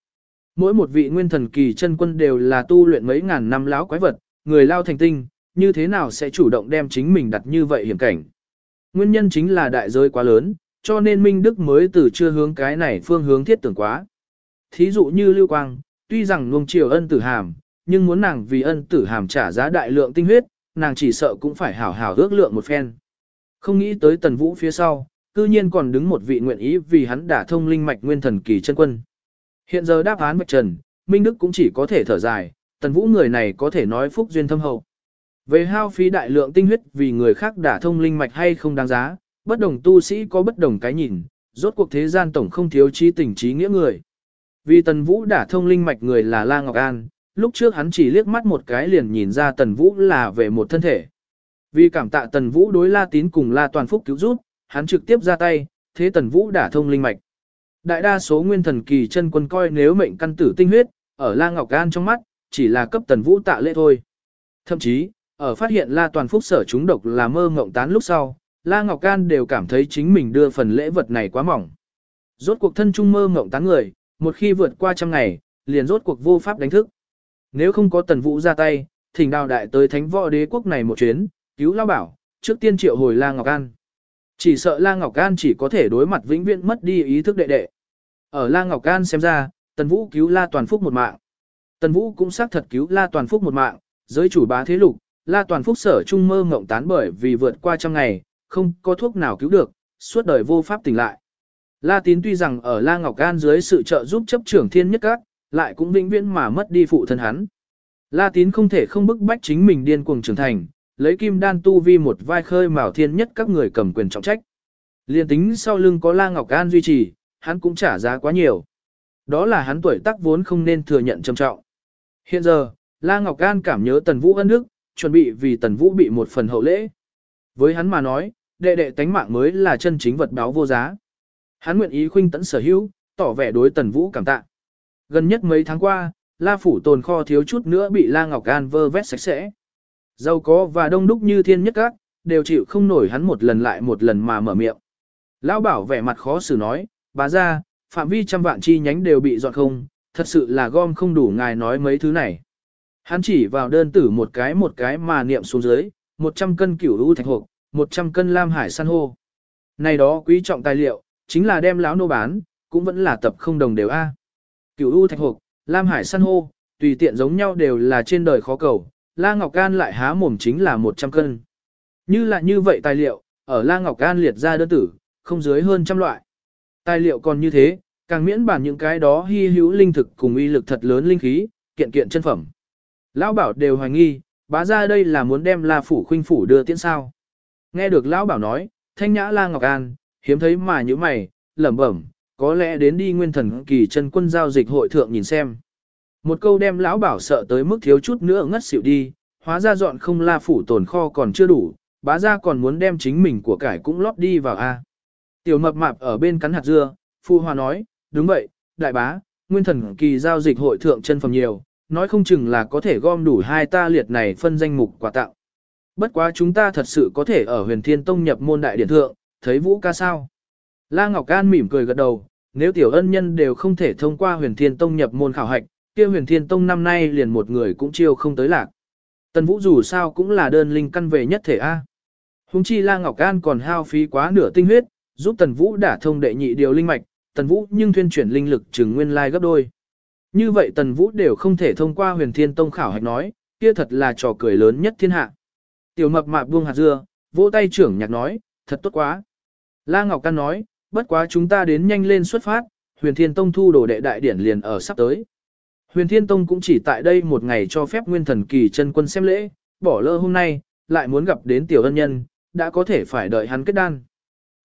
Mỗi một vị nguyên thần kỳ chân quân đều là tu luyện mấy ngàn năm láo quái vật, người lao thành tinh, như thế nào sẽ chủ động đem chính mình đặt như vậy hiểm cảnh. Nguyên nhân chính là đại giới quá lớn, cho nên Minh Đức mới từ chưa hướng cái này phương hướng thiết tưởng quá. Thí dụ như Lưu Quang, tuy rằng nuông chiều ân tử hàm, nhưng muốn nàng vì ân tử hàm trả giá đại lượng tinh huyết, nàng chỉ sợ cũng phải hảo hảo ước lượng một phen. Không nghĩ tới tần vũ phía sau, cư nhiên còn đứng một vị nguyện ý vì hắn đã thông linh mạch nguyên thần kỳ chân quân. Hiện giờ đáp án mạch trần, Minh Đức cũng chỉ có thể thở dài, tần vũ người này có thể nói phúc duyên thâm hậu. Về hao phí đại lượng tinh huyết vì người khác đã thông linh mạch hay không đáng giá, bất đồng tu sĩ có bất đồng cái nhìn, rốt cuộc thế gian tổng không thiếu trí tình trí nghĩa người. Vì tần vũ đã thông linh mạch người là La Ngọc An, lúc trước hắn chỉ liếc mắt một cái liền nhìn ra tần vũ là về một thân thể. Vì cảm tạ tần vũ đối La Tín cùng La Toàn Phúc cứu giúp, hắn trực tiếp ra tay, thế tần vũ đả thông linh mạch. Đại đa số nguyên thần kỳ chân quân coi nếu mệnh căn tử tinh huyết, ở La Ngọc An trong mắt, chỉ là cấp tần vũ tạ lễ thôi. Thậm chí, ở phát hiện La Toàn Phúc sở chúng độc là mơ ngộng tán lúc sau, La Ngọc gan đều cảm thấy chính mình đưa phần lễ vật này quá mỏng. Rốt cuộc thân trung mơ ngộng tán người, một khi vượt qua trăm ngày, liền rốt cuộc vô pháp đánh thức. Nếu không có tần vũ ra tay, thỉnh đào đại tới thánh võ đế quốc này một chuyến, cứu lao bảo, trước tiên triệu hồi La Ngọc gan. Chỉ sợ La Ngọc Can chỉ có thể đối mặt vĩnh viễn mất đi ý thức đệ đệ. Ở La Ngọc Can xem ra, tần vũ cứu La Toàn Phúc một mạng. Tần vũ cũng xác thật cứu La Toàn Phúc một mạng, giới chủ bá thế lục, La Toàn Phúc sở trung mơ ngộng tán bởi vì vượt qua trăm ngày, không có thuốc nào cứu được, suốt đời vô pháp tỉnh lại. La Tín tuy rằng ở La Ngọc An dưới sự trợ giúp chấp trưởng thiên nhất các, lại cũng vĩnh viễn mà mất đi phụ thân hắn. La Tín không thể không bức bách chính mình điên cuồng trưởng thành, lấy kim đan tu vi một vai khơi mào thiên nhất các người cầm quyền trọng trách. Liên tính sau lưng có La Ngọc An duy trì, hắn cũng trả giá quá nhiều. Đó là hắn tuổi tác vốn không nên thừa nhận trầm trọng. Hiện giờ, La Ngọc An cảm nhớ Tần Vũ ân đức, chuẩn bị vì Tần Vũ bị một phần hậu lễ. Với hắn mà nói, đệ đệ tánh mạng mới là chân chính vật báo vô giá. Hắn nguyện ý khuynh tẫn sở hữu, tỏ vẻ đối Tần Vũ cảm tạ. Gần nhất mấy tháng qua, La phủ tồn kho thiếu chút nữa bị La Ngọc An vơ vét sạch sẽ. Giàu có và đông đúc như thiên nhất các, đều chịu không nổi hắn một lần lại một lần mà mở miệng. Lão bảo vẻ mặt khó xử nói, bà ra, phạm vi trăm vạn chi nhánh đều bị dọn không, thật sự là gom không đủ ngài nói mấy thứ này. Hắn chỉ vào đơn tử một cái một cái mà niệm xuống dưới, 100 cân cửu u thạch hộp, 100 cân lam hải san hô. Này đó quý trọng tài liệu, chính là đem lão nô bán, cũng vẫn là tập không đồng đều A. Cửu u thạch hộp, lam hải san hô, tùy tiện giống nhau đều là trên đời khó cầu, La Ngọc Can lại há mồm chính là 100 cân. Như là như vậy tài liệu, ở La Ngọc Can liệt ra đơn tử, không dưới hơn trăm loại. Tài liệu còn như thế, càng miễn bản những cái đó hy hữu linh thực cùng uy lực thật lớn linh khí, kiện kiện chân phẩm. Lão bảo đều hoài nghi, bá ra đây là muốn đem La Phủ khuynh phủ đưa tiễn sao. Nghe được Lão bảo nói, thanh nhã La Ngọc An, hiếm thấy mà như mày, lẩm bẩm, có lẽ đến đi nguyên thần kỳ chân quân giao dịch hội thượng nhìn xem. Một câu đem lão bảo sợ tới mức thiếu chút nữa ngất xỉu đi, hóa ra dọn không la phủ tồn kho còn chưa đủ, bá ra còn muốn đem chính mình của cải cũng lót đi vào a. Tiểu mập mạp ở bên cắn hạt dưa, phu hòa nói, đúng vậy, đại bá, nguyên thần kỳ giao dịch hội thượng chân phẩm nhiều, nói không chừng là có thể gom đủ hai ta liệt này phân danh mục quà tặng. Bất quá chúng ta thật sự có thể ở huyền thiên tông nhập môn đại điện thượng, thấy vũ ca sao. La Ngọc An mỉm cười gật đầu, nếu tiểu ân nhân đều không thể thông qua huyền thiên tông nhập môn khảo hạch, kia huyền thiên tông năm nay liền một người cũng chiêu không tới lạc. Tần Vũ dù sao cũng là đơn linh căn về nhất thể A. Hùng chi La Ngọc An còn hao phí quá nửa tinh huyết, giúp Tần Vũ đả thông đệ nhị điều linh mạch, Tần Vũ nhưng thuyên chuyển linh lực chừng nguyên lai gấp đôi. Như vậy Tần Vũ đều không thể thông qua huyền thiên tông khảo hạch nói, kia thật là trò cười lớn nhất thiên hạ. Tiểu mập mạp buông hạt dưa, vỗ tay trưởng nhạc nói, thật tốt quá. La Ngọc Can nói, bất quá chúng ta đến nhanh lên xuất phát, huyền thiên tông thu đồ đệ đại điển liền ở sắp tới. Huyền Thiên Tông cũng chỉ tại đây một ngày cho phép nguyên thần kỳ chân quân xem lễ, bỏ lỡ hôm nay, lại muốn gặp đến tiểu ân nhân, đã có thể phải đợi hắn kết đan.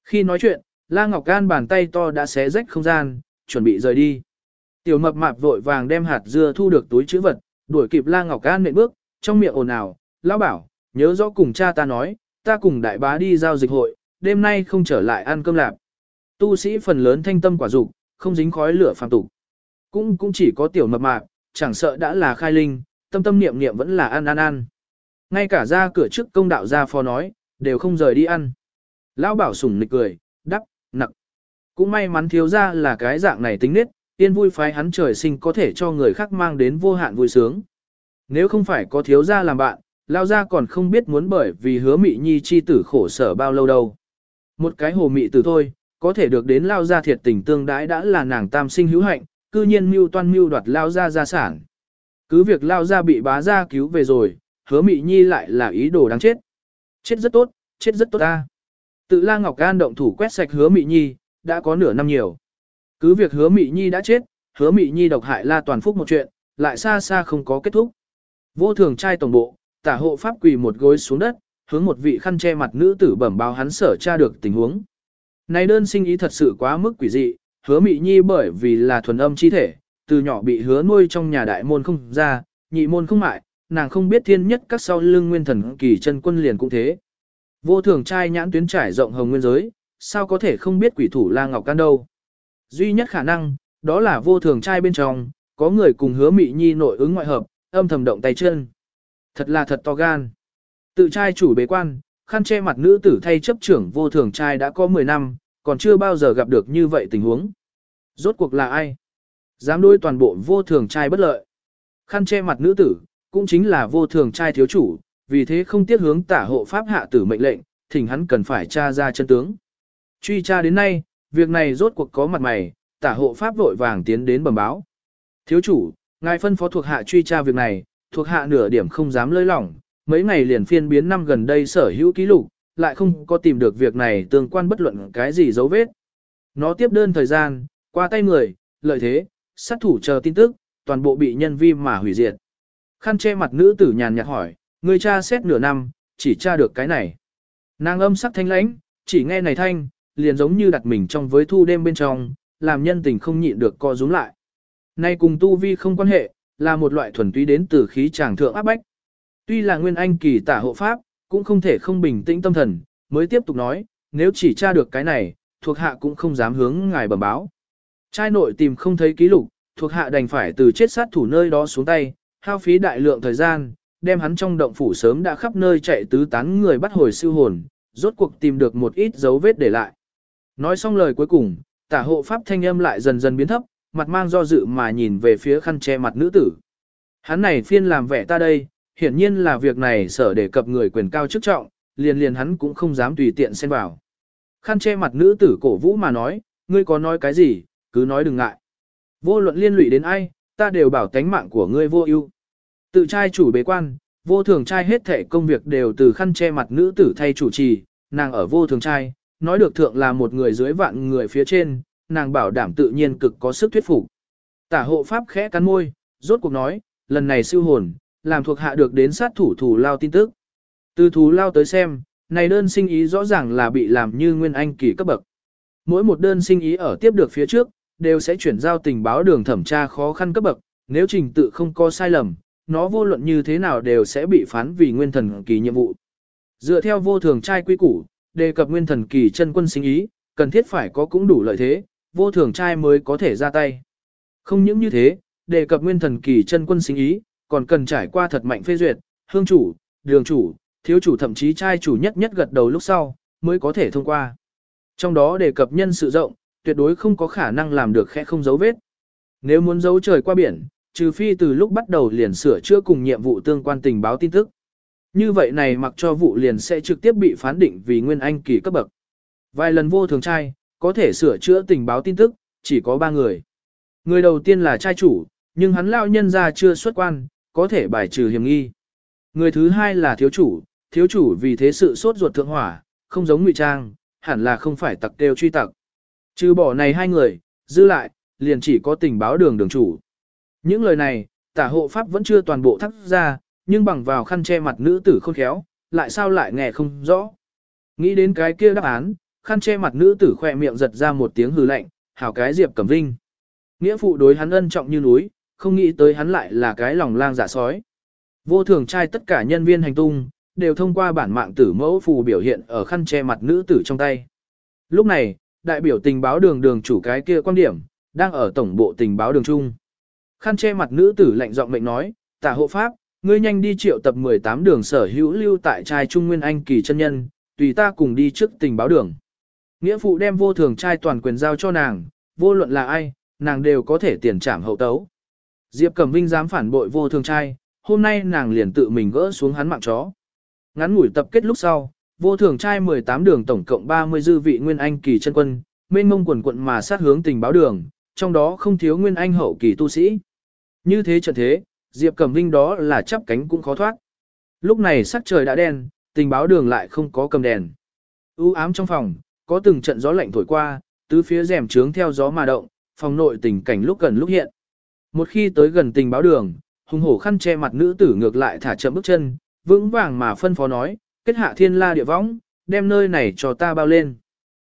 Khi nói chuyện, La Ngọc Gan bàn tay to đã xé rách không gian, chuẩn bị rời đi. Tiểu mập mạp vội vàng đem hạt dưa thu được túi chữ vật, đuổi kịp La Ngọc Gan nện bước, trong miệng ồn ào, lão bảo, nhớ rõ cùng cha ta nói, ta cùng đại bá đi giao dịch hội, đêm nay không trở lại ăn cơm lạp. Tu sĩ phần lớn thanh tâm quả dục, không dính khói lửa phàm tục. Cũng cũng chỉ có tiểu mập mạp, chẳng sợ đã là khai linh, tâm tâm niệm niệm vẫn là ăn ăn ăn. Ngay cả ra cửa trước công đạo ra phó nói, đều không rời đi ăn. Lão bảo sủng nịch cười, đắc, nặng. Cũng may mắn thiếu ra là cái dạng này tính nết, yên vui phái hắn trời sinh có thể cho người khác mang đến vô hạn vui sướng. Nếu không phải có thiếu ra làm bạn, lao ra còn không biết muốn bởi vì hứa mị nhi chi tử khổ sở bao lâu đâu. Một cái hồ mị tử thôi, có thể được đến lao ra thiệt tình tương đãi đã là nàng tam sinh hữu hạnh, cư nhiên mưu toan mưu đoạt lao ra gia sản. Cứ việc lao ra bị bá ra cứu về rồi, hứa mị nhi lại là ý đồ đáng chết. Chết rất tốt, chết rất tốt ta. Tự La Ngọc Gan động thủ quét sạch hứa Mị Nhi, đã có nửa năm nhiều. Cứ việc hứa Mị Nhi đã chết, hứa Mị Nhi độc hại La Toàn Phúc một chuyện, lại xa xa không có kết thúc. Vô thường trai tổng bộ, tả hộ pháp quỳ một gối xuống đất, hướng một vị khăn che mặt nữ tử bẩm báo hắn sở tra được tình huống. Này đơn sinh ý thật sự quá mức quỷ dị, hứa Mị Nhi bởi vì là thuần âm chi thể, từ nhỏ bị hứa nuôi trong nhà đại môn không ra, nhị môn không mại, nàng không biết thiên nhất các sau lưng nguyên thần kỳ chân quân liền cũng thế. Vô thường trai nhãn tuyến trải rộng hồng nguyên giới, sao có thể không biết quỷ thủ La Ngọc Can đâu. Duy nhất khả năng, đó là vô thường trai bên trong, có người cùng hứa mị nhi nội ứng ngoại hợp, âm thầm động tay chân. Thật là thật to gan. Tự trai chủ bế quan, khăn che mặt nữ tử thay chấp trưởng vô thường trai đã có 10 năm, còn chưa bao giờ gặp được như vậy tình huống. Rốt cuộc là ai? Dám đối toàn bộ vô thường trai bất lợi. Khăn che mặt nữ tử, cũng chính là vô thường trai thiếu chủ, vì thế không tiếc hướng tả hộ pháp hạ tử mệnh lệnh, thỉnh hắn cần phải tra ra chân tướng. Truy tra đến nay, việc này rốt cuộc có mặt mày, tả hộ pháp vội vàng tiến đến bẩm báo. Thiếu chủ, ngài phân phó thuộc hạ truy tra việc này, thuộc hạ nửa điểm không dám lơi lỏng, mấy ngày liền phiên biến năm gần đây sở hữu ký lục, lại không có tìm được việc này tương quan bất luận cái gì dấu vết. Nó tiếp đơn thời gian, qua tay người, lợi thế, sát thủ chờ tin tức, toàn bộ bị nhân vi mà hủy diệt. Khăn che mặt nữ tử nhàn nhạt hỏi, người cha xét nửa năm, chỉ tra được cái này. Nàng âm sắc thanh lãnh, chỉ nghe này thanh, liền giống như đặt mình trong với thu đêm bên trong, làm nhân tình không nhịn được co rúm lại. Nay cùng tu vi không quan hệ, là một loại thuần túy đến từ khí tràng thượng áp bách. Tuy là nguyên anh kỳ tả hộ pháp, cũng không thể không bình tĩnh tâm thần, mới tiếp tục nói, nếu chỉ tra được cái này, thuộc hạ cũng không dám hướng ngài bẩm báo. Trai nội tìm không thấy ký lục, thuộc hạ đành phải từ chết sát thủ nơi đó xuống tay, hao phí đại lượng thời gian, đem hắn trong động phủ sớm đã khắp nơi chạy tứ tán người bắt hồi siêu hồn, rốt cuộc tìm được một ít dấu vết để lại. Nói xong lời cuối cùng, tả hộ pháp thanh âm lại dần dần biến thấp, mặt mang do dự mà nhìn về phía khăn che mặt nữ tử. Hắn này phiên làm vẻ ta đây, hiển nhiên là việc này sở đề cập người quyền cao chức trọng, liền liền hắn cũng không dám tùy tiện xen vào. Khăn che mặt nữ tử cổ vũ mà nói, ngươi có nói cái gì, cứ nói đừng ngại. Vô luận liên lụy đến ai, ta đều bảo tánh mạng của ngươi vô ưu. Tự trai chủ bế quan, vô thường trai hết thể công việc đều từ khăn che mặt nữ tử thay chủ trì, nàng ở vô thường trai, nói được thượng là một người dưới vạn người phía trên, nàng bảo đảm tự nhiên cực có sức thuyết phục. Tả hộ pháp khẽ cắn môi, rốt cuộc nói, lần này siêu hồn, làm thuộc hạ được đến sát thủ thủ lao tin tức. Từ thủ lao tới xem, này đơn sinh ý rõ ràng là bị làm như nguyên anh kỳ cấp bậc. Mỗi một đơn sinh ý ở tiếp được phía trước, đều sẽ chuyển giao tình báo đường thẩm tra khó khăn cấp bậc, nếu trình tự không có sai lầm, nó vô luận như thế nào đều sẽ bị phán vì nguyên thần kỳ nhiệm vụ. Dựa theo vô thường trai quy củ, đề cập nguyên thần kỳ chân quân sinh ý, cần thiết phải có cũng đủ lợi thế, vô thường trai mới có thể ra tay. Không những như thế, đề cập nguyên thần kỳ chân quân sinh ý, còn cần trải qua thật mạnh phê duyệt, hương chủ, đường chủ, thiếu chủ thậm chí trai chủ nhất nhất gật đầu lúc sau, mới có thể thông qua. Trong đó đề cập nhân sự rộng, tuyệt đối không có khả năng làm được khẽ không dấu vết. Nếu muốn giấu trời qua biển, trừ phi từ lúc bắt đầu liền sửa chữa cùng nhiệm vụ tương quan tình báo tin tức. Như vậy này mặc cho vụ liền sẽ trực tiếp bị phán định vì nguyên anh kỳ cấp bậc. Vài lần vô thường trai, có thể sửa chữa tình báo tin tức, chỉ có ba người. Người đầu tiên là trai chủ, nhưng hắn lao nhân ra chưa xuất quan, có thể bài trừ hiểm nghi. Người thứ hai là thiếu chủ, thiếu chủ vì thế sự sốt ruột thượng hỏa, không giống ngụy trang, hẳn là không phải tặc đều truy tặc. Trừ bỏ này hai người, dư lại, liền chỉ có tình báo đường đường chủ. Những lời này, tả hộ pháp vẫn chưa toàn bộ thắt ra, nhưng bằng vào khăn che mặt nữ tử khôn khéo, lại sao lại nghe không rõ. Nghĩ đến cái kia đáp án, khăn che mặt nữ tử khỏe miệng giật ra một tiếng hừ lạnh, hảo cái Diệp Cẩm Vinh. Nghĩa phụ đối hắn ân trọng như núi, không nghĩ tới hắn lại là cái lòng lang giả sói. Vô thường trai tất cả nhân viên hành tung, đều thông qua bản mạng tử mẫu phù biểu hiện ở khăn che mặt nữ tử trong tay. Lúc này, đại biểu tình báo đường đường chủ cái kia quan điểm, đang ở tổng bộ tình báo đường trung. Khăn che mặt nữ tử lạnh giọng mệnh nói, tả hộ pháp, ngươi nhanh đi triệu tập 18 đường sở hữu lưu tại trai Trung Nguyên Anh kỳ chân nhân, tùy ta cùng đi trước tình báo đường. Nghĩa phụ đem vô thường trai toàn quyền giao cho nàng, vô luận là ai, nàng đều có thể tiền trảm hậu tấu. Diệp Cẩm Vinh dám phản bội vô thường trai, hôm nay nàng liền tự mình gỡ xuống hắn mạng chó. Ngắn ngủi tập kết lúc sau, vô thường trai 18 đường tổng cộng 30 dư vị nguyên anh kỳ chân quân, mênh mông quần quận mà sát hướng tình báo đường, trong đó không thiếu nguyên anh hậu kỳ tu sĩ. Như thế trận thế, Diệp Cẩm Vinh đó là chắp cánh cũng khó thoát. Lúc này sắc trời đã đen, tình báo đường lại không có cầm đèn. U ám trong phòng, có từng trận gió lạnh thổi qua, tứ phía rèm trướng theo gió mà động, phòng nội tình cảnh lúc gần lúc hiện. Một khi tới gần tình báo đường, hùng hổ khăn che mặt nữ tử ngược lại thả chậm bước chân, vững vàng mà phân phó nói, kết hạ thiên la địa võng, đem nơi này cho ta bao lên.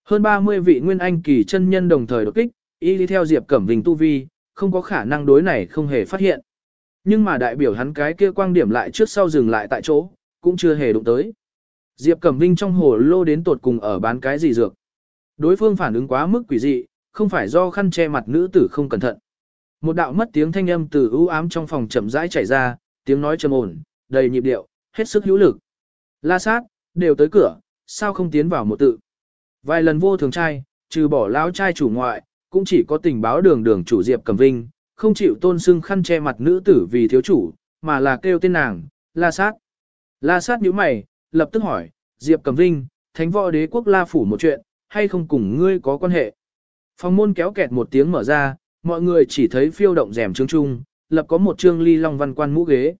Hơn 30 vị nguyên anh kỳ chân nhân đồng thời đột kích, y đi theo Diệp Cẩm Vinh tu vi, không có khả năng đối này không hề phát hiện. Nhưng mà đại biểu hắn cái kia quang điểm lại trước sau dừng lại tại chỗ, cũng chưa hề đụng tới. Diệp Cẩm Vinh trong hồ lô đến tột cùng ở bán cái gì dược. Đối phương phản ứng quá mức quỷ dị, không phải do khăn che mặt nữ tử không cẩn thận. Một đạo mất tiếng thanh âm từ ưu ám trong phòng chậm rãi chảy ra, tiếng nói trầm ổn, đầy nhịp điệu, hết sức hữu lực. La sát, đều tới cửa, sao không tiến vào một tự. Vài lần vô thường trai, trừ bỏ lão trai chủ ngoại, cũng chỉ có tình báo đường đường chủ Diệp Cẩm Vinh, không chịu tôn sưng khăn che mặt nữ tử vì thiếu chủ, mà là kêu tên nàng, La sát. La sát nhíu mày, lập tức hỏi, Diệp Cẩm Vinh, thánh võ đế quốc La Phủ một chuyện, hay không cùng ngươi có quan hệ. Phòng môn kéo kẹt một tiếng mở ra, mọi người chỉ thấy phiêu động rèm trương trung, lập có một trương ly long văn quan mũ ghế.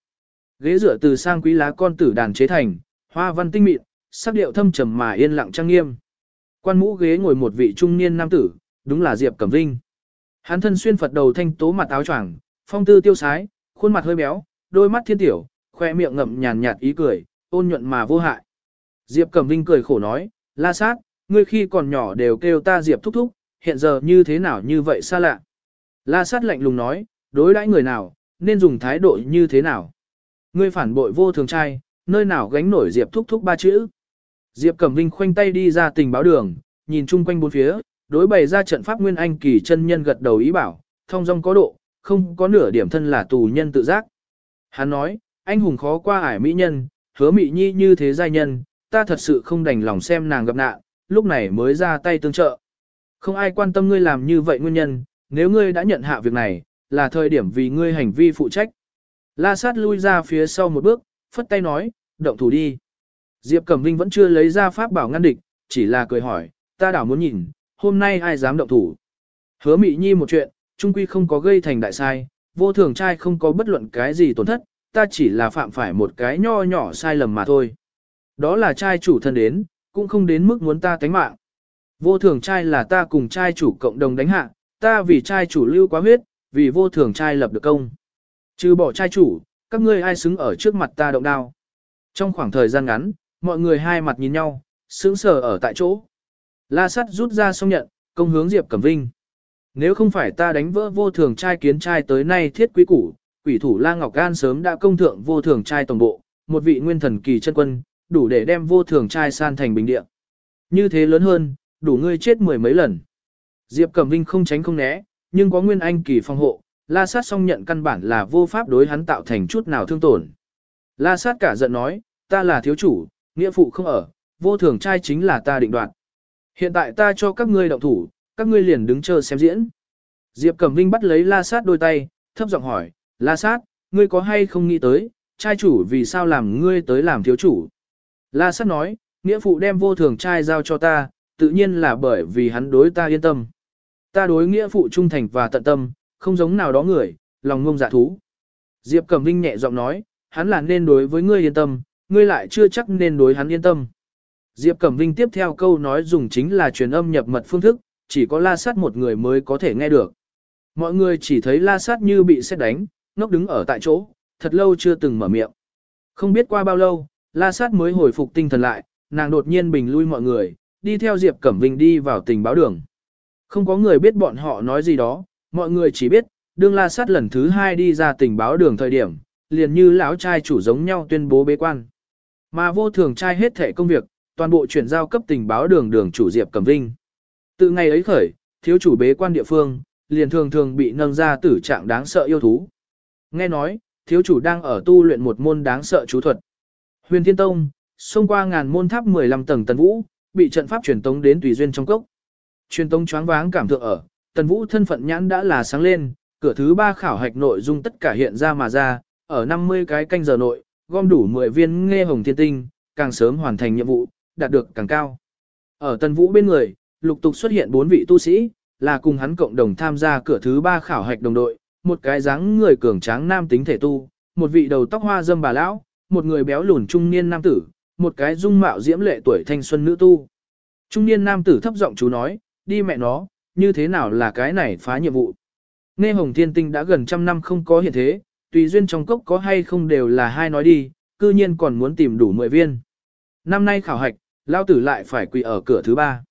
Ghế rửa từ sang quý lá con tử đàn chế thành, hoa văn tinh mịn, sắc điệu thâm trầm mà yên lặng trang nghiêm. Quan mũ ghế ngồi một vị trung niên nam tử, đúng là Diệp Cẩm Vinh. Hắn thân xuyên Phật đầu thanh tố mặt áo choàng, phong tư tiêu sái, khuôn mặt hơi béo, đôi mắt thiên tiểu, khoe miệng ngậm nhàn nhạt ý cười, ôn nhuận mà vô hại. Diệp Cẩm Vinh cười khổ nói, la sát, ngươi khi còn nhỏ đều kêu ta Diệp thúc thúc, hiện giờ như thế nào như vậy xa lạ. La sát lạnh lùng nói, đối đãi người nào, nên dùng thái độ như thế nào. Ngươi phản bội vô thường trai, nơi nào gánh nổi Diệp thúc thúc ba chữ. Diệp Cẩm Vinh khoanh tay đi ra tình báo đường, nhìn chung quanh bốn phía, đối bày ra trận pháp nguyên anh kỳ chân nhân gật đầu ý bảo, thông dong có độ, không có nửa điểm thân là tù nhân tự giác. Hắn nói, anh hùng khó qua ải mỹ nhân, hứa mỹ nhi như thế giai nhân, ta thật sự không đành lòng xem nàng gặp nạn, lúc này mới ra tay tương trợ. Không ai quan tâm ngươi làm như vậy nguyên nhân, nếu ngươi đã nhận hạ việc này, là thời điểm vì ngươi hành vi phụ trách. La sát lui ra phía sau một bước, phất tay nói, động thủ đi. Diệp Cẩm Vinh vẫn chưa lấy ra pháp bảo ngăn địch, chỉ là cười hỏi, ta đảo muốn nhìn, hôm nay ai dám động thủ. Hứa Mị Nhi một chuyện, trung quy không có gây thành đại sai, vô thường trai không có bất luận cái gì tổn thất, ta chỉ là phạm phải một cái nho nhỏ sai lầm mà thôi. Đó là trai chủ thân đến, cũng không đến mức muốn ta tánh mạng. Vô thường trai là ta cùng trai chủ cộng đồng đánh hạ, ta vì trai chủ lưu quá huyết, vì vô thường trai lập được công. Trừ bỏ trai chủ, các ngươi ai xứng ở trước mặt ta động đao. Trong khoảng thời gian ngắn, mọi người hai mặt nhìn nhau, sững sờ ở tại chỗ. La sắt rút ra xong nhận, công hướng Diệp Cẩm Vinh. Nếu không phải ta đánh vỡ vô thường trai kiến trai tới nay thiết quý củ, quỷ thủ La Ngọc Gan sớm đã công thượng vô thường trai tổng bộ, một vị nguyên thần kỳ chân quân, đủ để đem vô thường trai san thành bình địa. Như thế lớn hơn, đủ ngươi chết mười mấy lần. Diệp Cẩm Vinh không tránh không né, nhưng có nguyên anh kỳ phòng hộ, La Sát song nhận căn bản là vô pháp đối hắn tạo thành chút nào thương tổn. La Sát cả giận nói, ta là thiếu chủ, nghĩa phụ không ở, vô thường trai chính là ta định đoạt. Hiện tại ta cho các ngươi động thủ, các ngươi liền đứng chờ xem diễn. Diệp Cẩm Vinh bắt lấy La Sát đôi tay, thấp giọng hỏi, La Sát, ngươi có hay không nghĩ tới, trai chủ vì sao làm ngươi tới làm thiếu chủ? La Sát nói, nghĩa phụ đem vô thường trai giao cho ta, tự nhiên là bởi vì hắn đối ta yên tâm. Ta đối nghĩa phụ trung thành và tận tâm, không giống nào đó người, lòng ngông dạ thú. Diệp Cẩm Vinh nhẹ giọng nói, hắn là nên đối với ngươi yên tâm, ngươi lại chưa chắc nên đối hắn yên tâm. Diệp Cẩm Vinh tiếp theo câu nói dùng chính là truyền âm nhập mật phương thức, chỉ có la sát một người mới có thể nghe được. Mọi người chỉ thấy la sát như bị xét đánh, ngốc đứng ở tại chỗ, thật lâu chưa từng mở miệng. Không biết qua bao lâu, la sát mới hồi phục tinh thần lại, nàng đột nhiên bình lui mọi người, đi theo Diệp Cẩm Vinh đi vào tình báo đường. Không có người biết bọn họ nói gì đó, mọi người chỉ biết, đương la sát lần thứ hai đi ra tình báo đường thời điểm, liền như lão trai chủ giống nhau tuyên bố bế quan. Mà vô thường trai hết thể công việc, toàn bộ chuyển giao cấp tình báo đường đường chủ Diệp Cẩm Vinh. Từ ngày ấy khởi, thiếu chủ bế quan địa phương, liền thường thường bị nâng ra tử trạng đáng sợ yêu thú. Nghe nói, thiếu chủ đang ở tu luyện một môn đáng sợ chú thuật. Huyền Thiên Tông, xông qua ngàn môn tháp 15 tầng tần vũ, bị trận pháp truyền tống đến tùy duyên trong cốc. Truyền tống choáng váng cảm thượng ở, tần vũ thân phận nhãn đã là sáng lên, cửa thứ ba khảo hạch nội dung tất cả hiện ra mà ra, ở 50 cái canh giờ nội, gom đủ 10 viên nghe hồng thiên tinh, càng sớm hoàn thành nhiệm vụ, đạt được càng cao. Ở tân vũ bên người, lục tục xuất hiện bốn vị tu sĩ, là cùng hắn cộng đồng tham gia cửa thứ ba khảo hạch đồng đội, một cái dáng người cường tráng nam tính thể tu, một vị đầu tóc hoa dâm bà lão, một người béo lùn trung niên nam tử, một cái dung mạo diễm lệ tuổi thanh xuân nữ tu. Trung niên nam tử thấp giọng chú nói, đi mẹ nó, như thế nào là cái này phá nhiệm vụ. Nghe Hồng Thiên Tinh đã gần trăm năm không có hiện thế, tùy duyên trong cốc có hay không đều là hai nói đi, cư nhiên còn muốn tìm đủ 10 viên. Năm nay khảo hạch, lao tử lại phải quỳ ở cửa thứ ba.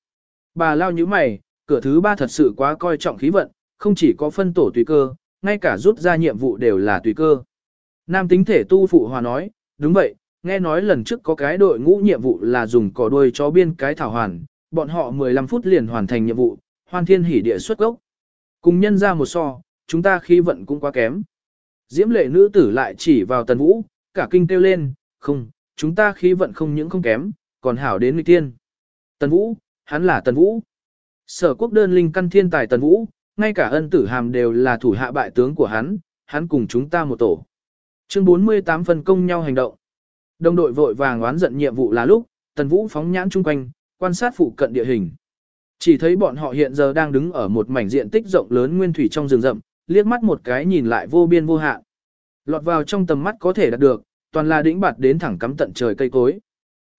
Bà lao như mày, cửa thứ ba thật sự quá coi trọng khí vận, không chỉ có phân tổ tùy cơ, ngay cả rút ra nhiệm vụ đều là tùy cơ. Nam tính thể tu phụ hòa nói, đúng vậy, nghe nói lần trước có cái đội ngũ nhiệm vụ là dùng cỏ đuôi chó biên cái thảo hoàn, bọn họ 15 phút liền hoàn thành nhiệm vụ, hoan thiên hỉ địa xuất gốc. Cùng nhân ra một so, chúng ta khí vận cũng quá kém. Diễm lệ nữ tử lại chỉ vào tần vũ, cả kinh kêu lên, không, chúng ta khí vận không những không kém, còn hảo đến nghịch tiên. Tần vũ, hắn là tần vũ. Sở quốc đơn linh căn thiên tài tần vũ, ngay cả ân tử hàm đều là thủ hạ bại tướng của hắn, hắn cùng chúng ta một tổ. Chương 48 phân công nhau hành động. Đồng đội vội vàng oán giận nhiệm vụ là lúc, tần vũ phóng nhãn chung quanh, quan sát phụ cận địa hình. Chỉ thấy bọn họ hiện giờ đang đứng ở một mảnh diện tích rộng lớn nguyên thủy trong rừng rậm, liếc mắt một cái nhìn lại vô biên vô hạn. Lọt vào trong tầm mắt có thể đạt được, toàn là đỉnh bạt đến thẳng cắm tận trời cây cối.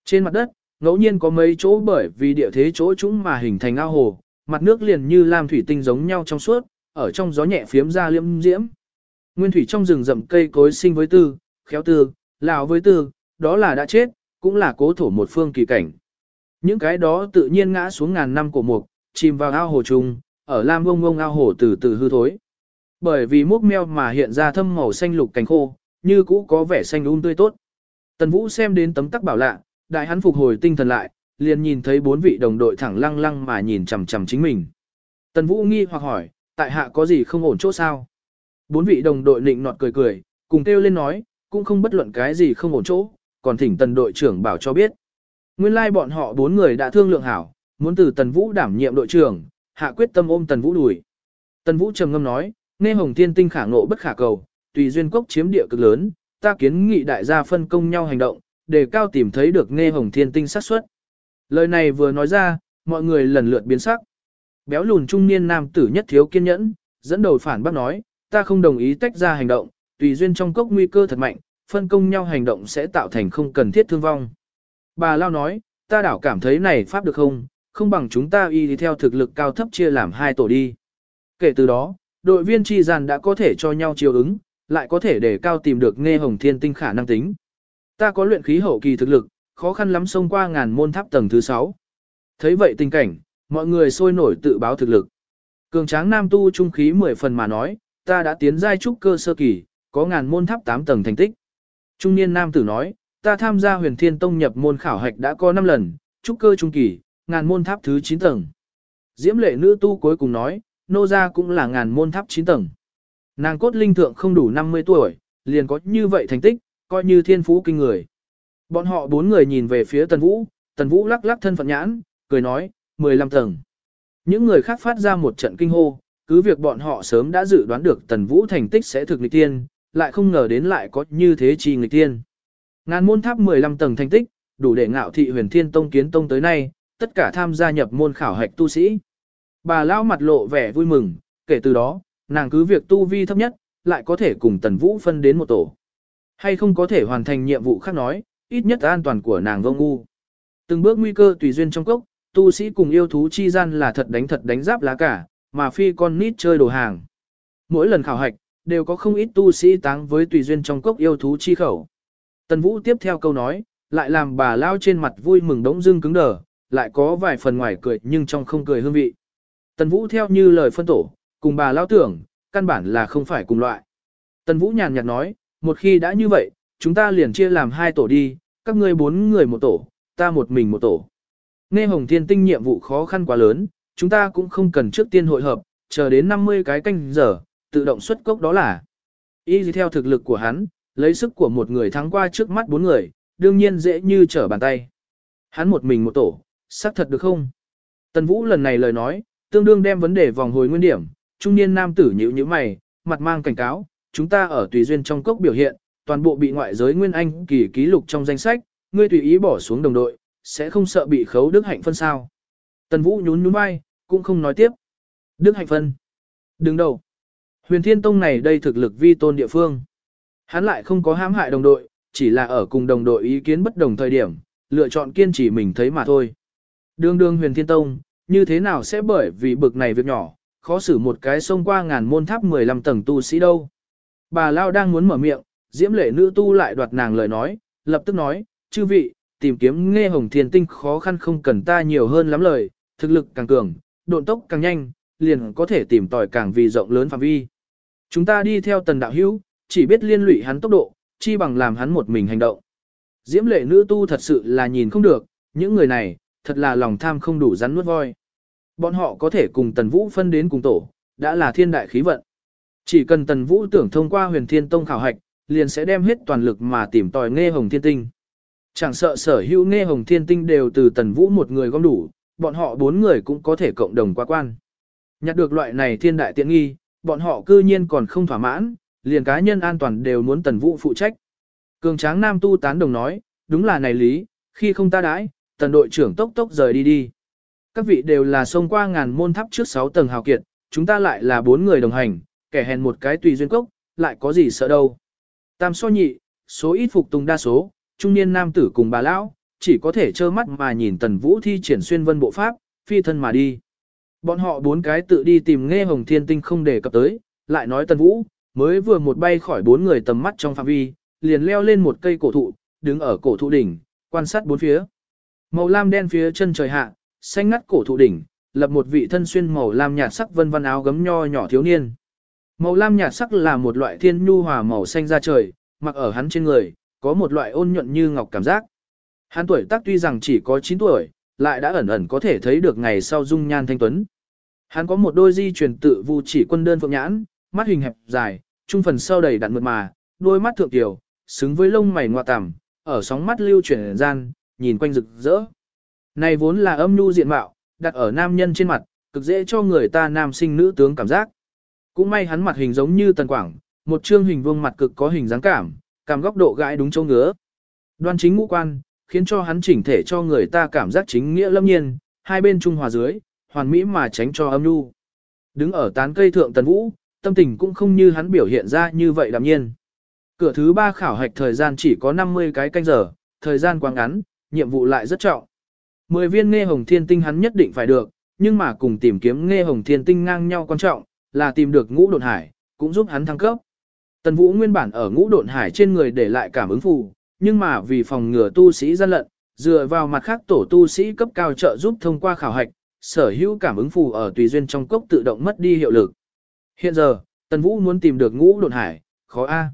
Trên mặt đất, ngẫu nhiên có mấy chỗ bởi vì địa thế chỗ chúng mà hình thành ao hồ, mặt nước liền như lam thủy tinh giống nhau trong suốt, ở trong gió nhẹ phiếm ra liêm diễm. Nguyên thủy trong rừng rậm cây cối sinh với tư, khéo tư, lão với tư, đó là đã chết, cũng là cố thổ một phương kỳ cảnh. Những cái đó tự nhiên ngã xuống ngàn năm của mục, chìm vào ao hồ trùng, ở lam ngông ngông ao hồ từ từ hư thối. Bởi vì múc meo mà hiện ra thâm màu xanh lục cánh khô, như cũ có vẻ xanh um tươi tốt. Tần Vũ xem đến tấm tắc bảo lạ, đại hắn phục hồi tinh thần lại, liền nhìn thấy bốn vị đồng đội thẳng lăng lăng mà nhìn chằm chằm chính mình. Tần Vũ nghi hoặc hỏi, tại hạ có gì không ổn chỗ sao? Bốn vị đồng đội nịnh nọt cười cười, cùng kêu lên nói, cũng không bất luận cái gì không ổn chỗ, còn thỉnh tần đội trưởng bảo cho biết. Nguyên lai like bọn họ bốn người đã thương lượng hảo, muốn từ tần Vũ đảm nhiệm đội trưởng, hạ quyết tâm ôm tần Vũ đuổi. Tần Vũ trầm ngâm nói, nghe hồng thiên tinh khả ngộ bất khả cầu, tùy duyên cốc chiếm địa cực lớn, ta kiến nghị đại gia phân công nhau hành động, để cao tìm thấy được nghe hồng thiên tinh xác suất. Lời này vừa nói ra, mọi người lần lượt biến sắc. Béo lùn trung niên nam tử nhất thiếu kiên nhẫn, dẫn đầu phản bác nói, ta không đồng ý tách ra hành động, tùy duyên trong cốc nguy cơ thật mạnh, phân công nhau hành động sẽ tạo thành không cần thiết thương vong. Bà Lao nói, ta đảo cảm thấy này pháp được không, không bằng chúng ta y theo thực lực cao thấp chia làm hai tổ đi. Kể từ đó, đội viên chi gian đã có thể cho nhau chiều ứng, lại có thể để cao tìm được nghe hồng thiên tinh khả năng tính. Ta có luyện khí hậu kỳ thực lực, khó khăn lắm xông qua ngàn môn tháp tầng thứ 6. Thấy vậy tình cảnh, mọi người sôi nổi tự báo thực lực. Cường tráng nam tu trung khí 10 phần mà nói, ta đã tiến giai trúc cơ sơ kỳ, có ngàn môn tháp 8 tầng thành tích. Trung niên nam tử nói, ta tham gia huyền thiên tông nhập môn khảo hạch đã có 5 lần, trúc cơ trung kỳ, ngàn môn tháp thứ 9 tầng. Diễm lệ nữ tu cuối cùng nói, nô gia cũng là ngàn môn tháp 9 tầng. Nàng cốt linh thượng không đủ 50 tuổi, liền có như vậy thành tích, coi như thiên phú kinh người. Bọn họ bốn người nhìn về phía Tần Vũ, Tần Vũ lắc lắc thân phận nhãn, cười nói, 15 tầng. Những người khác phát ra một trận kinh hô, cứ việc bọn họ sớm đã dự đoán được Tần Vũ thành tích sẽ thực nghịch tiên, lại không ngờ đến lại có như thế chi nghịch tiên. Ngàn môn tháp 15 tầng thành tích, đủ để ngạo thị huyền thiên tông kiến tông tới nay, tất cả tham gia nhập môn khảo hạch tu sĩ. Bà lao mặt lộ vẻ vui mừng, kể từ đó, nàng cứ việc tu vi thấp nhất, lại có thể cùng Tần Vũ phân đến một tổ. Hay không có thể hoàn thành nhiệm vụ khác nói, ít nhất an toàn của nàng vô ngu. Từng bước nguy cơ tùy duyên trong cốc, tu sĩ cùng yêu thú chi gian là thật đánh thật đánh giáp lá cả, mà phi con nít chơi đồ hàng. Mỗi lần khảo hạch, đều có không ít tu sĩ táng với tùy duyên trong cốc yêu thú chi khẩu. Tần Vũ tiếp theo câu nói, lại làm bà lao trên mặt vui mừng đống dưng cứng đờ, lại có vài phần ngoài cười nhưng trong không cười hương vị. Tần Vũ theo như lời phân tổ, cùng bà lao tưởng, căn bản là không phải cùng loại. Tần Vũ nhàn nhạt nói, một khi đã như vậy, chúng ta liền chia làm hai tổ đi, các ngươi bốn người một tổ, ta một mình một tổ. Nghe Hồng Thiên Tinh nhiệm vụ khó khăn quá lớn, chúng ta cũng không cần trước tiên hội hợp, chờ đến 50 cái canh giờ, tự động xuất cốc đó là. Y theo thực lực của hắn, lấy sức của một người thắng qua trước mắt bốn người, đương nhiên dễ như trở bàn tay. Hắn một mình một tổ, xác thật được không? Tần Vũ lần này lời nói, tương đương đem vấn đề vòng hồi nguyên điểm, trung niên nam tử nhíu nhíu mày, mặt mang cảnh cáo, chúng ta ở tùy duyên trong cốc biểu hiện, toàn bộ bị ngoại giới nguyên anh kỳ ký lục trong danh sách, ngươi tùy ý bỏ xuống đồng đội, sẽ không sợ bị khấu đức hạnh phân sao. Tần Vũ nhún nhún vai, cũng không nói tiếp. Đức hạnh phân. Đứng đầu. Huyền Thiên Tông này đây thực lực vi tôn địa phương. Hắn lại không có hãm hại đồng đội, chỉ là ở cùng đồng đội ý kiến bất đồng thời điểm, lựa chọn kiên trì mình thấy mà thôi. Đường đường huyền thiên tông, như thế nào sẽ bởi vì bực này việc nhỏ, khó xử một cái xông qua ngàn môn tháp 15 tầng tu sĩ đâu. Bà Lao đang muốn mở miệng, diễm lệ nữ tu lại đoạt nàng lời nói, lập tức nói, chư vị, tìm kiếm nghe hồng thiên tinh khó khăn không cần ta nhiều hơn lắm lời, thực lực càng cường, độn tốc càng nhanh, liền có thể tìm tòi càng vì rộng lớn phạm vi. Chúng ta đi theo tần đạo hữu, chỉ biết liên lụy hắn tốc độ, chi bằng làm hắn một mình hành động. Diễm lệ nữ tu thật sự là nhìn không được, những người này, thật là lòng tham không đủ rắn nuốt voi. Bọn họ có thể cùng tần vũ phân đến cùng tổ, đã là thiên đại khí vận. Chỉ cần tần vũ tưởng thông qua huyền thiên tông khảo hạch, liền sẽ đem hết toàn lực mà tìm tòi nghe hồng thiên tinh. Chẳng sợ sở hữu nghe hồng thiên tinh đều từ tần vũ một người gom đủ, bọn họ bốn người cũng có thể cộng đồng qua quan. Nhặt được loại này thiên đại tiện nghi, bọn họ cư nhiên còn không thỏa mãn, liền cá nhân an toàn đều muốn tần vũ phụ trách. Cường tráng nam tu tán đồng nói, đúng là này lý, khi không ta đãi, tần đội trưởng tốc tốc rời đi đi. Các vị đều là xông qua ngàn môn tháp trước 6 tầng hào kiệt, chúng ta lại là bốn người đồng hành, kẻ hèn một cái tùy duyên cốc, lại có gì sợ đâu. Tam so nhị, số ít phục tùng đa số, trung niên nam tử cùng bà lão, chỉ có thể trơ mắt mà nhìn tần vũ thi triển xuyên vân bộ pháp, phi thân mà đi. Bọn họ bốn cái tự đi tìm nghe hồng thiên tinh không để cập tới, lại nói tần vũ, mới vừa một bay khỏi bốn người tầm mắt trong phạm vi, liền leo lên một cây cổ thụ, đứng ở cổ thụ đỉnh, quan sát bốn phía. Màu lam đen phía chân trời hạ, xanh ngắt cổ thụ đỉnh, lập một vị thân xuyên màu lam nhạt sắc vân vân áo gấm nho nhỏ thiếu niên. Màu lam nhạt sắc là một loại thiên nhu hòa màu xanh da trời, mặc ở hắn trên người, có một loại ôn nhuận như ngọc cảm giác. Hắn tuổi tác tuy rằng chỉ có 9 tuổi, lại đã ẩn ẩn có thể thấy được ngày sau dung nhan thanh tuấn. Hắn có một đôi di truyền tự vu chỉ quân đơn phượng nhãn, mắt hình hẹp dài, trung phần sau đầy đặn mượt mà, đôi mắt thượng tiểu, xứng với lông mày ngoa tằm, ở sóng mắt lưu chuyển gian, nhìn quanh rực rỡ. Này vốn là âm nhu diện mạo, đặt ở nam nhân trên mặt, cực dễ cho người ta nam sinh nữ tướng cảm giác. Cũng may hắn mặt hình giống như tần quảng, một trương hình vuông mặt cực có hình dáng cảm, cảm góc độ gãi đúng châu ngứa. Đoan chính ngũ quan, khiến cho hắn chỉnh thể cho người ta cảm giác chính nghĩa lâm nhiên, hai bên trung hòa dưới, hoàn mỹ mà tránh cho âm nhu. Đứng ở tán cây thượng tần vũ, tâm tình cũng không như hắn biểu hiện ra như vậy đạm nhiên. Cửa thứ ba khảo hạch thời gian chỉ có 50 cái canh giờ, thời gian quá ngắn, nhiệm vụ lại rất trọng. 10 viên nghe hồng thiên tinh hắn nhất định phải được, nhưng mà cùng tìm kiếm nghe hồng thiên tinh ngang nhau quan trọng, là tìm được ngũ độn hải, cũng giúp hắn thăng cấp. Tần Vũ nguyên bản ở ngũ độn hải trên người để lại cảm ứng phù, nhưng mà vì phòng ngừa tu sĩ gian lận, dựa vào mặt khác tổ tu sĩ cấp cao trợ giúp thông qua khảo hạch, sở hữu cảm ứng phù ở tùy duyên trong cốc tự động mất đi hiệu lực. Hiện giờ, Tần Vũ muốn tìm được ngũ độn hải, khó a.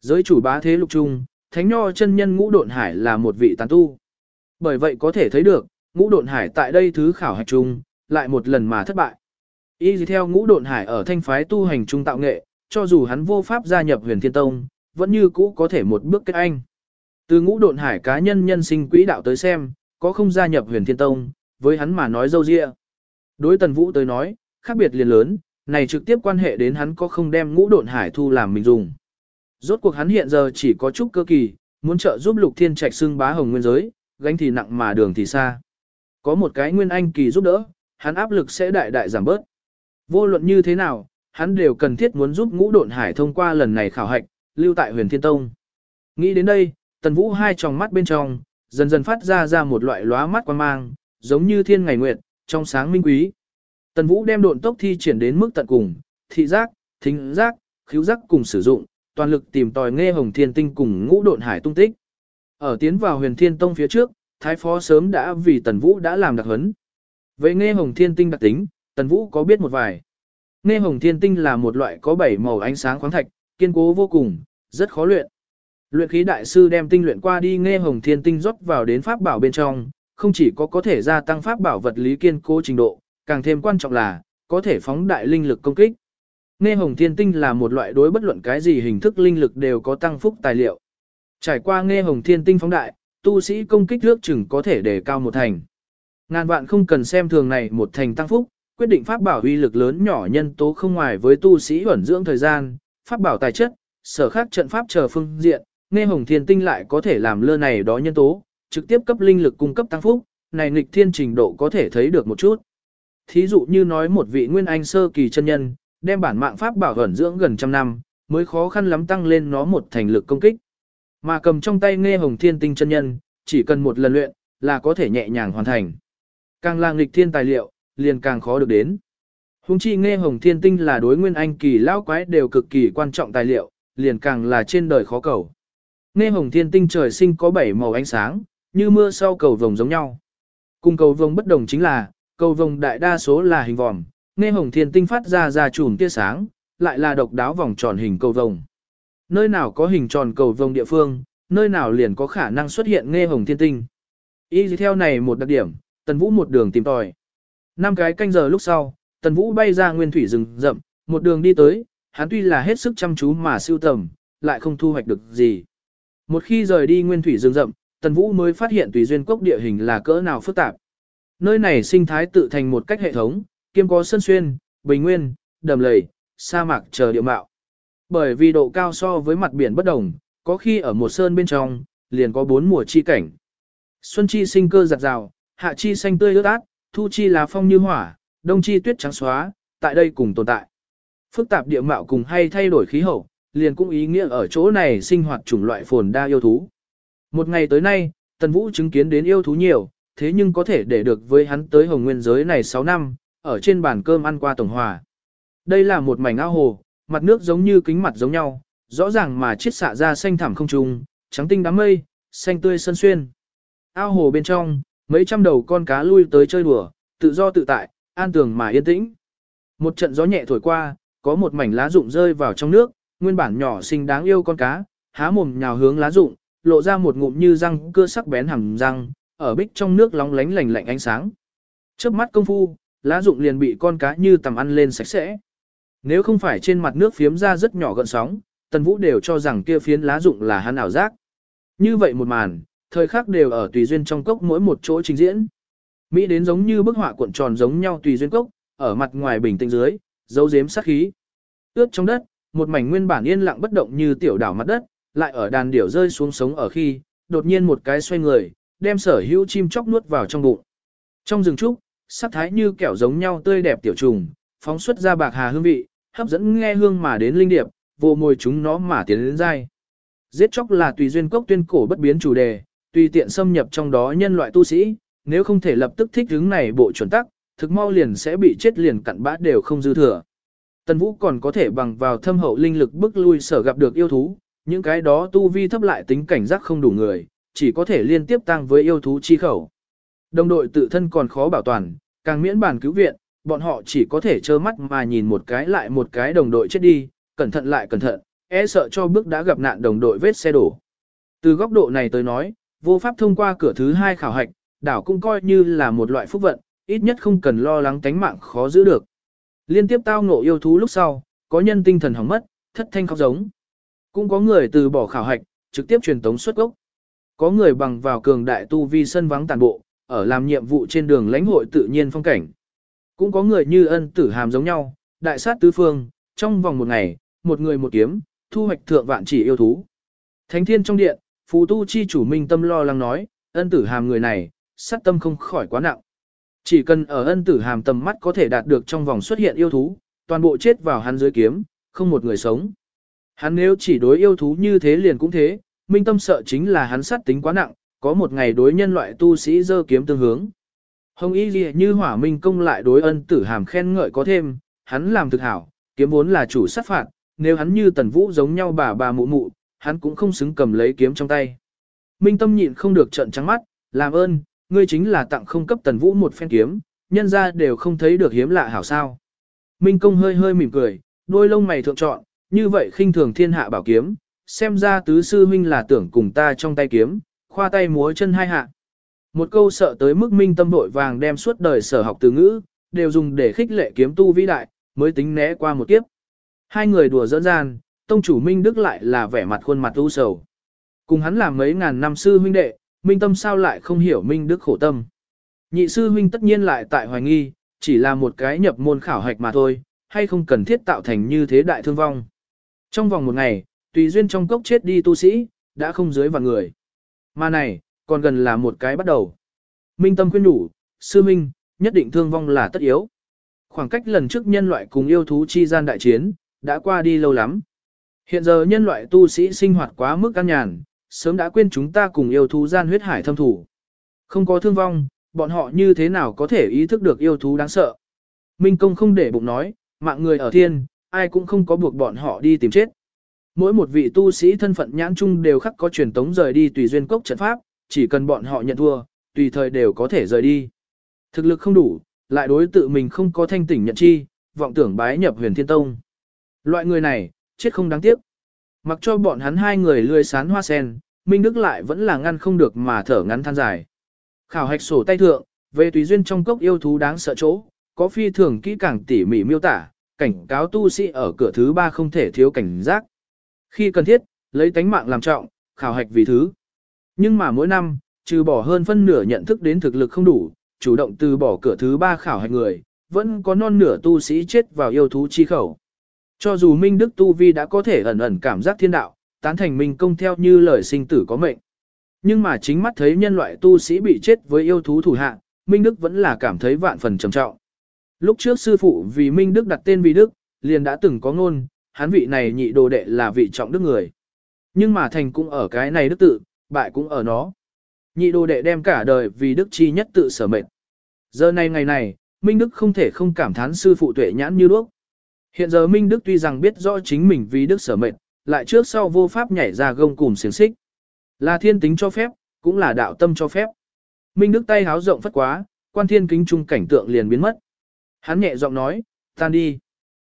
Giới chủ bá thế lục trung, thánh nho chân nhân ngũ độn hải là một vị tán tu. Bởi vậy có thể thấy được, ngũ độn hải tại đây thứ khảo hạch trung, lại một lần mà thất bại. Y theo ngũ độn hải ở thanh phái tu hành trung tạo nghệ, cho dù hắn vô pháp gia nhập huyền thiên tông, vẫn như cũ có thể một bước kết anh. Từ ngũ độn hải cá nhân nhân sinh quỹ đạo tới xem, có không gia nhập huyền thiên tông, với hắn mà nói dâu dịa. Đối tần vũ tới nói, khác biệt liền lớn, này trực tiếp quan hệ đến hắn có không đem ngũ độn hải thu làm mình dùng. Rốt cuộc hắn hiện giờ chỉ có chút cơ kỳ, muốn trợ giúp lục thiên trạch xưng bá hồng nguyên giới, gánh thì nặng mà đường thì xa. Có một cái nguyên anh kỳ giúp đỡ, hắn áp lực sẽ đại đại giảm bớt. Vô luận như thế nào, hắn đều cần thiết muốn giúp ngũ độn hải thông qua lần này khảo hạch, lưu tại huyền thiên tông. Nghĩ đến đây, tần vũ hai tròng mắt bên trong, dần dần phát ra ra một loại lóa mắt quan mang, giống như thiên ngày nguyệt, trong sáng minh quý. Tần vũ đem độn tốc thi triển đến mức tận cùng, thị giác, thính giác, khiếu giác cùng sử dụng, toàn lực tìm tòi nghe hồng thiên tinh cùng ngũ độn hải tung tích. Ở tiến vào huyền thiên tông phía trước, thái phó sớm đã vì tần vũ đã làm đặc huấn. Vậy nghe hồng thiên tinh đặc tính, tần vũ có biết một vài. Nghe hồng thiên tinh là một loại có bảy màu ánh sáng khoáng thạch, kiên cố vô cùng, rất khó luyện. Luyện khí đại sư đem tinh luyện qua đi nghe hồng thiên tinh rót vào đến pháp bảo bên trong, không chỉ có có thể gia tăng pháp bảo vật lý kiên cố trình độ, càng thêm quan trọng là, có thể phóng đại linh lực công kích. Nghe hồng thiên tinh là một loại đối bất luận cái gì hình thức linh lực đều có tăng phúc tài liệu. Trải qua nghe hồng thiên tinh phóng đại, tu sĩ công kích nước chừng có thể đề cao một thành. Ngàn vạn không cần xem thường này một thành tăng phúc, quyết định pháp bảo uy lực lớn nhỏ nhân tố không ngoài với tu sĩ ẩn dưỡng thời gian, pháp bảo tài chất, sở khác trận pháp chờ phương diện, nghe hồng thiên tinh lại có thể làm lơ này đó nhân tố, trực tiếp cấp linh lực cung cấp tăng phúc, này nghịch thiên trình độ có thể thấy được một chút. Thí dụ như nói một vị nguyên anh sơ kỳ chân nhân, đem bản mạng pháp bảo ẩn dưỡng gần trăm năm, mới khó khăn lắm tăng lên nó một thành lực công kích. Mà cầm trong tay nghe hồng thiên tinh chân nhân, chỉ cần một lần luyện, là có thể nhẹ nhàng hoàn thành. Càng là nghịch thiên tài liệu, liền càng khó được đến. Hùng chi nghe hồng thiên tinh là đối nguyên anh kỳ lão quái đều cực kỳ quan trọng tài liệu, liền càng là trên đời khó cầu. Nghe hồng thiên tinh trời sinh có bảy màu ánh sáng, như mưa sau cầu vồng giống nhau. Cùng cầu vồng bất đồng chính là, cầu vồng đại đa số là hình vòm, nghe hồng thiên tinh phát ra ra chùm tia sáng, lại là độc đáo vòng tròn hình cầu vồng. Nơi nào có hình tròn cầu vồng địa phương, nơi nào liền có khả năng xuất hiện nghe hồng thiên tinh. Y theo này một đặc điểm, Tần Vũ một đường tìm tòi. Năm cái canh giờ lúc sau, Tần Vũ bay ra nguyên thủy rừng rậm, một đường đi tới, hắn tuy là hết sức chăm chú mà siêu tầm, lại không thu hoạch được gì. Một khi rời đi nguyên thủy rừng rậm, Tần Vũ mới phát hiện tùy duyên cốc địa hình là cỡ nào phức tạp. Nơi này sinh thái tự thành một cách hệ thống, kiêm có sân xuyên, bình nguyên, đầm lầy, sa mạc chờ địa mạo. Bởi vì độ cao so với mặt biển bất đồng, có khi ở một sơn bên trong, liền có bốn mùa chi cảnh. Xuân chi sinh cơ giặt rào, hạ chi xanh tươi ướt át, thu chi lá phong như hỏa, đông chi tuyết trắng xóa, tại đây cùng tồn tại. Phức tạp địa mạo cùng hay thay đổi khí hậu, liền cũng ý nghĩa ở chỗ này sinh hoạt chủng loại phồn đa yêu thú. Một ngày tới nay, Tần Vũ chứng kiến đến yêu thú nhiều, thế nhưng có thể để được với hắn tới hồng nguyên giới này 6 năm, ở trên bàn cơm ăn qua tổng hòa. Đây là một mảnh ao hồ, mặt nước giống như kính mặt giống nhau, rõ ràng mà chiết xạ ra xanh thẳm không trùng, trắng tinh đám mây, xanh tươi sân xuyên. Ao hồ bên trong, mấy trăm đầu con cá lui tới chơi đùa, tự do tự tại, an tường mà yên tĩnh. Một trận gió nhẹ thổi qua, có một mảnh lá rụng rơi vào trong nước, nguyên bản nhỏ xinh đáng yêu con cá, há mồm nhào hướng lá rụng, lộ ra một ngụm như răng cưa sắc bén hẳn răng, ở bích trong nước lóng lánh lành lạnh ánh sáng. Chớp mắt công phu, lá rụng liền bị con cá như tầm ăn lên sạch sẽ. Nếu không phải trên mặt nước phiếm ra rất nhỏ gợn sóng, Tần Vũ đều cho rằng kia phiến lá rụng là hắn ảo giác. Như vậy một màn, thời khắc đều ở tùy duyên trong cốc mỗi một chỗ trình diễn. Mỹ đến giống như bức họa cuộn tròn giống nhau tùy duyên cốc, ở mặt ngoài bình tĩnh dưới, dấu giếm sát khí. Ướt trong đất, một mảnh nguyên bản yên lặng bất động như tiểu đảo mặt đất, lại ở đàn điểu rơi xuống sống ở khi, đột nhiên một cái xoay người, đem sở hữu chim chóc nuốt vào trong bụng. Trong rừng trúc, sắc thái như kẹo giống nhau tươi đẹp tiểu trùng, phóng xuất ra bạc hà hương vị, hấp dẫn nghe hương mà đến linh điệp, vô mồi chúng nó mà tiến đến dai. Giết chóc là tùy duyên cốc tuyên cổ bất biến chủ đề, tùy tiện xâm nhập trong đó nhân loại tu sĩ, nếu không thể lập tức thích hướng này bộ chuẩn tắc, thực mau liền sẽ bị chết liền cặn bã đều không dư thừa. Tần Vũ còn có thể bằng vào thâm hậu linh lực bức lui sở gặp được yêu thú, những cái đó tu vi thấp lại tính cảnh giác không đủ người, chỉ có thể liên tiếp tăng với yêu thú chi khẩu. Đồng đội tự thân còn khó bảo toàn, càng miễn bản cứu viện, bọn họ chỉ có thể trơ mắt mà nhìn một cái lại một cái đồng đội chết đi, cẩn thận lại cẩn thận, e sợ cho bước đã gặp nạn đồng đội vết xe đổ. Từ góc độ này tới nói, vô pháp thông qua cửa thứ hai khảo hạch, đảo cũng coi như là một loại phúc vận, ít nhất không cần lo lắng tánh mạng khó giữ được. Liên tiếp tao ngộ yêu thú lúc sau, có nhân tinh thần hỏng mất, thất thanh khóc giống. Cũng có người từ bỏ khảo hạch, trực tiếp truyền tống xuất gốc. Có người bằng vào cường đại tu vi sân vắng tàn bộ, ở làm nhiệm vụ trên đường lãnh hội tự nhiên phong cảnh. Cũng có người như ân tử hàm giống nhau, đại sát tứ phương, trong vòng một ngày, một người một kiếm, thu hoạch thượng vạn chỉ yêu thú. Thánh thiên trong điện, phù tu chi chủ minh tâm lo lắng nói, ân tử hàm người này, sát tâm không khỏi quá nặng. Chỉ cần ở ân tử hàm tầm mắt có thể đạt được trong vòng xuất hiện yêu thú, toàn bộ chết vào hắn dưới kiếm, không một người sống. Hắn nếu chỉ đối yêu thú như thế liền cũng thế, minh tâm sợ chính là hắn sát tính quá nặng, có một ngày đối nhân loại tu sĩ dơ kiếm tương hướng. Hồng y gì như hỏa minh công lại đối ân tử hàm khen ngợi có thêm, hắn làm thực hảo, kiếm vốn là chủ sát phạt, nếu hắn như tần vũ giống nhau bà bà mụ mụ, hắn cũng không xứng cầm lấy kiếm trong tay. Minh tâm nhịn không được trận trắng mắt, làm ơn, ngươi chính là tặng không cấp tần vũ một phen kiếm, nhân ra đều không thấy được hiếm lạ hảo sao. Minh công hơi hơi mỉm cười, đôi lông mày thượng trọn, như vậy khinh thường thiên hạ bảo kiếm, xem ra tứ sư huynh là tưởng cùng ta trong tay kiếm, khoa tay múa chân hai hạ. Một câu sợ tới mức minh tâm vội vàng đem suốt đời sở học từ ngữ, đều dùng để khích lệ kiếm tu vĩ đại, mới tính né qua một kiếp. Hai người đùa dỡn gian, tông chủ Minh Đức lại là vẻ mặt khuôn mặt u sầu. Cùng hắn làm mấy ngàn năm sư huynh đệ, Minh Tâm sao lại không hiểu Minh Đức khổ tâm. Nhị sư huynh tất nhiên lại tại hoài nghi, chỉ là một cái nhập môn khảo hạch mà thôi, hay không cần thiết tạo thành như thế đại thương vong. Trong vòng một ngày, tùy duyên trong cốc chết đi tu sĩ, đã không dưới vạn người. Mà này, còn gần là một cái bắt đầu. Minh Tâm khuyên đủ, sư minh, nhất định thương vong là tất yếu. Khoảng cách lần trước nhân loại cùng yêu thú chi gian đại chiến, đã qua đi lâu lắm. Hiện giờ nhân loại tu sĩ sinh hoạt quá mức căn nhàn, sớm đã quên chúng ta cùng yêu thú gian huyết hải thâm thủ. Không có thương vong, Bọn họ như thế nào có thể ý thức được yêu thú đáng sợ. Minh công không để bụng nói, mạng người ở thiên, ai cũng không có buộc bọn họ đi tìm chết. Mỗi một vị tu sĩ thân phận nhãn chung đều khắc có truyền tống rời đi tùy duyên cốc trận pháp, chỉ cần bọn họ nhận thua, tùy thời đều có thể rời đi. Thực lực không đủ, lại đối tự mình không có thanh tỉnh nhận chi, vọng tưởng bái nhập huyền thiên tông. Loại người này, chết không đáng tiếc. Mặc cho bọn hắn hai người lươi sán hoa sen, Minh Đức lại vẫn là ngăn không được mà thở ngắn than dài. Khảo hạch sổ tay thượng, về tùy duyên trong cốc yêu thú đáng sợ chỗ, có phi thường kỹ càng tỉ mỉ miêu tả, cảnh cáo tu sĩ ở cửa thứ ba không thể thiếu cảnh giác. Khi cần thiết, lấy tánh mạng làm trọng, khảo hạch vì thứ. Nhưng mà mỗi năm, trừ bỏ hơn phân nửa nhận thức đến thực lực không đủ, chủ động từ bỏ cửa thứ ba khảo hạch người, vẫn có non nửa tu sĩ chết vào yêu thú chi khẩu. Cho dù Minh Đức Tu Vi đã có thể ẩn ẩn cảm giác thiên đạo, tán thành Minh công theo như lời sinh tử có mệnh. Nhưng mà chính mắt thấy nhân loại tu sĩ bị chết với yêu thú thủ hạ, Minh Đức vẫn là cảm thấy vạn phần trầm trọng. Lúc trước sư phụ vì Minh Đức đặt tên vì Đức, liền đã từng có ngôn, hắn vị này nhị đồ đệ là vị trọng đức người. Nhưng mà thành cũng ở cái này đức tự, bại cũng ở nó. Nhị đồ đệ đem cả đời vì đức chi nhất tự sở mệnh. Giờ này ngày này, Minh Đức không thể không cảm thán sư phụ tuệ nhãn như đuốc. Hiện giờ Minh Đức tuy rằng biết rõ chính mình vì đức sở mệnh, lại trước sau vô pháp nhảy ra gông cùm xiềng xích. Là thiên tính cho phép, cũng là đạo tâm cho phép. Minh Đức tay háo rộng phất quá, quan thiên kính trung cảnh tượng liền biến mất. Hắn nhẹ giọng nói, tan đi.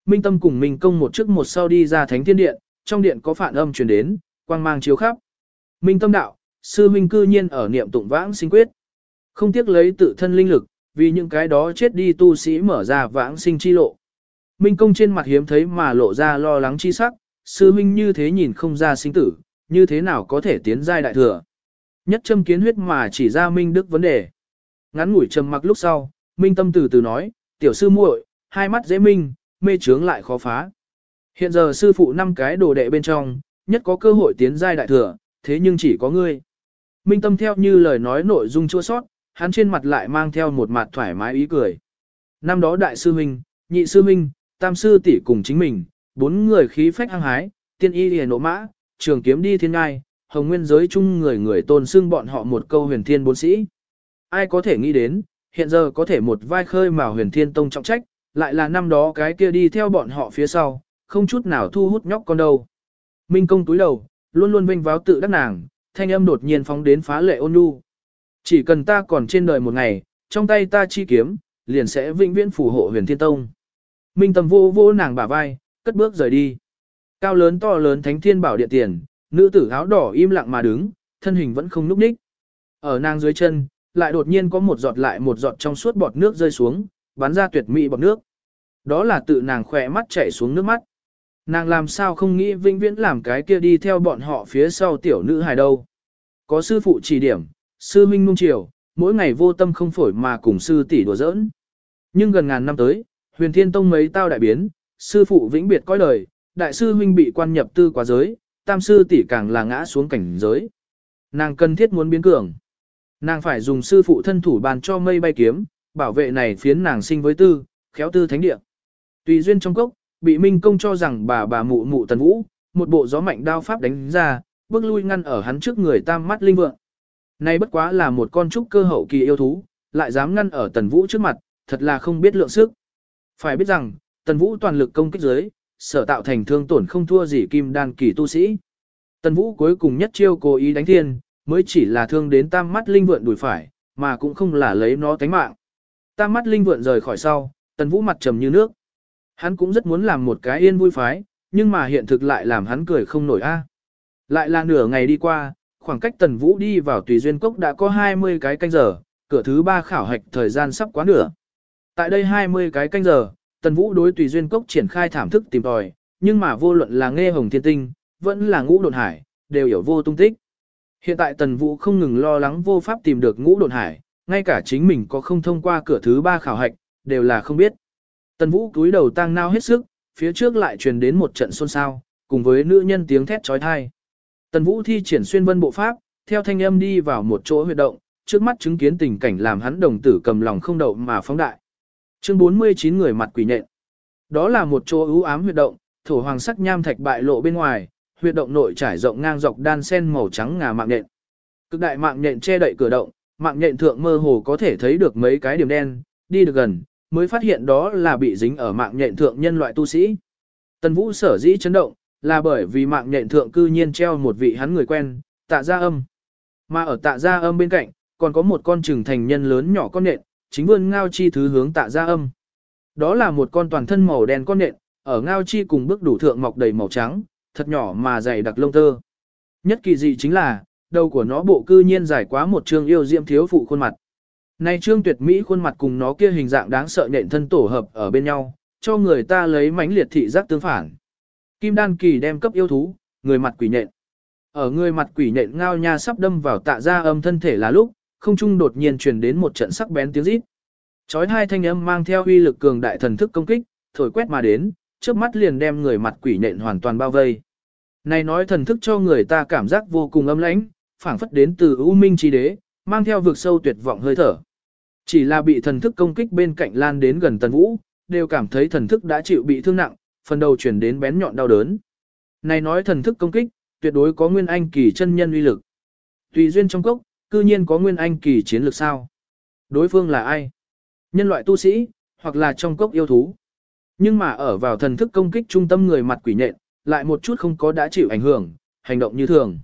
Minh Tâm cùng Minh Công một trước một sau đi ra thánh thiên điện, trong điện có phản âm truyền đến, quang mang chiếu khắp. Minh Tâm đạo, sư minh cư nhiên ở niệm tụng vãng sinh quyết. Không tiếc lấy tự thân linh lực, vì những cái đó chết đi tu sĩ mở ra vãng sinh chi lộ. Minh Công trên mặt hiếm thấy mà lộ ra lo lắng chi sắc, sư minh như thế nhìn không ra sinh tử, như thế nào có thể tiến giai đại thừa. Nhất châm kiến huyết mà chỉ ra Minh Đức vấn đề. Ngắn ngủi trầm mặc lúc sau, Minh Tâm từ từ nói, tiểu sư muội, hai mắt dễ minh, mê trướng lại khó phá. Hiện giờ sư phụ năm cái đồ đệ bên trong, nhất có cơ hội tiến giai đại thừa, thế nhưng chỉ có ngươi. Minh Tâm theo như lời nói nội dung chua sót, hắn trên mặt lại mang theo một mặt thoải mái ý cười. Năm đó đại sư huynh, nhị sư huynh, tam sư tỷ cùng chính mình, bốn người khí phách hăng hái, tiên y liền nộ mã, trường kiếm đi thiên ngai, hồng nguyên giới chung người người tôn xưng bọn họ một câu huyền thiên bốn sĩ. Ai có thể nghĩ đến, hiện giờ có thể một vai khơi mà huyền thiên tông trọng trách, lại là năm đó cái kia đi theo bọn họ phía sau, không chút nào thu hút nhóc con đâu. Minh công túi đầu, luôn luôn vinh váo tự đắc nàng, thanh âm đột nhiên phóng đến phá lệ ôn nhu. Chỉ cần ta còn trên đời một ngày, trong tay ta chi kiếm, liền sẽ vĩnh viễn phù hộ huyền thiên tông. Minh tâm vô vô nàng bả vai, cất bước rời đi. Cao lớn to lớn thánh thiên bảo điện tiền, nữ tử áo đỏ im lặng mà đứng, thân hình vẫn không núp ních. Ở nàng dưới chân, lại đột nhiên có một giọt lại một giọt trong suốt bọt nước rơi xuống, bắn ra tuyệt mỹ bọt nước. Đó là tự nàng khỏe mắt chảy xuống nước mắt. Nàng làm sao không nghĩ vĩnh viễn làm cái kia đi theo bọn họ phía sau tiểu nữ hài đâu. Có sư phụ chỉ điểm, sư minh nung chiều, mỗi ngày vô tâm không phổi mà cùng sư tỷ đùa giỡn. Nhưng gần ngàn năm tới, huyền thiên tông mấy tao đại biến, sư phụ vĩnh biệt coi lời, đại sư huynh bị quan nhập tư quá giới, tam sư tỷ càng là ngã xuống cảnh giới. Nàng cần thiết muốn biến cường. Nàng phải dùng sư phụ thân thủ bàn cho mây bay kiếm, bảo vệ này phiến nàng sinh với tư, khéo tư thánh địa. Tùy duyên trong cốc, bị Minh Công cho rằng bà bà mụ mụ tần vũ, một bộ gió mạnh đao pháp đánh ra, bước lui ngăn ở hắn trước người tam mắt linh vượng. nay bất quá là một con trúc cơ hậu kỳ yêu thú, lại dám ngăn ở tần vũ trước mặt, thật là không biết lượng sức. Phải biết rằng, tần vũ toàn lực công kích giới, sở tạo thành thương tổn không thua gì kim đan kỳ tu sĩ. Tần vũ cuối cùng nhất chiêu cố ý đánh thiên, mới chỉ là thương đến tam mắt linh vượn đùi phải, mà cũng không là lấy nó tánh mạng. Tam mắt linh vượn rời khỏi sau, tần vũ mặt trầm như nước. Hắn cũng rất muốn làm một cái yên vui phái, nhưng mà hiện thực lại làm hắn cười không nổi a. Lại là nửa ngày đi qua, khoảng cách tần vũ đi vào tùy duyên cốc đã có 20 cái canh giờ, cửa thứ ba khảo hạch thời gian sắp quá nửa. Tại đây 20 cái canh giờ, tần vũ đối tùy duyên cốc triển khai thảm thức tìm tòi, nhưng mà vô luận là nghe hồng thiên tinh, vẫn là ngũ độn hải, đều hiểu vô tung tích. Hiện tại tần vũ không ngừng lo lắng vô pháp tìm được ngũ độn hải, ngay cả chính mình có không thông qua cửa thứ ba khảo hạch, đều là không biết. Tần vũ cúi đầu tang nao hết sức, phía trước lại truyền đến một trận xôn xao, cùng với nữ nhân tiếng thét chói tai. Tần vũ thi triển xuyên vân bộ pháp, theo thanh âm đi vào một chỗ huyệt động, trước mắt chứng kiến tình cảnh làm hắn đồng tử cầm lòng không đậu mà phóng đại. Chương 49 người mặt quỷ nhện. Đó là một chỗ ưu ám huyệt động, thổ hoàng sắc nham thạch bại lộ bên ngoài, huyệt động nội trải rộng ngang dọc đan sen màu trắng ngà mạng nhện. Cực đại mạng nhện che đậy cửa động, mạng nhện thượng mơ hồ có thể thấy được mấy cái điểm đen, đi được gần, mới phát hiện đó là bị dính ở mạng nhện thượng nhân loại tu sĩ. Tần Vũ sở dĩ chấn động, là bởi vì mạng nhện thượng cư nhiên treo một vị hắn người quen, tạ gia âm. Mà ở tạ gia âm bên cạnh, còn có một con trừng thành nhân lớn nhỏ con nện, chính vươn ngao chi thứ hướng tạ gia âm. Đó là một con toàn thân màu đen con nện, ở ngao chi cùng bước đủ thượng mọc đầy màu trắng, thật nhỏ mà dày đặc lông tơ. Nhất kỳ dị chính là, đầu của nó bộ cư nhiên dài quá một trương yêu diễm thiếu phụ khuôn mặt. Này trương tuyệt mỹ khuôn mặt cùng nó kia hình dạng đáng sợ nện thân tổ hợp ở bên nhau, cho người ta lấy mánh liệt thị giác tương phản. Kim đan kỳ đem cấp yêu thú, người mặt quỷ nện. Ở người mặt quỷ nện ngao nha sắp đâm vào tạ ra âm thân thể là lúc, không trung đột nhiên truyền đến một trận sắc bén tiếng rít. Chói hai thanh âm mang theo uy lực cường đại thần thức công kích, thổi quét mà đến, trước mắt liền đem người mặt quỷ nện hoàn toàn bao vây. Này nói thần thức cho người ta cảm giác vô cùng âm lãnh, phảng phất đến từ U Minh Chi Đế, mang theo vực sâu tuyệt vọng hơi thở. Chỉ là bị thần thức công kích bên cạnh lan đến gần Tần Vũ, đều cảm thấy thần thức đã chịu bị thương nặng, phần đầu chuyển đến bén nhọn đau đớn. Này nói thần thức công kích, tuyệt đối có nguyên anh kỳ chân nhân uy lực. Tùy duyên trong cốc, cư nhiên có nguyên anh kỳ chiến lược sao? Đối phương là ai? Nhân loại tu sĩ, hoặc là trong cốc yêu thú. Nhưng mà ở vào thần thức công kích trung tâm người mặt quỷ nhện, lại một chút không có đã chịu ảnh hưởng, hành động như thường.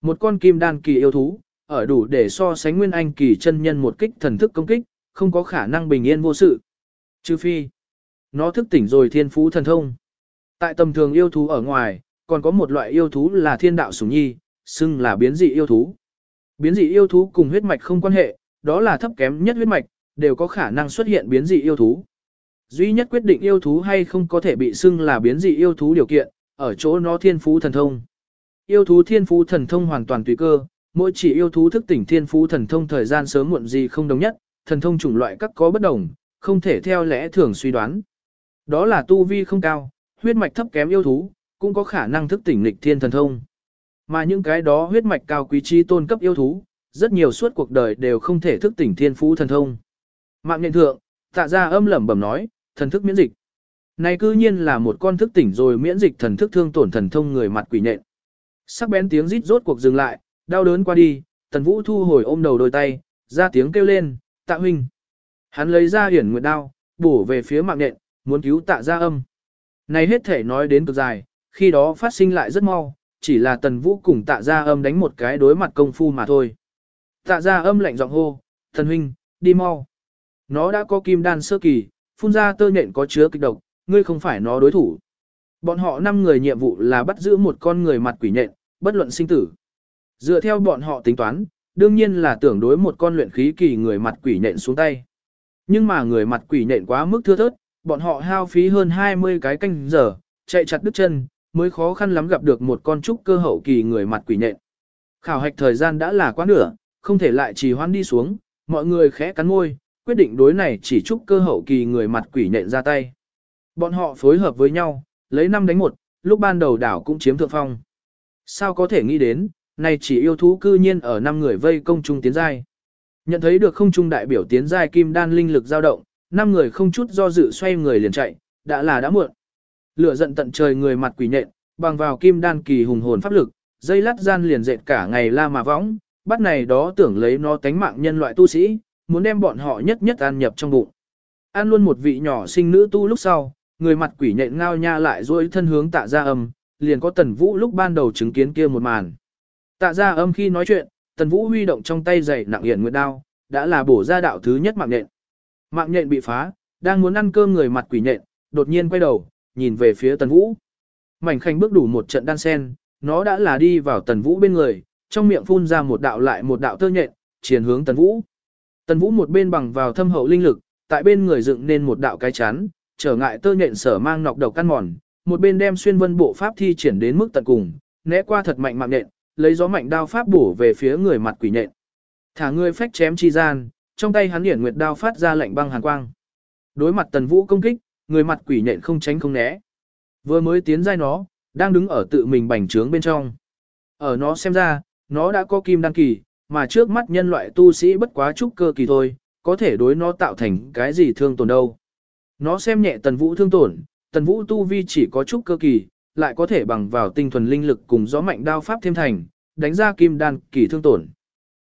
Một con kim đan kỳ yêu thú, ở đủ để so sánh nguyên anh kỳ chân nhân một kích thần thức công kích, không có khả năng bình yên vô sự. Trừ phi, nó thức tỉnh rồi thiên phú thần thông. Tại tầm thường yêu thú ở ngoài, còn có một loại yêu thú là thiên đạo sủng nhi, xưng là biến dị yêu thú. Biến dị yêu thú cùng huyết mạch không quan hệ, đó là thấp kém nhất huyết mạch, đều có khả năng xuất hiện biến dị yêu thú. Duy nhất quyết định yêu thú hay không có thể bị xưng là biến dị yêu thú điều kiện, ở chỗ nó thiên phú thần thông. Yêu thú thiên phú thần thông hoàn toàn tùy cơ, mỗi chỉ yêu thú thức tỉnh thiên phú thần thông thời gian sớm muộn gì không đồng nhất, thần thông chủng loại các có bất đồng, không thể theo lẽ thường suy đoán. Đó là tu vi không cao, huyết mạch thấp kém yêu thú, cũng có khả năng thức tỉnh lịch thiên thần thông. Mà những cái đó huyết mạch cao quý chi tôn cấp yêu thú, rất nhiều suốt cuộc đời đều không thể thức tỉnh thiên phú thần thông. Mạng niệm thượng, tạ ra âm lẩm bẩm nói, thần thức miễn dịch. Này cư nhiên là một con thức tỉnh rồi miễn dịch thần thức thương tổn thần thông người mặt quỷ nện. Sắc bén tiếng rít rốt cuộc dừng lại, đau đớn qua đi, tần vũ thu hồi ôm đầu đôi tay, ra tiếng kêu lên, tạ huynh. Hắn lấy ra hiển nguyệt đao, bổ về phía mạng nện, muốn cứu tạ gia âm. Này hết thể nói đến cực dài, khi đó phát sinh lại rất mau, chỉ là tần vũ cùng tạ gia âm đánh một cái đối mặt công phu mà thôi. Tạ gia âm lạnh giọng hô, thần huynh, đi mau. Nó đã có kim đan sơ kỳ, phun ra tơ nhện có chứa kịch độc, ngươi không phải nó đối thủ. Bọn họ 5 người nhiệm vụ là bắt giữ một con người mặt quỷ nhện, bất luận sinh tử. Dựa theo bọn họ tính toán, đương nhiên là tưởng đối một con luyện khí kỳ người mặt quỷ nện xuống tay. Nhưng mà người mặt quỷ nện quá mức thưa thớt, bọn họ hao phí hơn 20 cái canh giờ, chạy chặt đứt chân, mới khó khăn lắm gặp được một con trúc cơ hậu kỳ người mặt quỷ nện. Khảo hạch thời gian đã là quá nửa, không thể lại trì hoãn đi xuống, mọi người khẽ cắn môi, quyết định đối này chỉ trúc cơ hậu kỳ người mặt quỷ nện ra tay. Bọn họ phối hợp với nhau, lấy năm đánh một, lúc ban đầu đảo cũng chiếm thượng phong. Sao có thể nghĩ đến, này chỉ yêu thú cư nhiên ở năm người vây công trung tiến giai. Nhận thấy được không trung đại biểu tiến giai kim đan linh lực dao động, năm người không chút do dự xoay người liền chạy, đã là đã muộn. Lửa giận tận trời người mặt quỷ nhện, bằng vào kim đan kỳ hùng hồn pháp lực, dây lát gian liền dệt cả ngày la mà võng, bắt này đó tưởng lấy nó tánh mạng nhân loại tu sĩ, muốn đem bọn họ nhất nhất ăn nhập trong bụng. Ăn luôn một vị nhỏ sinh nữ tu lúc sau, người mặt quỷ nhện ngao nha lại duỗi thân hướng tạ ra âm, liền có tần vũ lúc ban đầu chứng kiến kia một màn. Tạ ra âm khi nói chuyện, tần vũ huy động trong tay giày nặng hiển nguyệt đao, đã là bổ ra đạo thứ nhất mạng nhện. Mạng nhện bị phá, đang muốn ăn cơm người mặt quỷ nhện, đột nhiên quay đầu, nhìn về phía tần vũ. Mảnh khanh bước đủ một trận đan sen, nó đã là đi vào tần vũ bên người, trong miệng phun ra một đạo lại một đạo tơ nhện, triển hướng tần vũ. Tần vũ một bên bằng vào thâm hậu linh lực, tại bên người dựng nên một đạo cái chắn, trở ngại tơ nhện sở mang nọc độc căn mòn, một bên đem xuyên vân bộ pháp thi triển đến mức tận cùng, né qua thật mạnh mạng nhện, lấy gió mạnh đao pháp bổ về phía người mặt quỷ nện, Thả người phách chém chi gian, trong tay hắn hiển nguyệt đao phát ra lạnh băng hàn quang. Đối mặt tần vũ công kích, người mặt quỷ nện không tránh không né. Vừa mới tiến giai nó, đang đứng ở tự mình bành trướng bên trong. Ở nó xem ra, nó đã có kim đăng kỳ, mà trước mắt nhân loại tu sĩ bất quá chút cơ kỳ thôi, có thể đối nó tạo thành cái gì thương tổn đâu. Nó xem nhẹ tần vũ thương tổn, tần vũ tu vi chỉ có chút cơ kỳ, lại có thể bằng vào tinh thuần linh lực cùng gió mạnh đao pháp thêm thành, đánh ra kim đan kỳ thương tổn.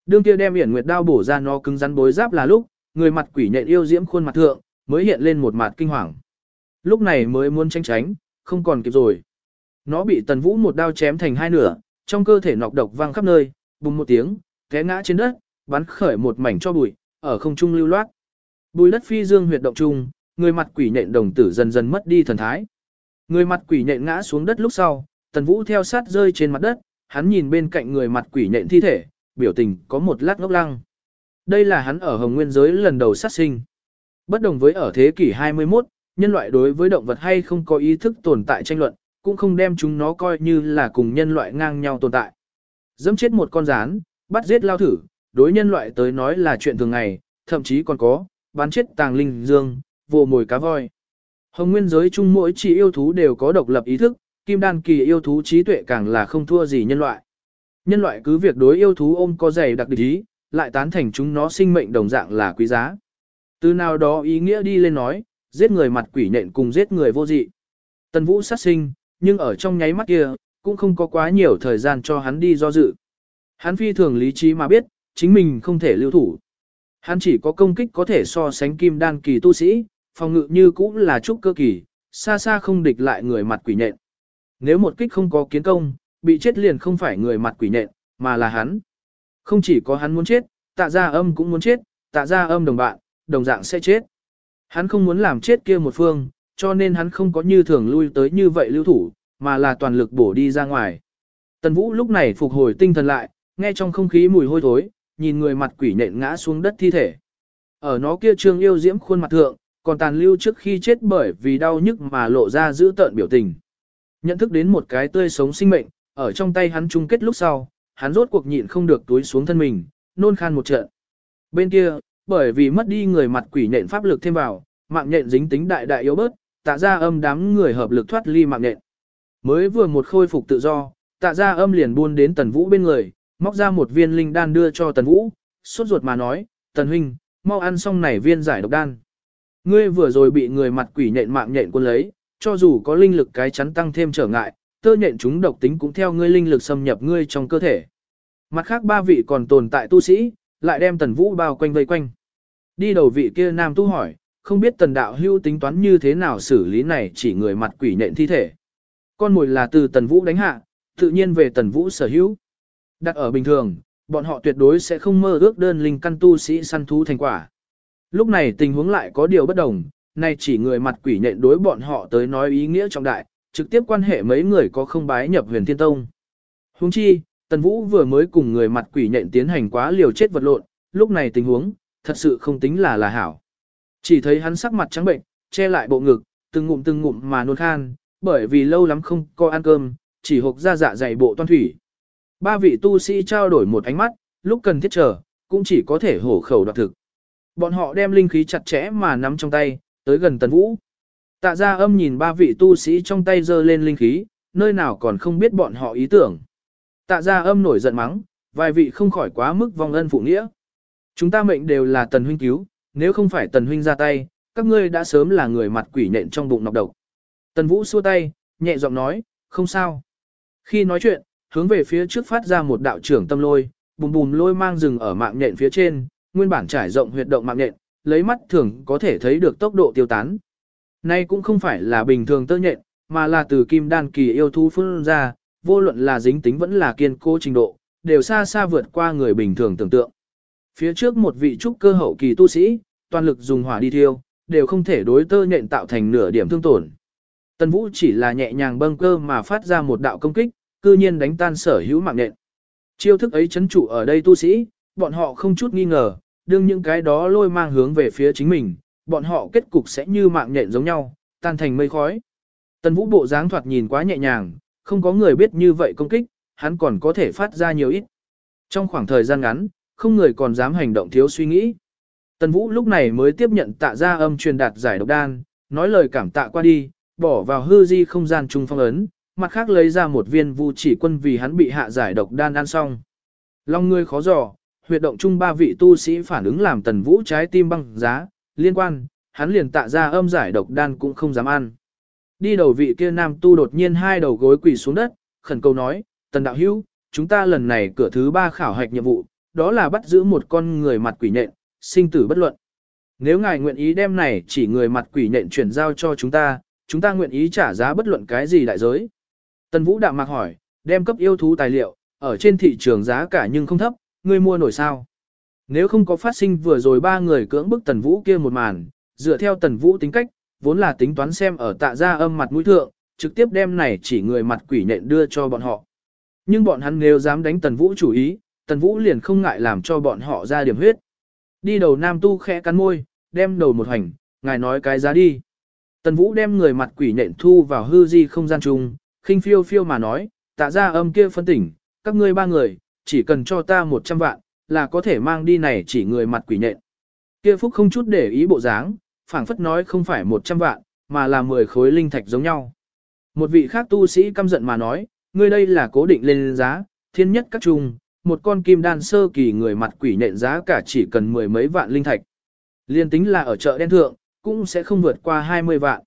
Đương kia đem Yển Nguyệt đao bổ ra nó cứng rắn bối giáp là lúc, người mặt quỷ nhện yêu diễm khuôn mặt thượng, mới hiện lên một mặt kinh hoàng. Lúc này mới muốn tránh tránh, không còn kịp rồi. Nó bị Tần Vũ một đao chém thành hai nửa, trong cơ thể nọc độc văng khắp nơi, bùng một tiếng, té ngã trên đất, bắn khởi một mảnh cho bụi, ở không trung lưu loát. Bùi đất phi dương huyệt động trung, người mặt quỷ nhện đồng tử dần dần mất đi thần thái. Người mặt quỷ nhện ngã xuống đất lúc sau, Tần Vũ theo sát rơi trên mặt đất, hắn nhìn bên cạnh người mặt quỷ nhện thi thể, biểu tình có một lát ngốc lăng. Đây là hắn ở Hồng Nguyên giới lần đầu sát sinh. Bất đồng với ở thế kỷ 21, nhân loại đối với động vật hay không có ý thức tồn tại tranh luận, cũng không đem chúng nó coi như là cùng nhân loại ngang nhau tồn tại. Dẫm chết một con rán, bắt giết lao thử, đối nhân loại tới nói là chuyện thường ngày, thậm chí còn có, bán chết tàng linh dương, vô mồi cá voi. Hồng nguyên giới chung mỗi chỉ yêu thú đều có độc lập ý thức, kim đan kỳ yêu thú trí tuệ càng là không thua gì nhân loại. Nhân loại cứ việc đối yêu thú ôm có dày đặc địch ý, lại tán thành chúng nó sinh mệnh đồng dạng là quý giá. Từ nào đó ý nghĩa đi lên nói, giết người mặt quỷ nện cùng giết người vô dị. Tần Vũ sát sinh, nhưng ở trong nháy mắt kia, cũng không có quá nhiều thời gian cho hắn đi do dự. Hắn phi thường lý trí mà biết, chính mình không thể lưu thủ. Hắn chỉ có công kích có thể so sánh kim đan kỳ tu sĩ, phòng ngự như cũng là trúc cơ kỳ, xa xa không địch lại người mặt quỷ nện. Nếu một kích không có kiến công, bị chết liền không phải người mặt quỷ nện, mà là hắn. Không chỉ có hắn muốn chết, tạ gia âm cũng muốn chết, tạ gia âm đồng bạn, đồng dạng sẽ chết. Hắn không muốn làm chết kia một phương, cho nên hắn không có như thường lui tới như vậy lưu thủ, mà là toàn lực bổ đi ra ngoài. Tần Vũ lúc này phục hồi tinh thần lại, nghe trong không khí mùi hôi thối, nhìn người mặt quỷ nện ngã xuống đất thi thể. Ở nó kia trương yêu diễm khuôn mặt thượng, còn tàn lưu trước khi chết bởi vì đau nhức mà lộ ra giữ tợn biểu tình. Nhận thức đến một cái tươi sống sinh mệnh, ở trong tay hắn chung kết lúc sau, hắn rốt cuộc nhịn không được túi xuống thân mình, nôn khan một trận. Bên kia, bởi vì mất đi người mặt quỷ nện pháp lực thêm vào, mạng nhện dính tính đại đại yếu bớt, tạ ra âm đám người hợp lực thoát ly mạng nhện. Mới vừa một khôi phục tự do, tạ ra âm liền buôn đến tần vũ bên người, móc ra một viên linh đan đưa cho tần vũ, suốt ruột mà nói, tần huynh, mau ăn xong này viên giải độc đan. Ngươi vừa rồi bị người mặt quỷ nhện mạng nhện quân lấy, cho dù có linh lực cái chắn tăng thêm trở ngại, tơ nhện chúng độc tính cũng theo ngươi linh lực xâm nhập ngươi trong cơ thể. Mặt khác ba vị còn tồn tại tu sĩ, lại đem tần vũ bao quanh vây quanh. Đi đầu vị kia nam tu hỏi, không biết tần đạo hưu tính toán như thế nào xử lý này chỉ người mặt quỷ nện thi thể. Con mồi là từ tần vũ đánh hạ, tự nhiên về tần vũ sở hữu. Đặt ở bình thường, bọn họ tuyệt đối sẽ không mơ ước đơn linh căn tu sĩ săn thú thành quả. Lúc này tình huống lại có điều bất đồng, nay chỉ người mặt quỷ nhện đối bọn họ tới nói ý nghĩa trọng đại, trực tiếp quan hệ mấy người có không bái nhập huyền thiên tông. Huống chi, Tần Vũ vừa mới cùng người mặt quỷ nhện tiến hành quá liều chết vật lộn, lúc này tình huống, thật sự không tính là là hảo. Chỉ thấy hắn sắc mặt trắng bệnh, che lại bộ ngực, từng ngụm từng ngụm mà nôn khan, bởi vì lâu lắm không có ăn cơm, chỉ hộp ra dạ dày bộ toan thủy. Ba vị tu sĩ trao đổi một ánh mắt, lúc cần thiết chờ, cũng chỉ có thể hổ khẩu đoạt thực. Bọn họ đem linh khí chặt chẽ mà nắm trong tay, tới gần tần vũ. Tạ gia âm nhìn ba vị tu sĩ trong tay giơ lên linh khí, nơi nào còn không biết bọn họ ý tưởng. Tạ gia âm nổi giận mắng, vài vị không khỏi quá mức vong ân phụ nghĩa. Chúng ta mệnh đều là tần huynh cứu, nếu không phải tần huynh ra tay, các ngươi đã sớm là người mặt quỷ nện trong bụng nọc độc. Tần vũ xua tay, nhẹ giọng nói, không sao. Khi nói chuyện, hướng về phía trước phát ra một đạo trưởng tâm lôi, bùm bùm lôi mang rừng ở mạng nhện phía trên, nguyên bản trải rộng huyệt động mạng nhện, lấy mắt thường có thể thấy được tốc độ tiêu tán. Nay cũng không phải là bình thường tơ nhện, mà là từ kim đan kỳ yêu thú phương ra, vô luận là dính tính vẫn là kiên cố trình độ, đều xa xa vượt qua người bình thường tưởng tượng. Phía trước một vị trúc cơ hậu kỳ tu sĩ, toàn lực dùng hỏa đi thiêu, đều không thể đối tơ nhện tạo thành nửa điểm thương tổn. Tần Vũ chỉ là nhẹ nhàng bâng cơ mà phát ra một đạo công kích, cư nhiên đánh tan sở hữu mạng nhện. Chiêu thức ấy chấn trụ ở đây tu sĩ, bọn họ không chút nghi ngờ, đương những cái đó lôi mang hướng về phía chính mình, bọn họ kết cục sẽ như mạng nhện giống nhau, tan thành mây khói. Tần Vũ bộ dáng thoạt nhìn quá nhẹ nhàng, không có người biết như vậy công kích, hắn còn có thể phát ra nhiều ít. Trong khoảng thời gian ngắn, không người còn dám hành động thiếu suy nghĩ. Tần Vũ lúc này mới tiếp nhận tạ ra âm truyền đạt giải độc đan, nói lời cảm tạ qua đi, bỏ vào hư di không gian trung phong ấn, mặt khác lấy ra một viên vu chỉ quân vì hắn bị hạ giải độc đan ăn xong. Long ngươi khó dò, huyệt động chung ba vị tu sĩ phản ứng làm Tần Vũ trái tim băng giá, liên quan, hắn liền tạ ra âm giải độc đan cũng không dám ăn. Đi đầu vị kia nam tu đột nhiên hai đầu gối quỳ xuống đất, khẩn cầu nói, Tần Đạo Hữu chúng ta lần này cửa thứ ba khảo hạch nhiệm vụ, đó là bắt giữ một con người mặt quỷ nhện, sinh tử bất luận. Nếu ngài nguyện ý đem này chỉ người mặt quỷ nhện chuyển giao cho chúng ta, chúng ta nguyện ý trả giá bất luận cái gì đại giới. Tần Vũ đạm mạc hỏi, đem cấp yêu thú tài liệu, ở trên thị trường giá cả nhưng không thấp, ngươi mua nổi sao? Nếu không có phát sinh vừa rồi ba người cưỡng bức Tần Vũ kia một màn, dựa theo Tần Vũ tính cách, vốn là tính toán xem ở tạ gia âm mặt mũi thượng, trực tiếp đem này chỉ người mặt quỷ nện đưa cho bọn họ. Nhưng bọn hắn nếu dám đánh Tần Vũ chủ ý, Tần Vũ liền không ngại làm cho bọn họ ra điểm huyết. Đi đầu nam tu khẽ cắn môi, đem đầu một hành, ngài nói cái giá đi. Tần Vũ đem người mặt quỷ nện thu vào hư di không gian chung, khinh phiêu phiêu mà nói, tạ ra âm kia phân tỉnh, các ngươi ba người, chỉ cần cho ta 100 vạn, là có thể mang đi này chỉ người mặt quỷ nện. Kia phúc không chút để ý bộ dáng, phảng phất nói không phải 100 vạn, mà là 10 khối linh thạch giống nhau. Một vị khác tu sĩ căm giận mà nói, ngươi đây là cố định lên giá, thiên nhất các trung, một con kim đan sơ kỳ người mặt quỷ nện giá cả chỉ cần mười mấy vạn linh thạch. Liên tính là ở chợ đen thượng, cũng sẽ không vượt qua 20 vạn.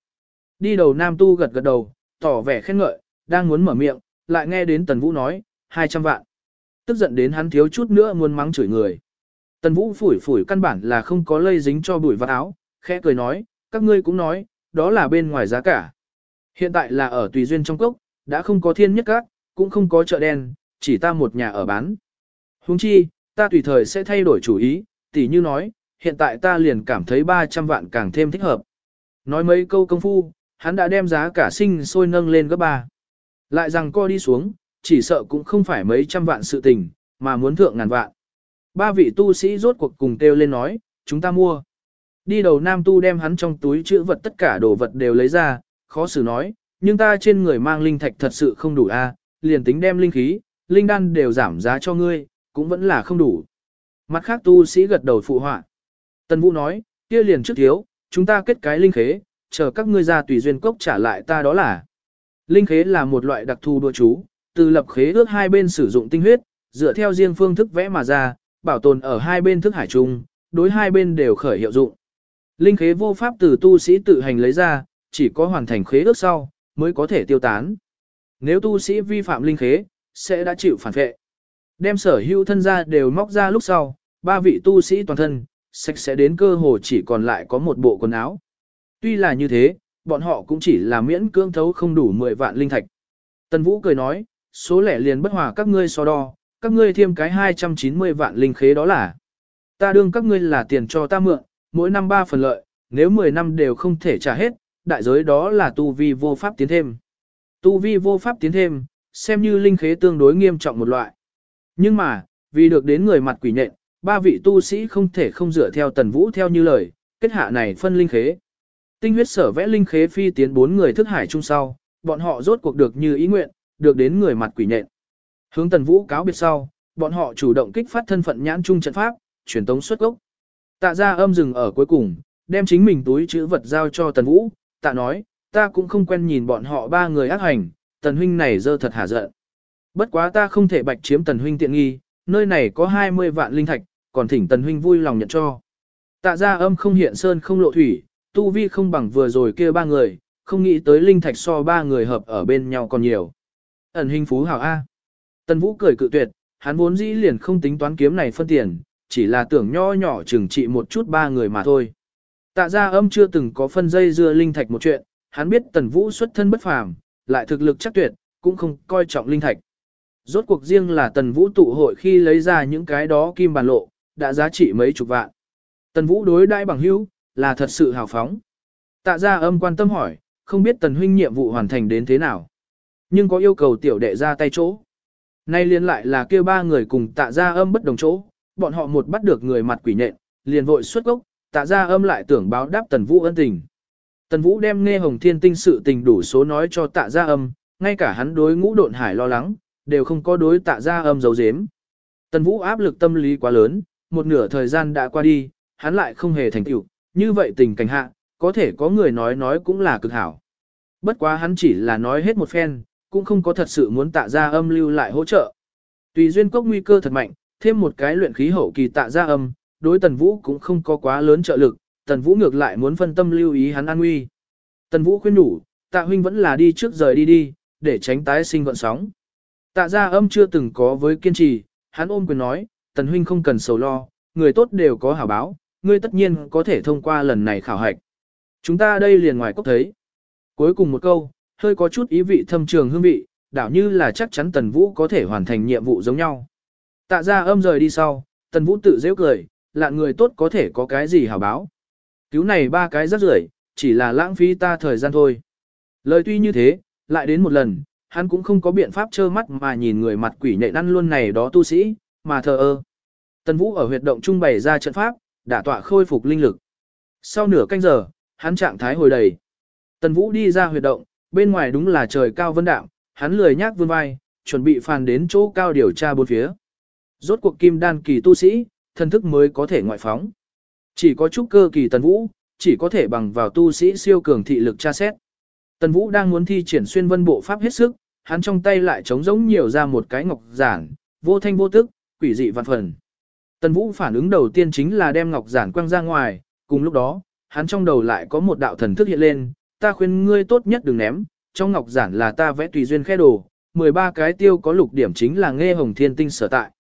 Đi đầu nam tu gật gật đầu, tỏ vẻ khen ngợi, đang muốn mở miệng, lại nghe đến Tần Vũ nói, 200 vạn. Tức giận đến hắn thiếu chút nữa muốn mắng chửi người. Tần Vũ phủi phủi căn bản là không có lây dính cho bụi vạt áo, khẽ cười nói, các ngươi cũng nói, đó là bên ngoài giá cả. Hiện tại là ở tùy duyên trong cốc, đã không có thiên nhất các, cũng không có chợ đen, chỉ ta một nhà ở bán. Huống chi, ta tùy thời sẽ thay đổi chủ ý, tỉ như nói, hiện tại ta liền cảm thấy 300 vạn càng thêm thích hợp. Nói mấy câu công phu, hắn đã đem giá cả sinh sôi nâng lên gấp ba. Lại rằng co đi xuống, chỉ sợ cũng không phải mấy trăm vạn sự tình, mà muốn thượng ngàn vạn. Ba vị tu sĩ rốt cuộc cùng kêu lên nói, chúng ta mua. Đi đầu nam tu đem hắn trong túi chữ vật tất cả đồ vật đều lấy ra, khó xử nói, nhưng ta trên người mang linh thạch thật sự không đủ a, liền tính đem linh khí, linh đan đều giảm giá cho ngươi, cũng vẫn là không đủ. Mặt khác tu sĩ gật đầu phụ họa. Tần Vũ nói, kia liền trước thiếu, chúng ta kết cái linh khế, chờ các ngươi ra tùy duyên cốc trả lại ta đó là. Linh khế là một loại đặc thù đùa chú, từ lập khế ước hai bên sử dụng tinh huyết, dựa theo riêng phương thức vẽ mà ra, bảo tồn ở hai bên thức hải chung, đối hai bên đều khởi hiệu dụng. Linh khế vô pháp từ tu sĩ tự hành lấy ra, chỉ có hoàn thành khế ước sau, mới có thể tiêu tán. Nếu tu sĩ vi phạm linh khế, sẽ đã chịu phản vệ. Đem sở hữu thân ra đều móc ra lúc sau, ba vị tu sĩ toàn thân, sạch sẽ đến cơ hồ chỉ còn lại có một bộ quần áo. Tuy là như thế, bọn họ cũng chỉ là miễn cưỡng thấu không đủ 10 vạn linh thạch. Tần Vũ cười nói, số lẻ liền bất hòa các ngươi so đo, các ngươi thêm cái 290 vạn linh khế đó là. Ta đương các ngươi là tiền cho ta mượn, mỗi năm 3 phần lợi, nếu 10 năm đều không thể trả hết, đại giới đó là tu vi vô pháp tiến thêm. Tu vi vô pháp tiến thêm, xem như linh khế tương đối nghiêm trọng một loại. Nhưng mà, vì được đến người mặt quỷ nhện, ba vị tu sĩ không thể không dựa theo tần vũ theo như lời, kết hạ này phân linh khế. Tinh huyết sở vẽ linh khế phi tiến bốn người thức hải chung sau, bọn họ rốt cuộc được như ý nguyện, được đến người mặt quỷ nhện. Hướng tần vũ cáo biệt sau, bọn họ chủ động kích phát thân phận nhãn trung trận pháp, truyền tống xuất gốc. Tạ ra âm dừng ở cuối cùng, đem chính mình túi chữ vật giao cho tần vũ, tạ nói, ta cũng không quen nhìn bọn họ ba người ác hành, tần huynh này dơ thật hả giận. Bất quá ta không thể bạch chiếm tần huynh tiện nghi, nơi này có 20 vạn linh thạch, còn thỉnh tần huynh vui lòng nhận cho. Tạ ra âm không hiện sơn không lộ thủy, tu vi không bằng vừa rồi kia ba người, không nghĩ tới linh thạch so ba người hợp ở bên nhau còn nhiều. Ẩn hình phú hảo A. Tần vũ cười cự tuyệt, hắn vốn dĩ liền không tính toán kiếm này phân tiền, chỉ là tưởng nho nhỏ chừng trị một chút ba người mà thôi. Tạ gia âm chưa từng có phân dây dưa linh thạch một chuyện, hắn biết tần vũ xuất thân bất phàm, lại thực lực chắc tuyệt, cũng không coi trọng linh thạch. Rốt cuộc riêng là tần vũ tụ hội khi lấy ra những cái đó kim bàn lộ, đã giá trị mấy chục vạn. Tần vũ đối đãi bằng hữu, là thật sự hào phóng. Tạ gia âm quan tâm hỏi, không biết tần huynh nhiệm vụ hoàn thành đến thế nào. Nhưng có yêu cầu tiểu đệ ra tay chỗ. Nay liên lại là kêu ba người cùng tạ ra âm bất đồng chỗ, bọn họ một bắt được người mặt quỷ nện, liền vội xuất gốc, tạ ra âm lại tưởng báo đáp tần vũ ân tình. Tần vũ đem nghe hồng thiên tinh sự tình đủ số nói cho tạ ra âm, ngay cả hắn đối ngũ độn hải lo lắng, đều không có đối tạ ra âm giấu giếm. Tần vũ áp lực tâm lý quá lớn, một nửa thời gian đã qua đi, hắn lại không hề thành tựu, như vậy tình cảnh hạ, có thể có người nói nói cũng là cực hảo. Bất quá hắn chỉ là nói hết một phen, cũng không có thật sự muốn tạ ra âm lưu lại hỗ trợ. Tùy duyên cốc nguy cơ thật mạnh, thêm một cái luyện khí hậu kỳ tạ ra âm, đối tần vũ cũng không có quá lớn trợ lực, tần vũ ngược lại muốn phân tâm lưu ý hắn an nguy. Tần vũ khuyên đủ, tạ huynh vẫn là đi trước rời đi đi, để tránh tái sinh gọn sóng. Tạ ra âm chưa từng có với kiên trì, hắn ôm quyền nói, tần huynh không cần sầu lo, người tốt đều có hảo báo, ngươi tất nhiên có thể thông qua lần này khảo hạch. Chúng ta đây liền ngoài cốc thấy. Cuối cùng một câu, hơi có chút ý vị thâm trường hương vị, đảo như là chắc chắn Tần Vũ có thể hoàn thành nhiệm vụ giống nhau. Tạ ra âm rời đi sau, Tần Vũ tự dễ cười, lạ người tốt có thể có cái gì hảo báo. Cứu này ba cái rất rưởi, chỉ là lãng phí ta thời gian thôi. Lời tuy như thế, lại đến một lần, hắn cũng không có biện pháp trơ mắt mà nhìn người mặt quỷ nhện ăn luôn này đó tu sĩ, mà thờ ơ. Tần Vũ ở huyệt động trung bày ra trận pháp, đã tọa khôi phục linh lực. Sau nửa canh giờ, hắn trạng thái hồi đầy. Tần Vũ đi ra huyệt động, bên ngoài đúng là trời cao vân đạm, hắn lười nhác vươn vai, chuẩn bị phàn đến chỗ cao điều tra bốn phía. Rốt cuộc kim đan kỳ tu sĩ, thân thức mới có thể ngoại phóng. Chỉ có trúc cơ kỳ Tần Vũ, chỉ có thể bằng vào tu sĩ siêu cường thị lực tra xét. Tần Vũ đang muốn thi triển xuyên vân bộ pháp hết sức, hắn trong tay lại trống giống nhiều ra một cái ngọc giản, vô thanh vô tức, quỷ dị vạn phần. Tần Vũ phản ứng đầu tiên chính là đem ngọc giản quăng ra ngoài, cùng lúc đó, hắn trong đầu lại có một đạo thần thức hiện lên, ta khuyên ngươi tốt nhất đừng ném, trong ngọc giản là ta vẽ tùy duyên khe đồ, 13 cái tiêu có lục điểm chính là nghe hồng thiên tinh sở tại.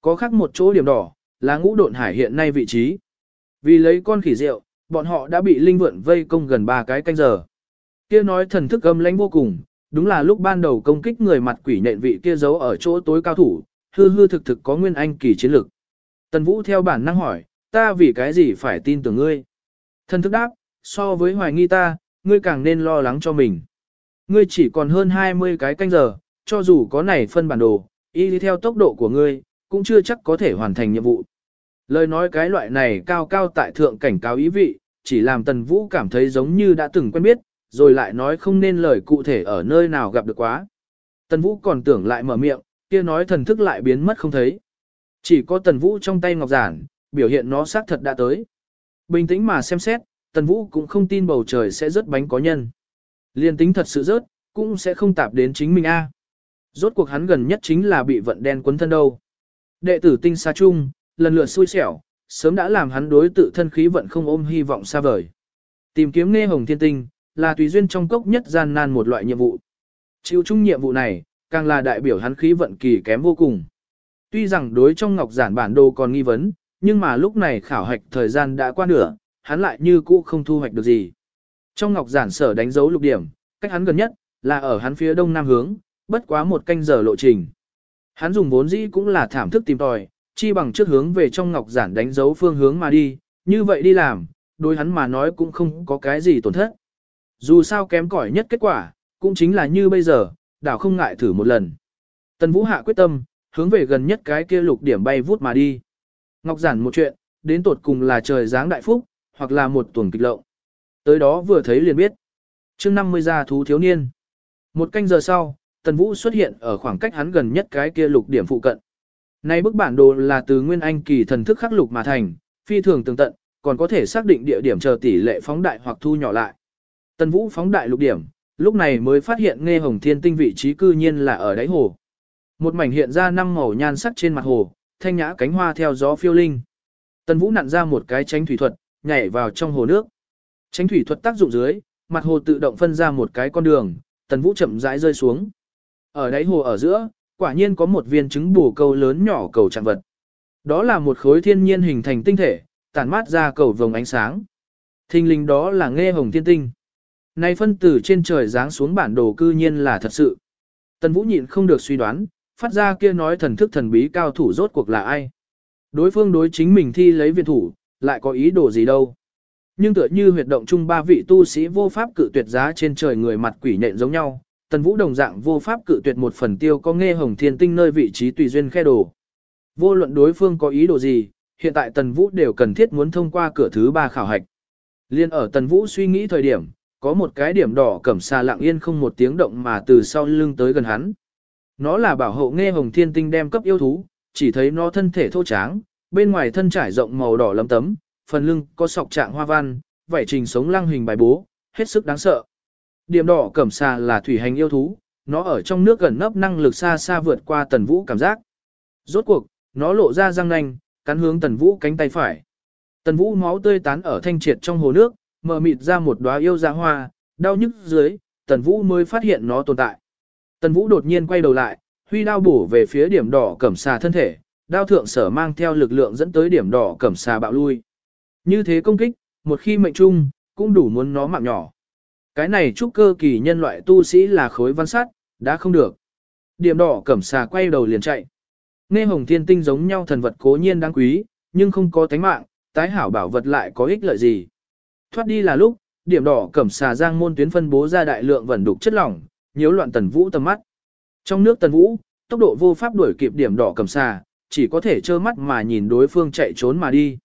Có khác một chỗ điểm đỏ, là ngũ độn hải hiện nay vị trí. Vì lấy con khỉ rượu, bọn họ đã bị linh vượn vây công gần 3 cái canh giờ. Kia nói thần thức âm lãnh vô cùng, đúng là lúc ban đầu công kích người mặt quỷ nện vị kia giấu ở chỗ tối cao thủ, hư hư thực thực có nguyên anh kỳ chiến lực. Tần Vũ theo bản năng hỏi, ta vì cái gì phải tin tưởng ngươi? Thần thức đáp, so với hoài nghi ta, ngươi càng nên lo lắng cho mình. Ngươi chỉ còn hơn 20 cái canh giờ, cho dù có này phân bản đồ, y đi theo tốc độ của ngươi, cũng chưa chắc có thể hoàn thành nhiệm vụ. Lời nói cái loại này cao cao tại thượng cảnh cáo ý vị, chỉ làm Tần Vũ cảm thấy giống như đã từng quen biết, rồi lại nói không nên lời cụ thể ở nơi nào gặp được quá. Tần Vũ còn tưởng lại mở miệng, kia nói thần thức lại biến mất không thấy. Chỉ có Tần Vũ trong tay ngọc giản, biểu hiện nó xác thật đã tới. Bình tĩnh mà xem xét, Tần Vũ cũng không tin bầu trời sẽ rớt bánh có nhân. Liên tính thật sự rớt, cũng sẽ không tạp đến chính mình a. Rốt cuộc hắn gần nhất chính là bị vận đen quấn thân đâu. Đệ tử tinh xa chung, lần lượt xui xẻo, sớm đã làm hắn đối tự thân khí vận không ôm hy vọng xa vời. Tìm kiếm nghe hồng thiên tinh, là tùy duyên trong cốc nhất gian nan một loại nhiệm vụ. Chịu chung nhiệm vụ này, càng là đại biểu hắn khí vận kỳ kém vô cùng. Tuy rằng đối trong ngọc giản bản đồ còn nghi vấn, nhưng mà lúc này khảo hạch thời gian đã qua nửa, hắn lại như cũ không thu hoạch được gì. Trong ngọc giản sở đánh dấu lục điểm, cách hắn gần nhất, là ở hắn phía đông nam hướng, bất quá một canh giờ lộ trình. Hắn dùng vốn dĩ cũng là thảm thức tìm tòi, chi bằng trước hướng về trong ngọc giản đánh dấu phương hướng mà đi, như vậy đi làm, đối hắn mà nói cũng không có cái gì tổn thất. Dù sao kém cỏi nhất kết quả, cũng chính là như bây giờ, đảo không ngại thử một lần. Tần Vũ hạ quyết tâm, hướng về gần nhất cái kia lục điểm bay vút mà đi. Ngọc giản một chuyện, đến tột cùng là trời giáng đại phúc, hoặc là một tuần kịch lộng. Tới đó vừa thấy liền biết. chương 50 gia thú thiếu niên. Một canh giờ sau, Tần Vũ xuất hiện ở khoảng cách hắn gần nhất cái kia lục điểm phụ cận. Nay bức bản đồ là từ Nguyên Anh kỳ thần thức khắc lục mà thành, phi thường tường tận, còn có thể xác định địa điểm chờ tỷ lệ phóng đại hoặc thu nhỏ lại. Tần Vũ phóng đại lục điểm, lúc này mới phát hiện nghe hồng thiên tinh vị trí cư nhiên là ở đáy hồ. Một mảnh hiện ra năm màu nhan sắc trên mặt hồ, thanh nhã cánh hoa theo gió phiêu linh. Tần Vũ nặn ra một cái tránh thủy thuật, nhảy vào trong hồ nước. Tránh thủy thuật tác dụng dưới, mặt hồ tự động phân ra một cái con đường, Tần Vũ chậm rãi rơi xuống. Ở đáy hồ ở giữa, quả nhiên có một viên trứng bù câu lớn nhỏ cầu trạng vật. Đó là một khối thiên nhiên hình thành tinh thể, tản mát ra cầu vồng ánh sáng. Thinh linh đó là nghe hồng thiên tinh. Này phân tử trên trời giáng xuống bản đồ cư nhiên là thật sự. Tần Vũ nhịn không được suy đoán, phát ra kia nói thần thức thần bí cao thủ rốt cuộc là ai. Đối phương đối chính mình thi lấy viên thủ, lại có ý đồ gì đâu. Nhưng tựa như huyệt động chung ba vị tu sĩ vô pháp cự tuyệt giá trên trời người mặt quỷ nện giống nhau, tần vũ đồng dạng vô pháp cự tuyệt một phần tiêu có nghe hồng thiên tinh nơi vị trí tùy duyên khe đồ. Vô luận đối phương có ý đồ gì, hiện tại tần vũ đều cần thiết muốn thông qua cửa thứ ba khảo hạch. Liên ở tần vũ suy nghĩ thời điểm, có một cái điểm đỏ cẩm xà lặng yên không một tiếng động mà từ sau lưng tới gần hắn. Nó là bảo hộ nghe hồng thiên tinh đem cấp yêu thú, chỉ thấy nó thân thể thô tráng, bên ngoài thân trải rộng màu đỏ lấm tấm, phần lưng có sọc trạng hoa văn, vảy trình sống lăng hình bài bố, hết sức đáng sợ. Điểm đỏ cẩm xà là thủy hành yêu thú, nó ở trong nước gần nấp năng lực xa xa vượt qua tần vũ cảm giác. Rốt cuộc, nó lộ ra răng nanh, cắn hướng tần vũ cánh tay phải. Tần vũ máu tươi tán ở thanh triệt trong hồ nước, mở mịt ra một đóa yêu dạ hoa, đau nhức dưới, tần vũ mới phát hiện nó tồn tại. Tần vũ đột nhiên quay đầu lại, huy đao bổ về phía điểm đỏ cẩm xà thân thể, đao thượng sở mang theo lực lượng dẫn tới điểm đỏ cẩm xà bạo lui. Như thế công kích, một khi mệnh trung, cũng đủ muốn nó mạng nhỏ. Cái này trúc cơ kỳ nhân loại tu sĩ là khối văn sát, đã không được. Điểm đỏ cẩm xà quay đầu liền chạy. Nghe hồng thiên tinh giống nhau thần vật cố nhiên đáng quý, nhưng không có tánh mạng, tái hảo bảo vật lại có ích lợi gì. Thoát đi là lúc, điểm đỏ cẩm xà giang môn tuyến phân bố ra đại lượng vẩn đục chất lỏng, nhiễu loạn tần vũ tầm mắt. Trong nước tần vũ, tốc độ vô pháp đuổi kịp điểm đỏ cẩm xà, chỉ có thể trơ mắt mà nhìn đối phương chạy trốn mà đi.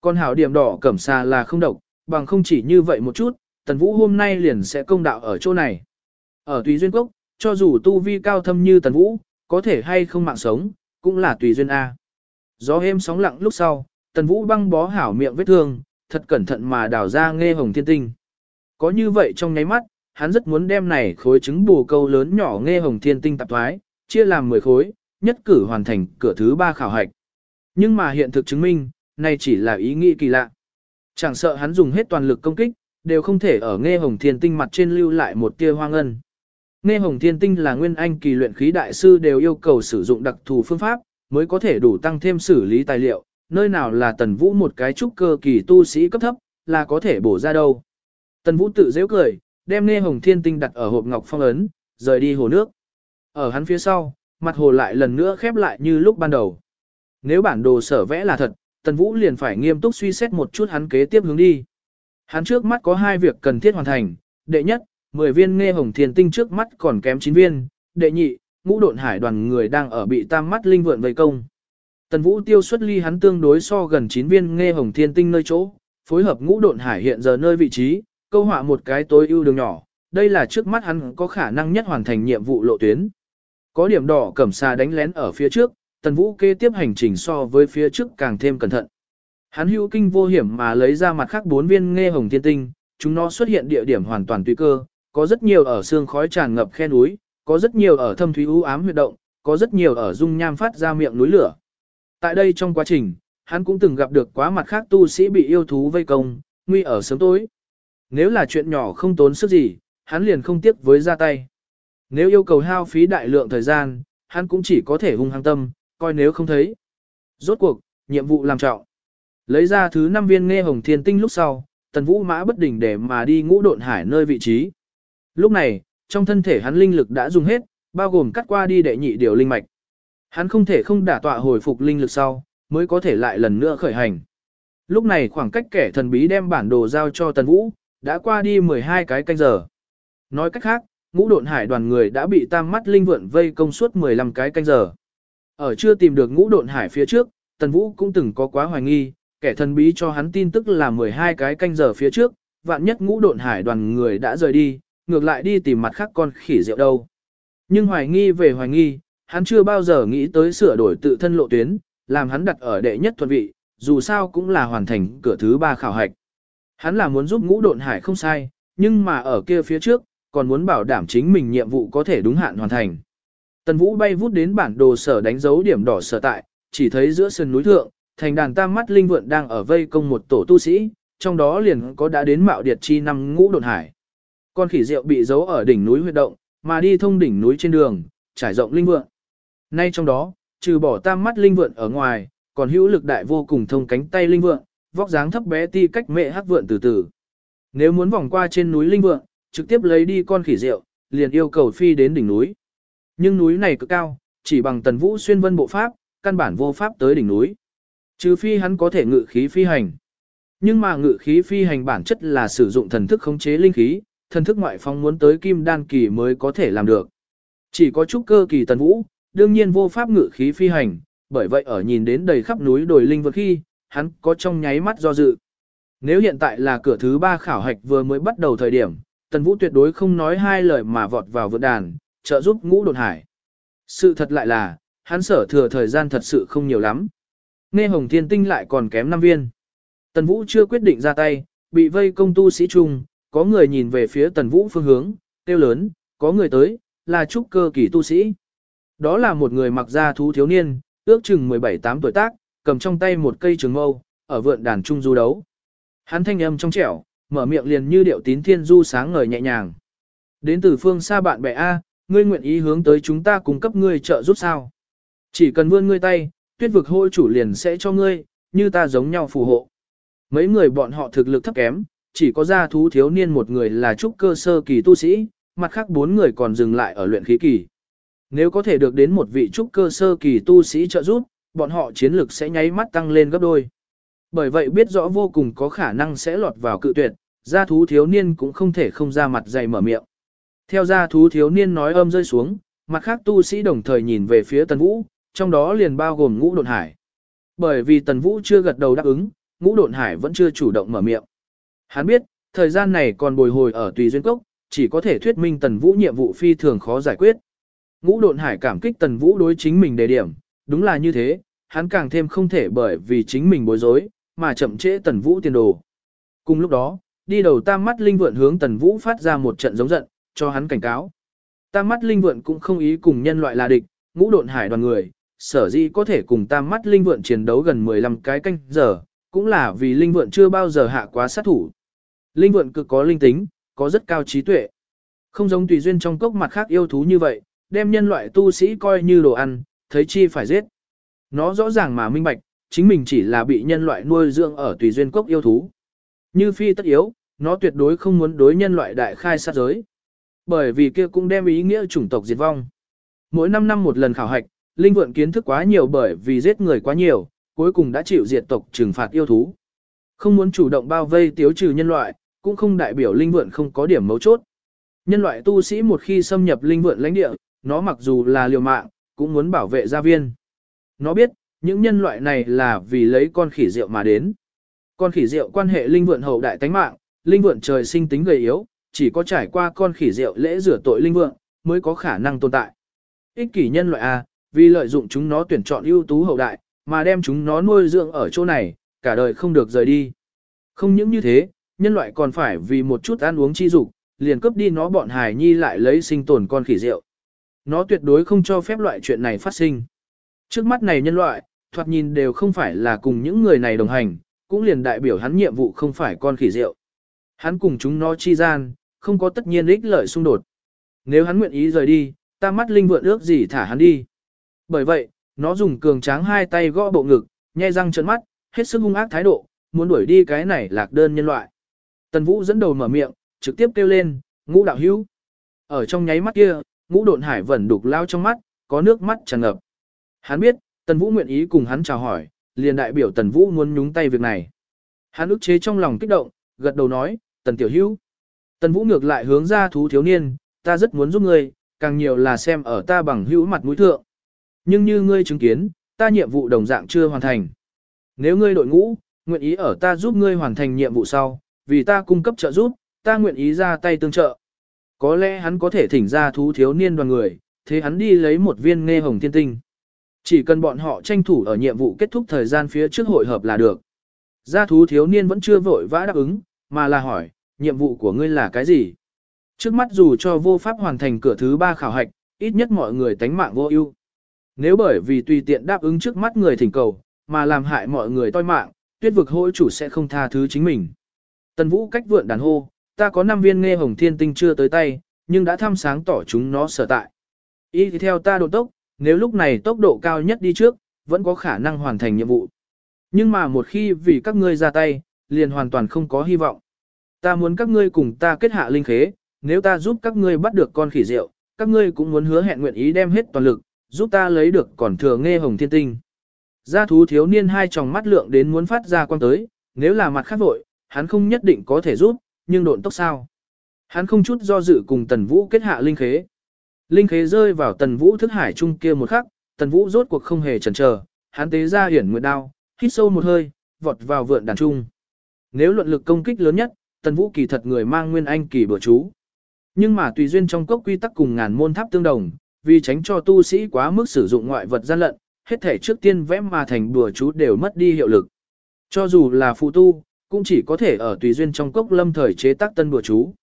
Con hảo điểm đỏ cẩm xà là không độc, bằng không chỉ như vậy một chút, tần vũ hôm nay liền sẽ công đạo ở chỗ này. Ở tùy duyên cốc, cho dù tu vi cao thâm như tần vũ, có thể hay không mạng sống, cũng là tùy duyên A. Gió êm sóng lặng lúc sau, tần vũ băng bó hảo miệng vết thương, thật cẩn thận mà đào ra nghe hồng thiên tinh. Có như vậy trong nháy mắt, hắn rất muốn đem này khối trứng bù câu lớn nhỏ nghe hồng thiên tinh tạp thoái, chia làm 10 khối, nhất cử hoàn thành cửa thứ ba khảo hạch. Nhưng mà hiện thực chứng minh, này chỉ là ý nghĩ kỳ lạ. Chẳng sợ hắn dùng hết toàn lực công kích, đều không thể ở nghe hồng thiên tinh mặt trên lưu lại một tia hoang ân Nghe hồng thiên tinh là nguyên anh kỳ luyện khí đại sư đều yêu cầu sử dụng đặc thù phương pháp, mới có thể đủ tăng thêm xử lý tài liệu, nơi nào là tần vũ một cái trúc cơ kỳ tu sĩ cấp thấp, là có thể bổ ra đâu. Tần vũ tự dễ cười, đem nghe hồng thiên tinh đặt ở hộp ngọc phong ấn, rời đi hồ nước. Ở hắn phía sau, mặt hồ lại lần nữa khép lại như lúc ban đầu. Nếu bản đồ sở vẽ là thật, tần vũ liền phải nghiêm túc suy xét một chút hắn kế tiếp hướng đi. Hắn trước mắt có hai việc cần thiết hoàn thành, đệ nhất, 10 viên nghe hồng thiên tinh trước mắt còn kém 9 viên, đệ nhị, ngũ độn hải đoàn người đang ở bị tam mắt linh vượn vây công. Tần Vũ tiêu xuất ly hắn tương đối so gần 9 viên nghe hồng thiên tinh nơi chỗ, phối hợp ngũ độn hải hiện giờ nơi vị trí, câu họa một cái tối ưu đường nhỏ, đây là trước mắt hắn có khả năng nhất hoàn thành nhiệm vụ lộ tuyến. Có điểm đỏ cẩm xà đánh lén ở phía trước, Tần Vũ kế tiếp hành trình so với phía trước càng thêm cẩn thận. Hắn hữu kinh vô hiểm mà lấy ra mặt khác bốn viên nghe hồng thiên tinh, chúng nó xuất hiện địa điểm hoàn toàn tùy cơ, có rất nhiều ở xương khói tràn ngập khe núi, có rất nhiều ở thâm thúy u ám huyệt động, có rất nhiều ở dung nham phát ra miệng núi lửa. Tại đây trong quá trình, hắn cũng từng gặp được quá mặt khác tu sĩ bị yêu thú vây công, nguy ở sớm tối. Nếu là chuyện nhỏ không tốn sức gì, hắn liền không tiếc với ra tay. Nếu yêu cầu hao phí đại lượng thời gian, hắn cũng chỉ có thể hung hăng tâm, coi nếu không thấy. Rốt cuộc, nhiệm vụ làm trọng. Lấy ra thứ 5 viên nghe hồng thiên tinh lúc sau, tần vũ mã bất đỉnh để mà đi ngũ độn hải nơi vị trí. Lúc này, trong thân thể hắn linh lực đã dùng hết, bao gồm cắt qua đi đệ nhị điều linh mạch. Hắn không thể không đả tọa hồi phục linh lực sau, mới có thể lại lần nữa khởi hành. Lúc này khoảng cách kẻ thần bí đem bản đồ giao cho Tần Vũ, đã qua đi 12 cái canh giờ. Nói cách khác, ngũ độn hải đoàn người đã bị tam mắt linh vượn vây công suốt 15 cái canh giờ. Ở chưa tìm được ngũ độn hải phía trước, Tần Vũ cũng từng có quá hoài nghi, kẻ thần bí cho hắn tin tức là 12 cái canh giờ phía trước, vạn nhất ngũ độn hải đoàn người đã rời đi, ngược lại đi tìm mặt khác con khỉ rượu đâu. Nhưng hoài nghi về hoài nghi, hắn chưa bao giờ nghĩ tới sửa đổi tự thân lộ tuyến, làm hắn đặt ở đệ nhất thuận vị, dù sao cũng là hoàn thành cửa thứ ba khảo hạch. Hắn là muốn giúp ngũ độn hải không sai, nhưng mà ở kia phía trước, còn muốn bảo đảm chính mình nhiệm vụ có thể đúng hạn hoàn thành. Tần Vũ bay vút đến bản đồ sở đánh dấu điểm đỏ sở tại, chỉ thấy giữa sườn núi thượng, thành đàn tam mắt linh vượn đang ở vây công một tổ tu sĩ, trong đó liền có đã đến mạo điệt chi năm ngũ đột hải. Con khỉ rượu bị giấu ở đỉnh núi huyệt động, mà đi thông đỉnh núi trên đường, trải rộng linh vượn. Nay trong đó, trừ bỏ tam mắt linh vượn ở ngoài, còn hữu lực đại vô cùng thông cánh tay linh vượn, vóc dáng thấp bé ti cách mẹ hắc vượn từ từ. Nếu muốn vòng qua trên núi linh vượn, trực tiếp lấy đi con khỉ rượu, liền yêu cầu phi đến đỉnh núi. Nhưng núi này cực cao, chỉ bằng tần vũ xuyên vân bộ pháp, căn bản vô pháp tới đỉnh núi. Trừ phi hắn có thể ngự khí phi hành. Nhưng mà ngự khí phi hành bản chất là sử dụng thần thức khống chế linh khí, thần thức ngoại phong muốn tới kim đan kỳ mới có thể làm được. Chỉ có chút cơ kỳ tần vũ, đương nhiên vô pháp ngự khí phi hành, bởi vậy ở nhìn đến đầy khắp núi đồi linh vật khi, hắn có trong nháy mắt do dự. Nếu hiện tại là cửa thứ ba khảo hạch vừa mới bắt đầu thời điểm, tần vũ tuyệt đối không nói hai lời mà vọt vào vượt đàn, trợ giúp ngũ đột hải. Sự thật lại là, hắn sở thừa thời gian thật sự không nhiều lắm. Nghe hồng thiên tinh lại còn kém 5 viên. Tần vũ chưa quyết định ra tay, bị vây công tu sĩ trung, có người nhìn về phía tần vũ phương hướng, tiêu lớn, có người tới, là trúc cơ kỳ tu sĩ. Đó là một người mặc da thú thiếu niên, ước chừng 17-8 tuổi tác, cầm trong tay một cây trường mâu, ở vượn đàn trung du đấu. Hắn thanh âm trong trẻo, mở miệng liền như điệu tín thiên du sáng ngời nhẹ nhàng. Đến từ phương xa bạn bè A, ngươi nguyện ý hướng tới chúng ta cung cấp ngươi trợ giúp sao. Chỉ cần vươn ngươi tay, tuyết vực hôi chủ liền sẽ cho ngươi, như ta giống nhau phù hộ. Mấy người bọn họ thực lực thấp kém, chỉ có gia thú thiếu niên một người là trúc cơ sơ kỳ tu sĩ, mặt khác bốn người còn dừng lại ở luyện khí kỳ. Nếu có thể được đến một vị trúc cơ sơ kỳ tu sĩ trợ giúp, bọn họ chiến lực sẽ nháy mắt tăng lên gấp đôi. Bởi vậy biết rõ vô cùng có khả năng sẽ lọt vào cự tuyệt, gia thú thiếu niên cũng không thể không ra mặt dày mở miệng. Theo gia thú thiếu niên nói âm rơi xuống, mặt khác tu sĩ đồng thời nhìn về phía Tần Vũ, trong đó liền bao gồm ngũ độn hải. Bởi vì Tần Vũ chưa gật đầu đáp ứng, ngũ độn hải vẫn chưa chủ động mở miệng. Hắn biết, thời gian này còn bồi hồi ở tùy duyên cốc, chỉ có thể thuyết minh Tần Vũ nhiệm vụ phi thường khó giải quyết. Ngũ độn hải cảm kích Tần Vũ đối chính mình đề điểm, đúng là như thế, hắn càng thêm không thể bởi vì chính mình bối rối, mà chậm trễ Tần Vũ tiền đồ. Cùng lúc đó, đi đầu tam mắt linh vượn hướng Tần Vũ phát ra một trận giống giận, cho hắn cảnh cáo. Tam mắt linh vượn cũng không ý cùng nhân loại là địch, ngũ độn hải đoàn người, sở dĩ có thể cùng tam mắt linh vượn chiến đấu gần 15 cái canh giờ, cũng là vì linh vượn chưa bao giờ hạ quá sát thủ. Linh vượn cực có linh tính, có rất cao trí tuệ. Không giống tùy duyên trong cốc mặt khác yêu thú như vậy, đem nhân loại tu sĩ coi như đồ ăn, thấy chi phải giết. Nó rõ ràng mà minh bạch, chính mình chỉ là bị nhân loại nuôi dưỡng ở tùy duyên cốc yêu thú. Như phi tất yếu, nó tuyệt đối không muốn đối nhân loại đại khai sát giới. Bởi vì kia cũng đem ý nghĩa chủng tộc diệt vong. Mỗi 5 năm một lần khảo hạch, linh vượn kiến thức quá nhiều bởi vì giết người quá nhiều, cuối cùng đã chịu diệt tộc trừng phạt yêu thú. Không muốn chủ động bao vây tiếu trừ nhân loại, cũng không đại biểu linh vượn không có điểm mấu chốt. Nhân loại tu sĩ một khi xâm nhập linh vượn lãnh địa, nó mặc dù là liều mạng, cũng muốn bảo vệ gia viên. Nó biết, những nhân loại này là vì lấy con khỉ rượu mà đến. Con khỉ rượu quan hệ linh vượn hậu đại tánh mạng, linh vượn trời sinh tính gầy yếu, chỉ có trải qua con khỉ rượu lễ rửa tội linh vượn, mới có khả năng tồn tại. Ích kỷ nhân loại A, vì lợi dụng chúng nó tuyển chọn ưu tú hậu đại, mà đem chúng nó nuôi dưỡng ở chỗ này, cả đời không được rời đi. Không những như thế, nhân loại còn phải vì một chút ăn uống chi dục, liền cướp đi nó bọn hài nhi lại lấy sinh tồn con khỉ rượu. Nó tuyệt đối không cho phép loại chuyện này phát sinh. Trước mắt này nhân loại, thoạt nhìn đều không phải là cùng những người này đồng hành, cũng liền đại biểu hắn nhiệm vụ không phải con khỉ rượu. Hắn cùng chúng nó chi gian, không có tất nhiên ích lợi xung đột. Nếu hắn nguyện ý rời đi, ta mắt linh vượn ước gì thả hắn đi. Bởi vậy, nó dùng cường tráng hai tay gõ bộ ngực, nhai răng trợn mắt, hết sức hung ác thái độ, muốn đuổi đi cái này lạc đơn nhân loại. Tần Vũ dẫn đầu mở miệng, trực tiếp kêu lên, ngũ đạo hữu. Ở trong nháy mắt kia, ngũ độn hải vẫn đục lao trong mắt, có nước mắt tràn ngập. Hắn biết, Tần Vũ nguyện ý cùng hắn chào hỏi, liền đại biểu Tần Vũ muốn nhúng tay việc này. Hắn ức chế trong lòng kích động, gật đầu nói, Tần Tiểu Hữu. Tần Vũ ngược lại hướng ra thú thiếu niên, ta rất muốn giúp ngươi, càng nhiều là xem ở ta bằng hữu mặt mũi thượng. Nhưng như ngươi chứng kiến, ta nhiệm vụ đồng dạng chưa hoàn thành. Nếu ngươi đội ngũ, nguyện ý ở ta giúp ngươi hoàn thành nhiệm vụ sau, vì ta cung cấp trợ giúp, ta nguyện ý ra tay tương trợ. Có lẽ hắn có thể thỉnh ra thú thiếu niên đoàn người, thế hắn đi lấy một viên nghe hồng thiên tinh. Chỉ cần bọn họ tranh thủ ở nhiệm vụ kết thúc thời gian phía trước hội hợp là được. Gia thú thiếu niên vẫn chưa vội vã đáp ứng, mà là hỏi, nhiệm vụ của ngươi là cái gì? Trước mắt dù cho vô pháp hoàn thành cửa thứ ba khảo hạch, ít nhất mọi người tánh mạng vô ưu. Nếu bởi vì tùy tiện đáp ứng trước mắt người thỉnh cầu, mà làm hại mọi người toi mạng, tuyết vực hôi chủ sẽ không tha thứ chính mình. Tần Vũ cách vượn đàn hô, ta có 5 viên nghe hồng thiên tinh chưa tới tay, nhưng đã thăm sáng tỏ chúng nó sở tại. Ý thì theo ta độ tốc, nếu lúc này tốc độ cao nhất đi trước, vẫn có khả năng hoàn thành nhiệm vụ. Nhưng mà một khi vì các ngươi ra tay, liền hoàn toàn không có hy vọng. Ta muốn các ngươi cùng ta kết hạ linh khế, nếu ta giúp các ngươi bắt được con khỉ rượu, các ngươi cũng muốn hứa hẹn nguyện ý đem hết toàn lực, giúp ta lấy được còn thừa nghe hồng thiên tinh. Gia thú thiếu niên hai tròng mắt lượng đến muốn phát ra quan tới, nếu là mặt khác vội, hắn không nhất định có thể giúp, nhưng độn tốc sao. Hắn không chút do dự cùng tần vũ kết hạ linh khế. Linh khế rơi vào tần vũ thức hải trung kia một khắc, tần vũ rốt cuộc không hề chần chờ, hắn tế ra hiển nguyệt đao, hít sâu một hơi, vọt vào vượn đàn trung. Nếu luận lực công kích lớn nhất, tần vũ kỳ thật người mang nguyên anh kỳ bữa chú. Nhưng mà tùy duyên trong cốc quy tắc cùng ngàn môn tháp tương đồng, vì tránh cho tu sĩ quá mức sử dụng ngoại vật gian lận, hết thể trước tiên vẽ mà thành bừa chú đều mất đi hiệu lực. Cho dù là phụ tu, cũng chỉ có thể ở tùy duyên trong cốc lâm thời chế tác tân bừa chú.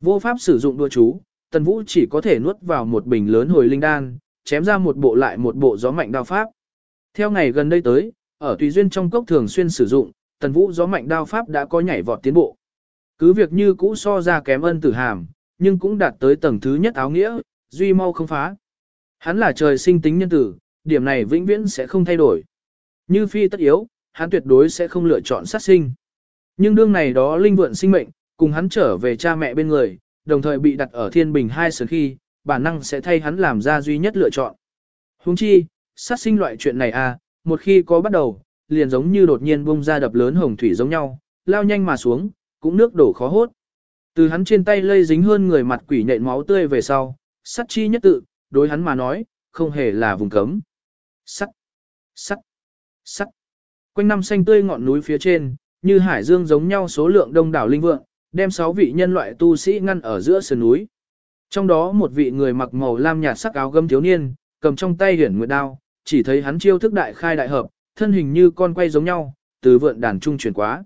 Vô pháp sử dụng đùa chú, Tần Vũ chỉ có thể nuốt vào một bình lớn hồi linh đan, chém ra một bộ lại một bộ gió mạnh đao pháp. Theo ngày gần đây tới, ở tùy duyên trong cốc thường xuyên sử dụng, Tần Vũ gió mạnh đao pháp đã có nhảy vọt tiến bộ. Cứ việc như cũ so ra kém ân tử hàm, nhưng cũng đạt tới tầng thứ nhất áo nghĩa, duy mau không phá. Hắn là trời sinh tính nhân tử, điểm này vĩnh viễn sẽ không thay đổi. Như phi tất yếu, hắn tuyệt đối sẽ không lựa chọn sát sinh. Nhưng đương này đó linh vượn sinh mệnh, cùng hắn trở về cha mẹ bên người, đồng thời bị đặt ở thiên bình hai sớn khi, bản năng sẽ thay hắn làm ra duy nhất lựa chọn. Huống chi, sát sinh loại chuyện này à, một khi có bắt đầu, liền giống như đột nhiên bung ra đập lớn hồng thủy giống nhau, lao nhanh mà xuống, cũng nước đổ khó hốt. Từ hắn trên tay lây dính hơn người mặt quỷ nện máu tươi về sau, sắt chi nhất tự, đối hắn mà nói, không hề là vùng cấm. Sắt, sắt, sắt. Quanh năm xanh tươi ngọn núi phía trên, như hải dương giống nhau số lượng đông đảo linh vượng, đem sáu vị nhân loại tu sĩ ngăn ở giữa sườn núi. Trong đó một vị người mặc màu lam nhạt sắc áo gấm thiếu niên, cầm trong tay hiển nguyệt đao, chỉ thấy hắn chiêu thức đại khai đại hợp, thân hình như con quay giống nhau, từ vượn đàn trung chuyển quá.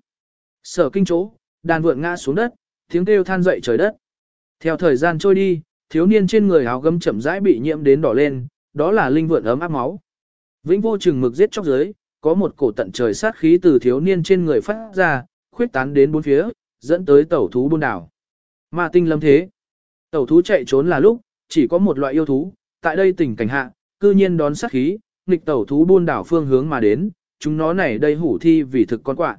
Sở kinh chỗ, đàn vượn ngã xuống đất, tiếng kêu than dậy trời đất. Theo thời gian trôi đi, thiếu niên trên người áo gấm chậm rãi bị nhiễm đến đỏ lên, đó là linh vượn ấm áp máu. Vĩnh vô chừng mực giết chóc dưới, có một cổ tận trời sát khí từ thiếu niên trên người phát ra, khuyết tán đến bốn phía, dẫn tới tẩu thú buôn đảo. Ma tinh lâm thế. Tẩu thú chạy trốn là lúc, chỉ có một loại yêu thú, tại đây tỉnh cảnh hạ, cư nhiên đón sát khí, nghịch tẩu thú buôn đảo phương hướng mà đến, chúng nó này đây hủ thi vì thực con quạ.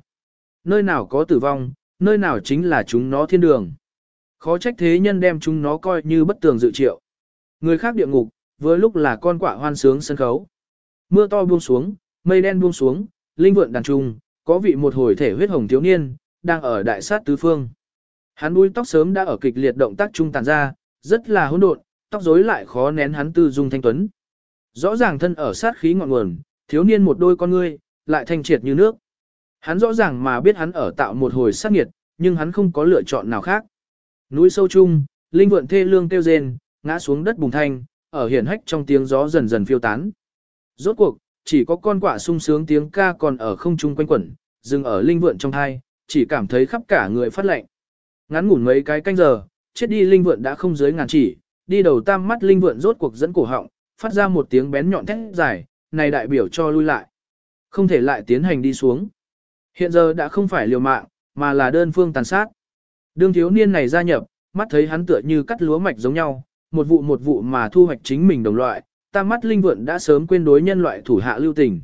Nơi nào có tử vong, nơi nào chính là chúng nó thiên đường. Khó trách thế nhân đem chúng nó coi như bất tường dự triệu. Người khác địa ngục, vừa lúc là con quạ hoan sướng sân khấu. Mưa to buông xuống, mây đen buông xuống, linh vượn đàn trung, có vị một hồi thể huyết hồng thiếu niên, đang ở đại sát tứ phương. Hắn đuôi tóc sớm đã ở kịch liệt động tác trung tàn ra, rất là hỗn độn, tóc rối lại khó nén hắn tư dung thanh tuấn. Rõ ràng thân ở sát khí ngọn nguồn, thiếu niên một đôi con ngươi, lại thanh triệt như nước. Hắn rõ ràng mà biết hắn ở tạo một hồi sát nghiệt, nhưng hắn không có lựa chọn nào khác. Núi sâu chung, linh vượn thê lương tiêu rên, ngã xuống đất bùng thanh, ở hiển hách trong tiếng gió dần dần phiêu tán. Rốt cuộc, chỉ có con quả sung sướng tiếng ca còn ở không trung quanh quẩn, dừng ở linh vượn trong thai, chỉ cảm thấy khắp cả người phát lạnh. Ngắn ngủn mấy cái canh giờ, chết đi linh vượn đã không dưới ngàn chỉ, đi đầu tam mắt linh vượn rốt cuộc dẫn cổ họng, phát ra một tiếng bén nhọn thét dài, này đại biểu cho lui lại. Không thể lại tiến hành đi xuống. Hiện giờ đã không phải liều mạng, mà là đơn phương tàn sát. Đương thiếu niên này gia nhập, mắt thấy hắn tựa như cắt lúa mạch giống nhau, một vụ một vụ mà thu hoạch chính mình đồng loại, tam mắt linh vượn đã sớm quên đối nhân loại thủ hạ lưu tình.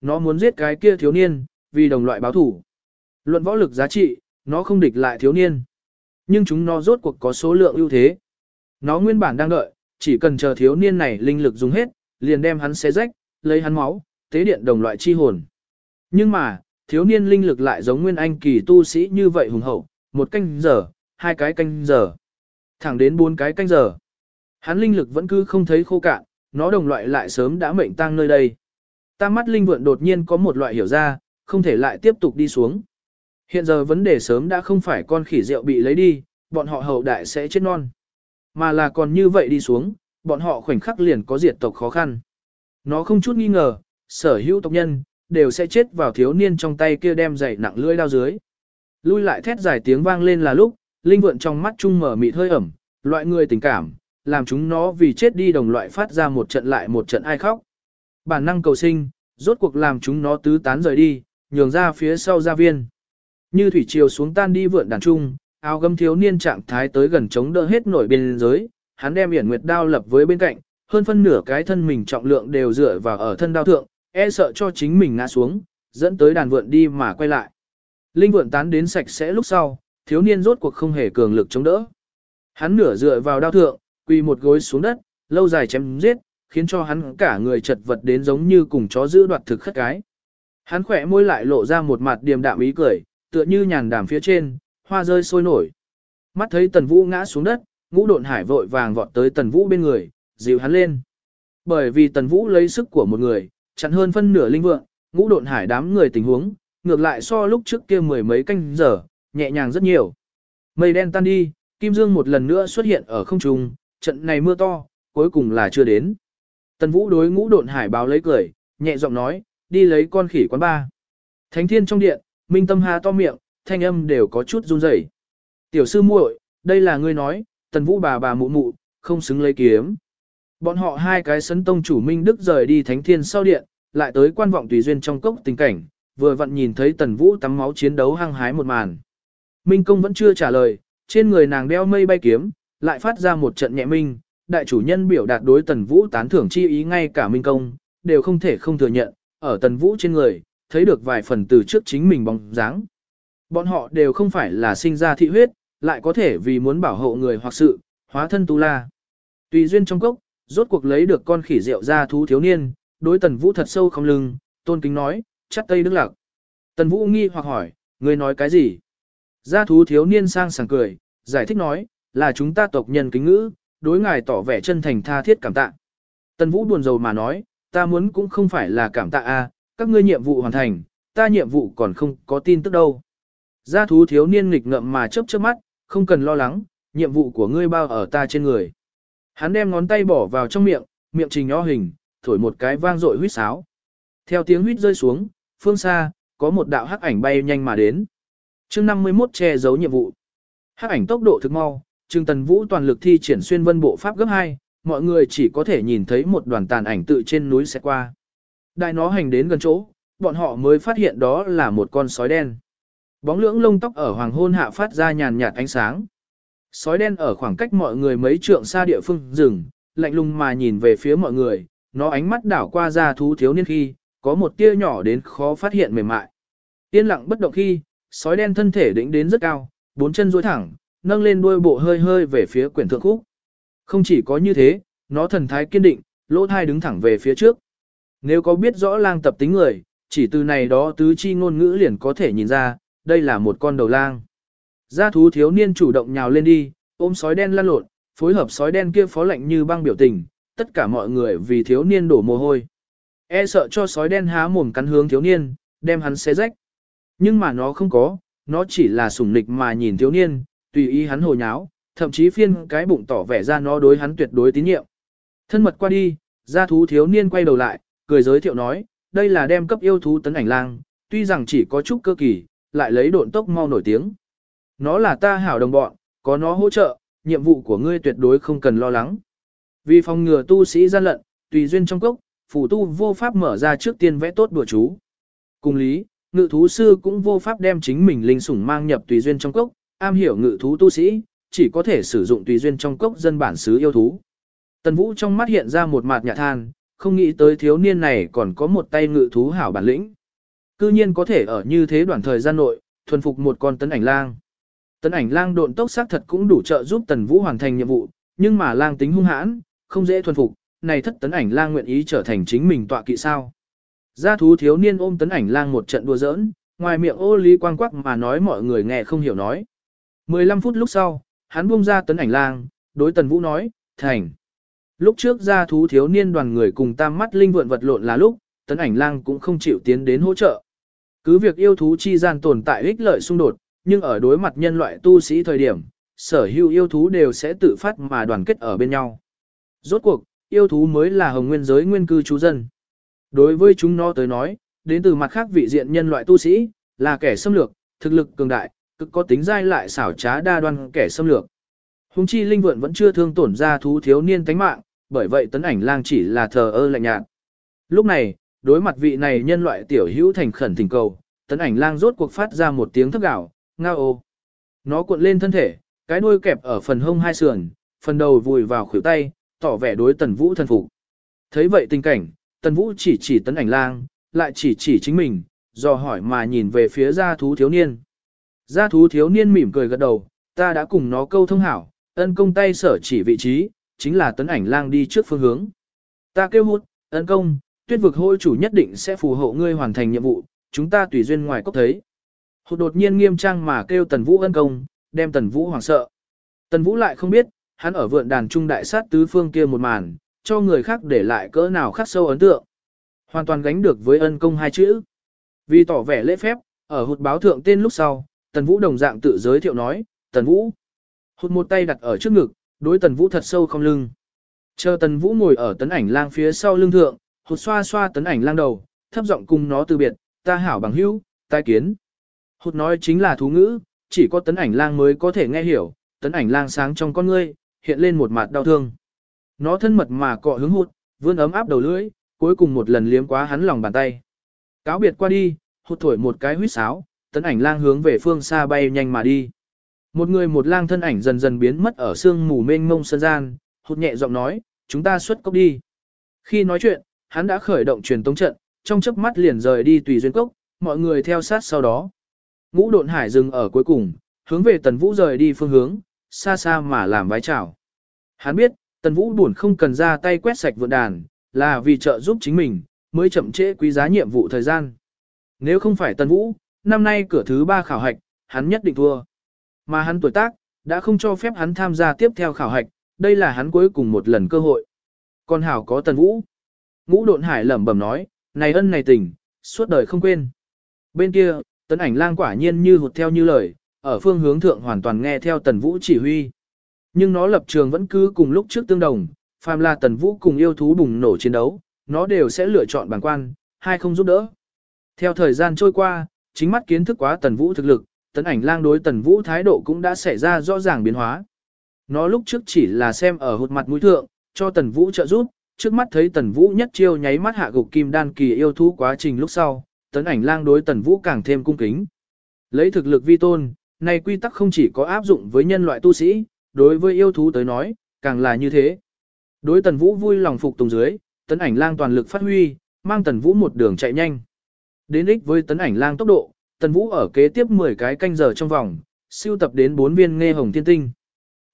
Nó muốn giết cái kia thiếu niên, vì đồng loại báo thủ. Luận võ lực giá trị, nó không địch lại thiếu niên. Nhưng chúng nó rốt cuộc có số lượng ưu thế. Nó nguyên bản đang đợi, chỉ cần chờ thiếu niên này linh lực dùng hết, liền đem hắn xé rách, lấy hắn máu, tế điện đồng loại chi hồn. Nhưng mà, thiếu niên linh lực lại giống nguyên anh kỳ tu sĩ như vậy hùng hậu, một canh giờ, hai cái canh giờ, thẳng đến bốn cái canh giờ. Hắn linh lực vẫn cứ không thấy khô cạn, nó đồng loại lại sớm đã mệnh tang nơi đây. Tam mắt linh vượn đột nhiên có một loại hiểu ra, không thể lại tiếp tục đi xuống. Hiện giờ vấn đề sớm đã không phải con khỉ rượu bị lấy đi, bọn họ hậu đại sẽ chết non. Mà là còn như vậy đi xuống, bọn họ khoảnh khắc liền có diệt tộc khó khăn. Nó không chút nghi ngờ, sở hữu tộc nhân, đều sẽ chết vào thiếu niên trong tay kia đem dày nặng lưỡi đao dưới. Lui lại thét dài tiếng vang lên là lúc, linh vượn trong mắt trung mở mịt hơi ẩm, loại người tình cảm, làm chúng nó vì chết đi đồng loại phát ra một trận lại một trận ai khóc. Bản năng cầu sinh, rốt cuộc làm chúng nó tứ tán rời đi, nhường ra phía sau gia viên. Như thủy triều xuống tan đi vượn đàn trung, áo gấm thiếu niên trạng thái tới gần chống đỡ hết nổi biên giới, hắn đem biển nguyệt đao lập với bên cạnh, hơn phân nửa cái thân mình trọng lượng đều dựa vào ở thân đao thượng, e sợ cho chính mình ngã xuống, dẫn tới đàn vượn đi mà quay lại. Linh vượn tán đến sạch sẽ lúc sau, thiếu niên rốt cuộc không hề cường lực chống đỡ. Hắn nửa dựa vào đao thượng, quỳ một gối xuống đất, lâu dài chém giết, khiến cho hắn cả người chật vật đến giống như cùng chó giữ đoạt thực khất cái. Hắn khỏe môi lại lộ ra một mặt điềm đạm ý cười, tựa như nhàn đàm phía trên, hoa rơi sôi nổi. Mắt thấy tần vũ ngã xuống đất, ngũ độn hải vội vàng vọt tới tần vũ bên người, dìu hắn lên. Bởi vì tần vũ lấy sức của một người, chặn hơn phân nửa linh vượng, ngũ độn hải đám người tình huống, ngược lại so lúc trước kia mười mấy canh giờ, nhẹ nhàng rất nhiều. Mây đen tan đi, Kim Dương một lần nữa xuất hiện ở không trung, trận này mưa to, cuối cùng là chưa đến. Tần Vũ đối ngũ độn hải báo lấy cười, nhẹ giọng nói, đi lấy con khỉ quán ba. Thánh thiên trong điện, Minh Tâm Hà to miệng, thanh âm đều có chút run rẩy. Tiểu sư muội, đây là ngươi nói, Tần Vũ bà bà mụ mụ, không xứng lấy kiếm. Bọn họ hai cái sấn tông chủ Minh Đức rời đi Thánh Thiên sau điện, lại tới quan vọng tùy duyên trong cốc tình cảnh, vừa vặn nhìn thấy Tần Vũ tắm máu chiến đấu hăng hái một màn. Minh Công vẫn chưa trả lời, trên người nàng đeo mây bay kiếm, lại phát ra một trận nhẹ minh, đại chủ nhân biểu đạt đối Tần Vũ tán thưởng chi ý ngay cả Minh Công, đều không thể không thừa nhận, ở tần vũ trên người, thấy được vài phần từ trước chính mình bóng dáng. Bọn họ đều không phải là sinh ra thị huyết, lại có thể vì muốn bảo hộ người hoặc sự, hóa thân tu la. Tùy duyên trong cốc, rốt cuộc lấy được con khỉ rượu ra thú thiếu niên, đối tần vũ thật sâu không lưng, tôn kính nói, chắc tây đức lạc. Tần vũ nghi hoặc hỏi, người nói cái gì? Gia thú thiếu niên sang sảng cười, giải thích nói, là chúng ta tộc nhân kính ngữ, đối ngài tỏ vẻ chân thành tha thiết cảm tạ. Tần Vũ buồn rầu mà nói, ta muốn cũng không phải là cảm tạ a, các ngươi nhiệm vụ hoàn thành, ta nhiệm vụ còn không có tin tức đâu. Gia thú thiếu niên nghịch ngợm mà chớp chớp mắt, không cần lo lắng, nhiệm vụ của ngươi bao ở ta trên người. Hắn đem ngón tay bỏ vào trong miệng, miệng trình nhỏ hình, thổi một cái vang dội huýt sáo. Theo tiếng huýt rơi xuống, phương xa, có một đạo hắc ảnh bay nhanh mà đến. Chương 51 che giấu nhiệm vụ. Hắc ảnh tốc độ thực mau, Trương Tần Vũ toàn lực thi triển xuyên vân bộ pháp gấp 2, mọi người chỉ có thể nhìn thấy một đoàn tàn ảnh tự trên núi sẽ qua. Đại nó hành đến gần chỗ, bọn họ mới phát hiện đó là một con sói đen. Bóng lưỡng lông tóc ở hoàng hôn hạ phát ra nhàn nhạt ánh sáng. Sói đen ở khoảng cách mọi người mấy trượng xa địa phương rừng, lạnh lùng mà nhìn về phía mọi người, nó ánh mắt đảo qua ra thú thiếu niên khi, có một tia nhỏ đến khó phát hiện mềm mại. Yên lặng bất động khi, sói đen thân thể đỉnh đến rất cao, bốn chân duỗi thẳng, nâng lên đuôi bộ hơi hơi về phía quyển thượng khúc. Không chỉ có như thế, nó thần thái kiên định, lỗ thai đứng thẳng về phía trước. Nếu có biết rõ lang tập tính người, chỉ từ này đó tứ chi ngôn ngữ liền có thể nhìn ra, đây là một con đầu lang. Gia thú thiếu niên chủ động nhào lên đi, ôm sói đen lăn lộn, phối hợp sói đen kia phó lạnh như băng biểu tình, tất cả mọi người vì thiếu niên đổ mồ hôi. E sợ cho sói đen há mồm cắn hướng thiếu niên, đem hắn xé rách. Nhưng mà nó không có, nó chỉ là sủng nịch mà nhìn thiếu niên, tùy ý hắn hồ nháo, thậm chí phiên cái bụng tỏ vẻ ra nó đối hắn tuyệt đối tín nhiệm. Thân mật qua đi, gia thú thiếu niên quay đầu lại, cười giới thiệu nói, đây là đem cấp yêu thú tấn ảnh lang, tuy rằng chỉ có chút cơ kỳ, lại lấy độn tốc mau nổi tiếng. Nó là ta hảo đồng bọn, có nó hỗ trợ, nhiệm vụ của ngươi tuyệt đối không cần lo lắng. Vì phòng ngừa tu sĩ gian lận, tùy duyên trong cốc, phủ tu vô pháp mở ra trước tiên vẽ tốt đùa chú. Cùng lý, ngự thú sư cũng vô pháp đem chính mình linh sủng mang nhập tùy duyên trong cốc, am hiểu ngự thú tu sĩ, chỉ có thể sử dụng tùy duyên trong cốc dân bản xứ yêu thú. Tần Vũ trong mắt hiện ra một mạt nhạt than, không nghĩ tới thiếu niên này còn có một tay ngự thú hảo bản lĩnh. Cư nhiên có thể ở như thế đoạn thời gian nội, thuần phục một con tấn ảnh lang. Tấn ảnh lang độn tốc xác thật cũng đủ trợ giúp Tần Vũ hoàn thành nhiệm vụ, nhưng mà lang tính hung hãn, không dễ thuần phục, này thất tấn ảnh lang nguyện ý trở thành chính mình tọa kỵ sao. Gia thú thiếu niên ôm tấn ảnh lang một trận đua giỡn, ngoài miệng ô lý quang quắc mà nói mọi người nghe không hiểu nói. 15 phút lúc sau, hắn buông ra tấn ảnh lang, đối tần vũ nói, thành. Lúc trước gia thú thiếu niên đoàn người cùng tam mắt linh vượn vật lộn là lúc, tấn ảnh lang cũng không chịu tiến đến hỗ trợ. Cứ việc yêu thú chi gian tồn tại ích lợi xung đột, nhưng ở đối mặt nhân loại tu sĩ thời điểm, sở hữu yêu thú đều sẽ tự phát mà đoàn kết ở bên nhau. Rốt cuộc, yêu thú mới là hồng nguyên giới nguyên cư trú dân. Đối với chúng nó tới nói, đến từ mặt khác vị diện nhân loại tu sĩ, là kẻ xâm lược, thực lực cường đại, cực có tính dai lại xảo trá đa đoan kẻ xâm lược. Hùng chi linh vượn vẫn chưa thương tổn ra thú thiếu niên tánh mạng, bởi vậy tấn ảnh lang chỉ là thờ ơ lạnh nhạt. Lúc này, đối mặt vị này nhân loại tiểu hữu thành khẩn thỉnh cầu, tấn ảnh lang rốt cuộc phát ra một tiếng thấp gạo, ngao ô. Nó cuộn lên thân thể, cái đuôi kẹp ở phần hông hai sườn, phần đầu vùi vào khuỷu tay, tỏ vẻ đối tần vũ thần phục. Thấy vậy tình cảnh, tần vũ chỉ chỉ tấn ảnh lang, lại chỉ chỉ chính mình, do hỏi mà nhìn về phía gia thú thiếu niên. Gia thú thiếu niên mỉm cười gật đầu, ta đã cùng nó câu thông hảo, ân công tay sở chỉ vị trí, chính là tấn ảnh lang đi trước phương hướng. Ta kêu hút, ân công, tuyết vực hôi chủ nhất định sẽ phù hộ ngươi hoàn thành nhiệm vụ, chúng ta tùy duyên ngoài cốc thấy. Hụt đột nhiên nghiêm trang mà kêu tần vũ ân công, đem tần vũ hoảng sợ. Tần vũ lại không biết, hắn ở vượn đàn trung đại sát tứ phương kia một màn, cho người khác để lại cỡ nào khắc sâu ấn tượng. Hoàn toàn gánh được với ân công hai chữ. Vì tỏ vẻ lễ phép, ở hụt báo thượng tên lúc sau, Tần Vũ đồng dạng tự giới thiệu nói, Tần Vũ. Hụt một tay đặt ở trước ngực, đối Tần Vũ thật sâu không lưng. Chờ Tần Vũ ngồi ở tấn ảnh lang phía sau lưng thượng, hụt xoa xoa tấn ảnh lang đầu, thấp giọng cùng nó từ biệt, ta hảo bằng hữu, tai kiến. Hụt nói chính là thú ngữ, chỉ có tấn ảnh lang mới có thể nghe hiểu, tấn ảnh lang sáng trong con ngươi, hiện lên một mặt đau thương. Nó thân mật mà cọ hướng hụt, vươn ấm áp đầu lưỡi, cuối cùng một lần liếm quá hắn lòng bàn tay. Cáo biệt qua đi, hụt thổi một cái huýt sáo, tấn ảnh lang hướng về phương xa bay nhanh mà đi. Một người một lang thân ảnh dần dần biến mất ở sương mù mênh mông sơn gian, hụt nhẹ giọng nói, chúng ta xuất cốc đi. Khi nói chuyện, hắn đã khởi động truyền tống trận, trong chớp mắt liền rời đi tùy duyên cốc, mọi người theo sát sau đó. Ngũ độn hải dừng ở cuối cùng, hướng về tần vũ rời đi phương hướng, xa xa mà làm vái chào. Hắn biết, tần vũ buồn không cần ra tay quét sạch vượn đàn, là vì trợ giúp chính mình, mới chậm trễ quý giá nhiệm vụ thời gian. Nếu không phải tần vũ, năm nay cửa thứ ba khảo hạch, hắn nhất định thua. Mà hắn tuổi tác, đã không cho phép hắn tham gia tiếp theo khảo hạch, đây là hắn cuối cùng một lần cơ hội. Còn hảo có tần vũ. Ngũ độn hải lẩm bẩm nói, này ân này tình, suốt đời không quên. Bên kia, tấn ảnh lang quả nhiên như hụt theo như lời, ở phương hướng thượng hoàn toàn nghe theo tần vũ chỉ huy. Nhưng nó lập trường vẫn cứ cùng lúc trước tương đồng, phàm là tần vũ cùng yêu thú bùng nổ chiến đấu, nó đều sẽ lựa chọn bằng quan, hay không giúp đỡ. Theo thời gian trôi qua, chính mắt kiến thức quá tần vũ thực lực, tấn ảnh lang đối tần vũ thái độ cũng đã xảy ra rõ ràng biến hóa. Nó lúc trước chỉ là xem ở hột mặt mũi thượng, cho tần vũ trợ giúp, trước mắt thấy tần vũ nhất chiêu nháy mắt hạ gục kim đan kỳ yêu thú quá trình lúc sau, tấn ảnh lang đối tần vũ càng thêm cung kính. Lấy thực lực vi tôn, này quy tắc không chỉ có áp dụng với nhân loại tu sĩ, đối với yêu thú tới nói, càng là như thế. Đối tần vũ vui lòng phục tùng dưới, tấn ảnh lang toàn lực phát huy, mang tần vũ một đường chạy nhanh. Đến ích với tấn ảnh lang tốc độ, tần vũ ở kế tiếp 10 cái canh giờ trong vòng, siêu tập đến 4 viên nghe hồng thiên tinh.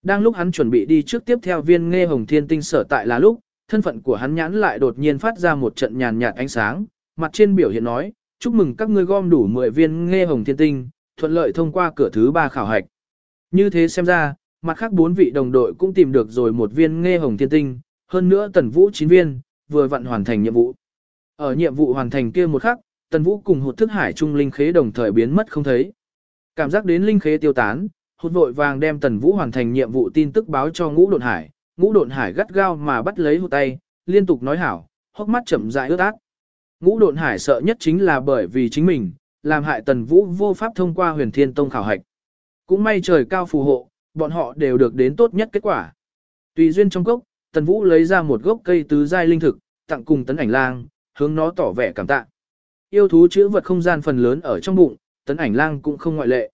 Đang lúc hắn chuẩn bị đi trước tiếp theo viên nghe hồng thiên tinh sở tại là lúc, thân phận của hắn nhãn lại đột nhiên phát ra một trận nhàn nhạt ánh sáng, mặt trên biểu hiện nói, chúc mừng các ngươi gom đủ 10 viên nghe hồng thiên tinh, thuận lợi thông qua cửa thứ 3 khảo hạch. Như thế xem ra, mặt khác bốn vị đồng đội cũng tìm được rồi một viên nghe hồng thiên tinh, hơn nữa tần vũ 9 viên, vừa vặn hoàn thành nhiệm vụ. Ở nhiệm vụ hoàn thành kia một khắc, tần vũ cùng hụt thức hải trung linh khế đồng thời biến mất không thấy. Cảm giác đến linh khế tiêu tán, hụt vội vàng đem tần vũ hoàn thành nhiệm vụ tin tức báo cho ngũ độn hải, ngũ độn hải gắt gao mà bắt lấy hụt tay, liên tục nói hảo, hốc mắt chậm rãi ướt át. Ngũ độn hải sợ nhất chính là bởi vì chính mình, làm hại tần vũ vô pháp thông qua huyền thiên tông khảo hạch. Cũng may trời cao phù hộ, bọn họ đều được đến tốt nhất kết quả. Tùy duyên trong cốc, tần vũ lấy ra một gốc cây tứ giai linh thực, tặng cùng tấn ảnh lang, hướng nó tỏ vẻ cảm tạ. Yêu thú chữ vật không gian phần lớn ở trong bụng, tấn ảnh lang cũng không ngoại lệ.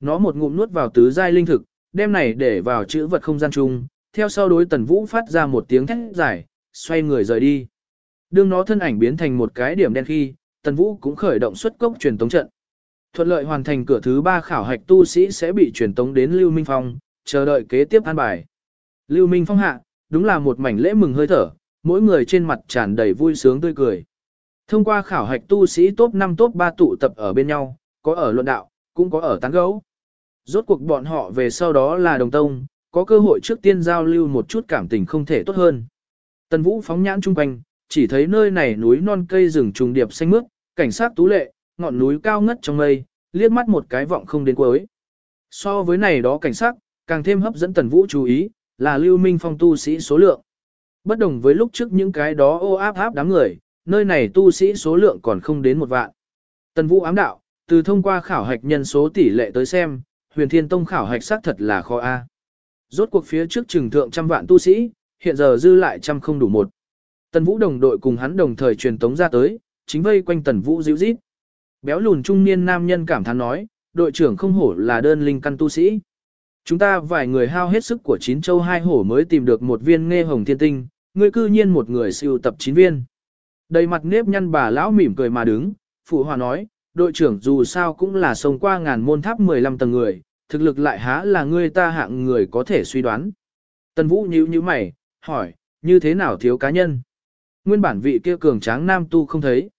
Nó một ngụm nuốt vào tứ giai linh thực, đem này để vào chữ vật không gian chung, theo sau đối tần vũ phát ra một tiếng thét dài, xoay người rời đi. Đương nó thân ảnh biến thành một cái điểm đen khi, tần vũ cũng khởi động xuất cốc truyền tống trận. Thuận lợi hoàn thành cửa thứ ba khảo hạch tu sĩ sẽ bị truyền tống đến Lưu Minh Phong, chờ đợi kế tiếp an bài. Lưu Minh Phong hạ, đúng là một mảnh lễ mừng hơi thở, mỗi người trên mặt tràn đầy vui sướng tươi cười. Thông qua khảo hạch tu sĩ top 5 top 3 tụ tập ở bên nhau, có ở luận đạo, cũng có ở tán gấu. Rốt cuộc bọn họ về sau đó là đồng tông, có cơ hội trước tiên giao lưu một chút cảm tình không thể tốt hơn. Tần Vũ phóng nhãn chung quanh, chỉ thấy nơi này núi non cây rừng trùng điệp xanh mướt, cảnh sát tú lệ, ngọn núi cao ngất trong mây, liếc mắt một cái vọng không đến cuối. So với này đó cảnh sát, càng thêm hấp dẫn Tần Vũ chú ý, là lưu minh phong tu sĩ số lượng. Bất đồng với lúc trước những cái đó ô áp áp đám người, nơi này tu sĩ số lượng còn không đến một vạn. Tần Vũ ám đạo, từ thông qua khảo hạch nhân số tỷ lệ tới xem, huyền thiên tông khảo hạch xác thật là khó A. Rốt cuộc phía trước trừng thượng trăm vạn tu sĩ, hiện giờ dư lại trăm không đủ một. Tần Vũ đồng đội cùng hắn đồng thời truyền tống ra tới, chính vây quanh Tần Vũ dịu rít. Béo lùn trung niên nam nhân cảm thán nói, đội trưởng không hổ là đơn linh căn tu sĩ. Chúng ta vài người hao hết sức của chín châu hai hổ mới tìm được một viên nghe hồng thiên tinh, ngươi cư nhiên một người siêu tập chín viên. Đầy mặt nếp nhăn bà lão mỉm cười mà đứng, phụ hòa nói, đội trưởng dù sao cũng là sống qua ngàn môn tháp 15 tầng người, thực lực lại há là ngươi ta hạng người có thể suy đoán. Tần Vũ nhíu nhíu mày, hỏi, như thế nào thiếu cá nhân? Nguyên bản vị kia cường tráng nam tu không thấy.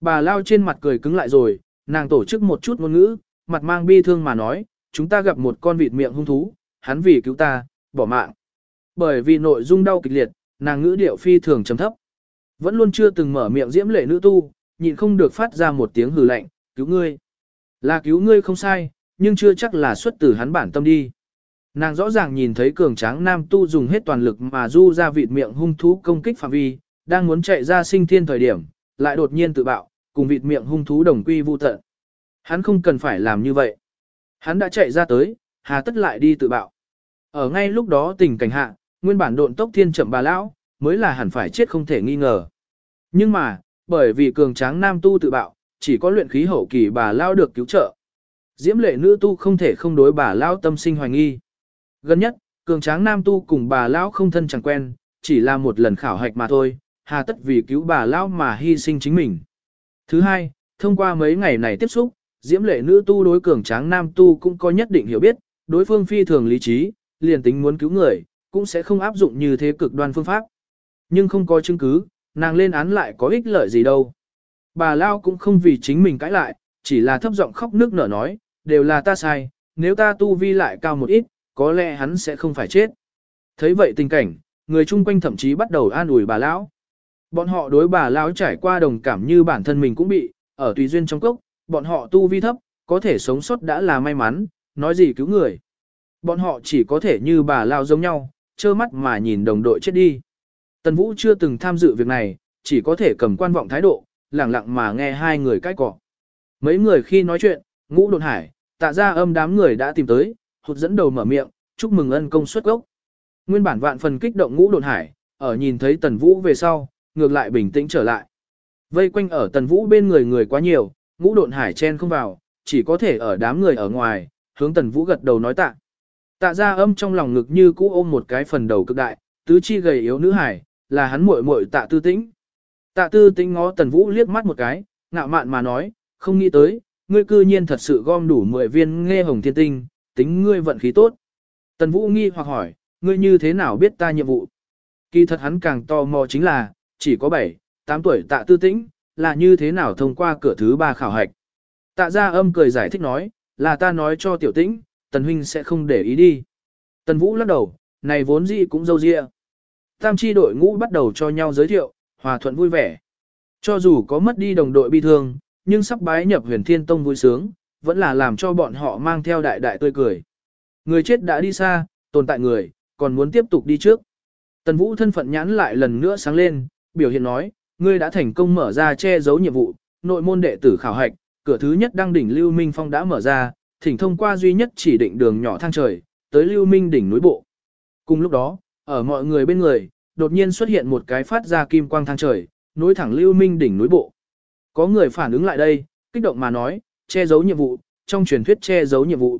Bà lao trên mặt cười cứng lại rồi, nàng tổ chức một chút ngôn ngữ, mặt mang bi thương mà nói, chúng ta gặp một con vịt miệng hung thú, hắn vì cứu ta, bỏ mạng. Bởi vì nội dung đau kịch liệt, nàng ngữ điệu phi thường trầm thấp. Vẫn luôn chưa từng mở miệng diễm lệ nữ tu, nhịn không được phát ra một tiếng hừ lạnh, cứu ngươi. Là cứu ngươi không sai, nhưng chưa chắc là xuất từ hắn bản tâm đi. Nàng rõ ràng nhìn thấy cường tráng nam tu dùng hết toàn lực mà du ra vịt miệng hung thú công kích phạm vi, đang muốn chạy ra sinh thiên thời điểm, lại đột nhiên tự bạo, cùng vịt miệng hung thú đồng quy vu tận. Hắn không cần phải làm như vậy. Hắn đã chạy ra tới, hà tất lại đi tự bạo. Ở ngay lúc đó tình cảnh hạ, nguyên bản độn tốc thiên chậm bà lão, mới là hẳn phải chết không thể nghi ngờ. Nhưng mà, bởi vì cường tráng nam tu tự bạo, chỉ có luyện khí hậu kỳ bà lão được cứu trợ. Diễm lệ nữ tu không thể không đối bà lão tâm sinh hoài nghi. Gần nhất, cường tráng nam tu cùng bà lão không thân chẳng quen, chỉ là một lần khảo hạch mà thôi, hà tất vì cứu bà lão mà hy sinh chính mình. Thứ hai, thông qua mấy ngày này tiếp xúc, diễm lệ nữ tu đối cường tráng nam tu cũng có nhất định hiểu biết, đối phương phi thường lý trí, liền tính muốn cứu người, cũng sẽ không áp dụng như thế cực đoan phương pháp. Nhưng không có chứng cứ, nàng lên án lại có ích lợi gì đâu. Bà Lao cũng không vì chính mình cãi lại, chỉ là thấp giọng khóc nước nở nói, đều là ta sai, nếu ta tu vi lại cao một ít, có lẽ hắn sẽ không phải chết. Thấy vậy tình cảnh, người chung quanh thậm chí bắt đầu an ủi bà Lão. Bọn họ đối bà Lão trải qua đồng cảm như bản thân mình cũng bị, ở tùy duyên trong cốc, bọn họ tu vi thấp, có thể sống sót đã là may mắn, nói gì cứu người. Bọn họ chỉ có thể như bà Lão giống nhau, trơ mắt mà nhìn đồng đội chết đi. Tần Vũ chưa từng tham dự việc này, chỉ có thể cầm quan vọng thái độ, lặng lặng mà nghe hai người cãi cọ. Mấy người khi nói chuyện, ngũ đồn hải, tạ ra âm đám người đã tìm tới, hụt dẫn đầu mở miệng, chúc mừng ân công xuất gốc. Nguyên bản vạn phần kích động ngũ đồn hải, ở nhìn thấy tần vũ về sau, ngược lại bình tĩnh trở lại. Vây quanh ở tần vũ bên người người quá nhiều, ngũ đồn hải chen không vào, chỉ có thể ở đám người ở ngoài, hướng tần vũ gật đầu nói tạ. Tạ ra âm trong lòng ngực như cũ ôm một cái phần đầu cực đại, tứ chi gầy yếu nữ hải, là hắn muội muội tạ tư tĩnh. Tạ tư tĩnh ngó tần vũ liếc mắt một cái, ngạo mạn mà nói, không nghĩ tới, ngươi cư nhiên thật sự gom đủ 10 viên nghe hồng thiên tinh, tính ngươi vận khí tốt. Tần vũ nghi hoặc hỏi, ngươi như thế nào biết ta nhiệm vụ? Kỳ thật hắn càng tò mò chính là, chỉ có 7, 8 tuổi tạ tư tĩnh, là như thế nào thông qua cửa thứ ba khảo hạch. Tạ gia âm cười giải thích nói, là ta nói cho tiểu tĩnh, tần huynh sẽ không để ý đi. Tần vũ lắc đầu, này vốn dĩ cũng dâu dịa. Tam chi đội ngũ bắt đầu cho nhau giới thiệu, hòa thuận vui vẻ. Cho dù có mất đi đồng đội bi thương, nhưng sắp bái nhập huyền thiên tông vui sướng, vẫn là làm cho bọn họ mang theo đại đại tươi cười. Người chết đã đi xa, tồn tại người, còn muốn tiếp tục đi trước. Tần Vũ thân phận nhãn lại lần nữa sáng lên, biểu hiện nói, ngươi đã thành công mở ra che giấu nhiệm vụ, nội môn đệ tử khảo hạch, cửa thứ nhất đăng đỉnh Lưu Minh Phong đã mở ra, thỉnh thông qua duy nhất chỉ định đường nhỏ thang trời, tới Lưu Minh đỉnh núi bộ. Cùng lúc đó, ở mọi người bên người, đột nhiên xuất hiện một cái phát ra kim quang thang trời, nối thẳng Lưu Minh đỉnh núi bộ. Có người phản ứng lại đây, kích động mà nói, che giấu nhiệm vụ, trong truyền thuyết che giấu nhiệm vụ.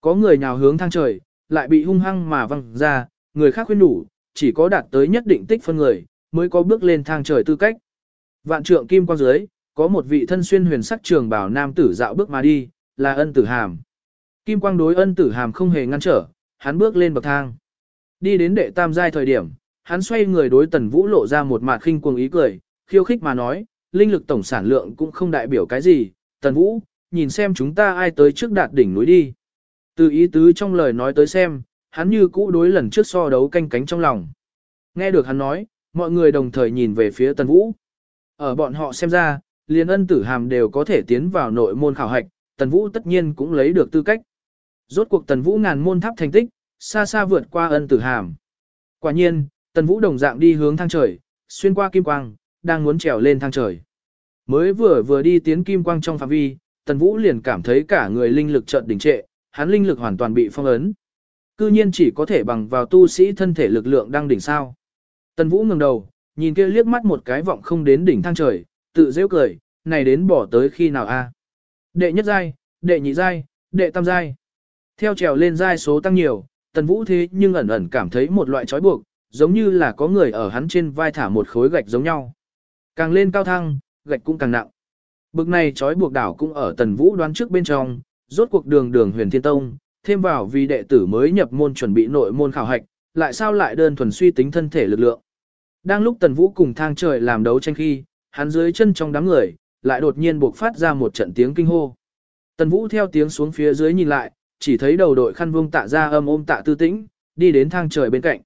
Có người nhào hướng thang trời, lại bị hung hăng mà văng ra, người khác khuyên đủ, chỉ có đạt tới nhất định tích phân người, mới có bước lên thang trời tư cách. Vạn trượng kim quang dưới, có một vị thân xuyên huyền sắc trường bảo nam tử dạo bước mà đi, là ân tử hàm. Kim quang đối ân tử hàm không hề ngăn trở, hắn bước lên bậc thang. Đi đến đệ tam giai thời điểm, hắn xoay người đối tần vũ lộ ra một mặt khinh cuồng ý cười, khiêu khích mà nói, linh lực tổng sản lượng cũng không đại biểu cái gì, tần vũ, nhìn xem chúng ta ai tới trước đạt đỉnh núi đi. Từ ý tứ trong lời nói tới xem, hắn như cũ đối lần trước so đấu canh cánh trong lòng. Nghe được hắn nói, mọi người đồng thời nhìn về phía tần vũ. Ở bọn họ xem ra, liền ân tử hàm đều có thể tiến vào nội môn khảo hạch, tần vũ tất nhiên cũng lấy được tư cách. Rốt cuộc tần vũ ngàn môn tháp thành tích, xa xa vượt qua ân tử hàm. Quả nhiên, tần vũ đồng dạng đi hướng thang trời, xuyên qua kim quang, đang muốn trèo lên thang trời. Mới vừa vừa đi tiến kim quang trong phạm vi, tần vũ liền cảm thấy cả người linh lực chợt đỉnh trệ, hắn linh lực hoàn toàn bị phong ấn. Cư nhiên chỉ có thể bằng vào tu sĩ thân thể lực lượng đang đỉnh sao. Tần vũ ngẩng đầu, nhìn kia liếc mắt một cái vọng không đến đỉnh thang trời, tự rêu cười, này đến bỏ tới khi nào a? À? Đệ nhất giai, đệ nhị giai, đệ tam giai. Theo trèo lên giai số tăng nhiều, tần vũ thế nhưng ẩn ẩn cảm thấy một loại trói buộc, giống như là có người ở hắn trên vai thả một khối gạch giống nhau. Càng lên cao thăng, gạch cũng càng nặng. Bực này trói buộc đảo cũng ở tần vũ đoán trước bên trong, rốt cuộc đường đường huyền thiên tông, thêm vào vì đệ tử mới nhập môn chuẩn bị nội môn khảo hạch, lại sao lại đơn thuần suy tính thân thể lực lượng. Đang lúc tần vũ cùng thang trời làm đấu tranh khi, hắn dưới chân trong đám người, lại đột nhiên buộc phát ra một trận tiếng kinh hô. Tần vũ theo tiếng xuống phía dưới nhìn lại, chỉ thấy đầu đội khăn vung tạ ra âm ôm tạ tư tĩnh, đi đến thang trời bên cạnh.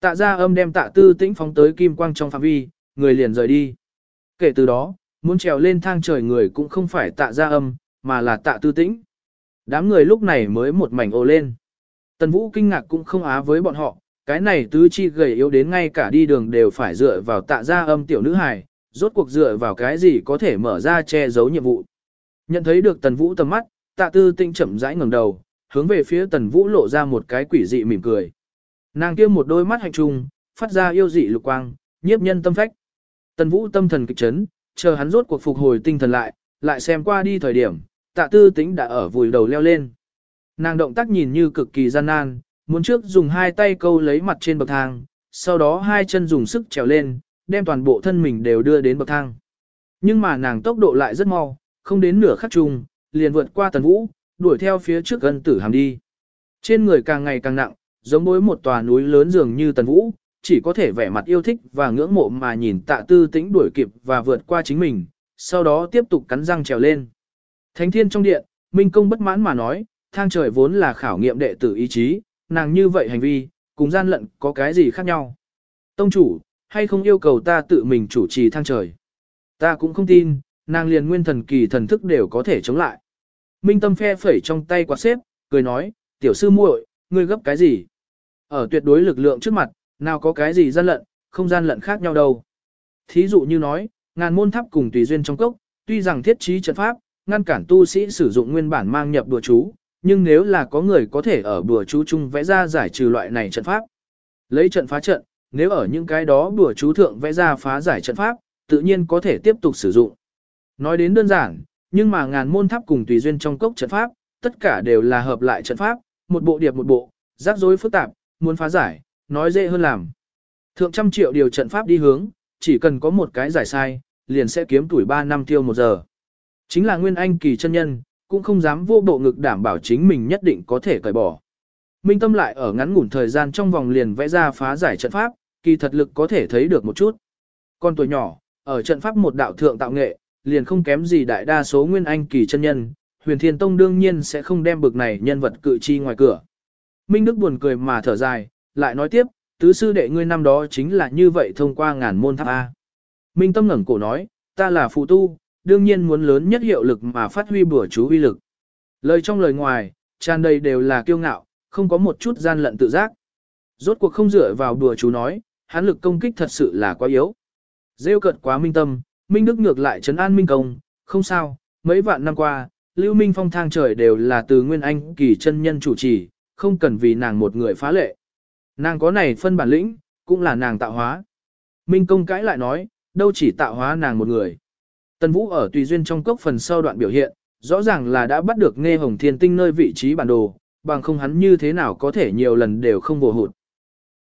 Tạ ra âm đem tạ tư tĩnh phóng tới kim quang trong phạm vi, người liền rời đi. Kể từ đó, muốn trèo lên thang trời người cũng không phải tạ ra âm, mà là tạ tư tĩnh. Đám người lúc này mới một mảnh ồ lên. Tần Vũ kinh ngạc cũng không á với bọn họ, cái này tứ chi gầy yếu đến ngay cả đi đường đều phải dựa vào tạ ra âm tiểu nữ hài, rốt cuộc dựa vào cái gì có thể mở ra che giấu nhiệm vụ. Nhận thấy được Tần Vũ tầm mắt, tạ tư tinh chậm rãi ngẩng đầu, hướng về phía Tần Vũ lộ ra một cái quỷ dị mỉm cười. Nàng kia một đôi mắt hạnh trung, phát ra yêu dị lục quang, nhiếp nhân tâm phách. Tần Vũ tâm thần kịch chấn, chờ hắn rốt cuộc phục hồi tinh thần lại, lại xem qua đi thời điểm, tạ tư tính đã ở vùi đầu leo lên. Nàng động tác nhìn như cực kỳ gian nan, muốn trước dùng hai tay câu lấy mặt trên bậc thang, sau đó hai chân dùng sức trèo lên, đem toàn bộ thân mình đều đưa đến bậc thang. Nhưng mà nàng tốc độ lại rất mau, không đến nửa khắc chung, liền vượt qua tần vũ, đuổi theo phía trước ân tử hàm đi. Trên người càng ngày càng nặng, giống bối một tòa núi lớn dường như tần vũ, chỉ có thể vẻ mặt yêu thích và ngưỡng mộ mà nhìn tạ tư tĩnh đuổi kịp và vượt qua chính mình, sau đó tiếp tục cắn răng trèo lên. Thánh thiên trong điện, Minh Công bất mãn mà nói, thang trời vốn là khảo nghiệm đệ tử ý chí, nàng như vậy hành vi, cùng gian lận có cái gì khác nhau. Tông chủ, hay không yêu cầu ta tự mình chủ trì thang trời. Ta cũng không tin, nàng liền nguyên thần kỳ thần thức đều có thể chống lại. Minh Tâm phe phẩy trong tay quạt xếp, cười nói, tiểu sư muội, ngươi gấp cái gì? Ở tuyệt đối lực lượng trước mặt, nào có cái gì gian lận, không gian lận khác nhau đâu. Thí dụ như nói, ngàn môn tháp cùng tùy duyên trong cốc, tuy rằng thiết trí trận pháp, ngăn cản tu sĩ sử dụng nguyên bản mang nhập đùa chú, nhưng nếu là có người có thể ở đùa chú chung vẽ ra giải trừ loại này trận pháp. Lấy trận phá trận, nếu ở những cái đó đùa chú thượng vẽ ra phá giải trận pháp, tự nhiên có thể tiếp tục sử dụng. Nói đến đơn giản, nhưng mà ngàn môn tháp cùng tùy duyên trong cốc trận pháp, tất cả đều là hợp lại trận pháp, một bộ điệp một bộ, rắc rối phức tạp, muốn phá giải, nói dễ hơn làm. Thượng trăm triệu điều trận pháp đi hướng, chỉ cần có một cái giải sai, liền sẽ kiếm tuổi 3 năm tiêu một giờ. Chính là nguyên anh kỳ chân nhân, cũng không dám vô bộ ngực đảm bảo chính mình nhất định có thể cởi bỏ. Minh tâm lại ở ngắn ngủn thời gian trong vòng liền vẽ ra phá giải trận pháp, kỳ thật lực có thể thấy được một chút. Con tuổi nhỏ, ở trận pháp một đạo thượng tạo nghệ, liền không kém gì đại đa số nguyên anh kỳ chân nhân, huyền thiên tông đương nhiên sẽ không đem bực này nhân vật cự chi ngoài cửa. Minh Đức buồn cười mà thở dài, lại nói tiếp, tứ sư đệ ngươi năm đó chính là như vậy thông qua ngàn môn tháp A. Minh Tâm ngẩng cổ nói, ta là phụ tu, đương nhiên muốn lớn nhất hiệu lực mà phát huy bữa chú uy lực. Lời trong lời ngoài, tràn đầy đều là kiêu ngạo, không có một chút gian lận tự giác. Rốt cuộc không dựa vào đùa chú nói, hán lực công kích thật sự là quá yếu. Rêu cận quá minh tâm, Minh Đức ngược lại trấn an Minh Công, không sao, mấy vạn năm qua, Lưu Minh Phong thang trời đều là từ Nguyên Anh kỳ chân nhân chủ trì, không cần vì nàng một người phá lệ. Nàng có này phân bản lĩnh, cũng là nàng tạo hóa. Minh Công cãi lại nói, đâu chỉ tạo hóa nàng một người. Tần Vũ ở tùy duyên trong cốc phần sau đoạn biểu hiện, rõ ràng là đã bắt được nghe hồng thiên tinh nơi vị trí bản đồ, bằng không hắn như thế nào có thể nhiều lần đều không vô hụt.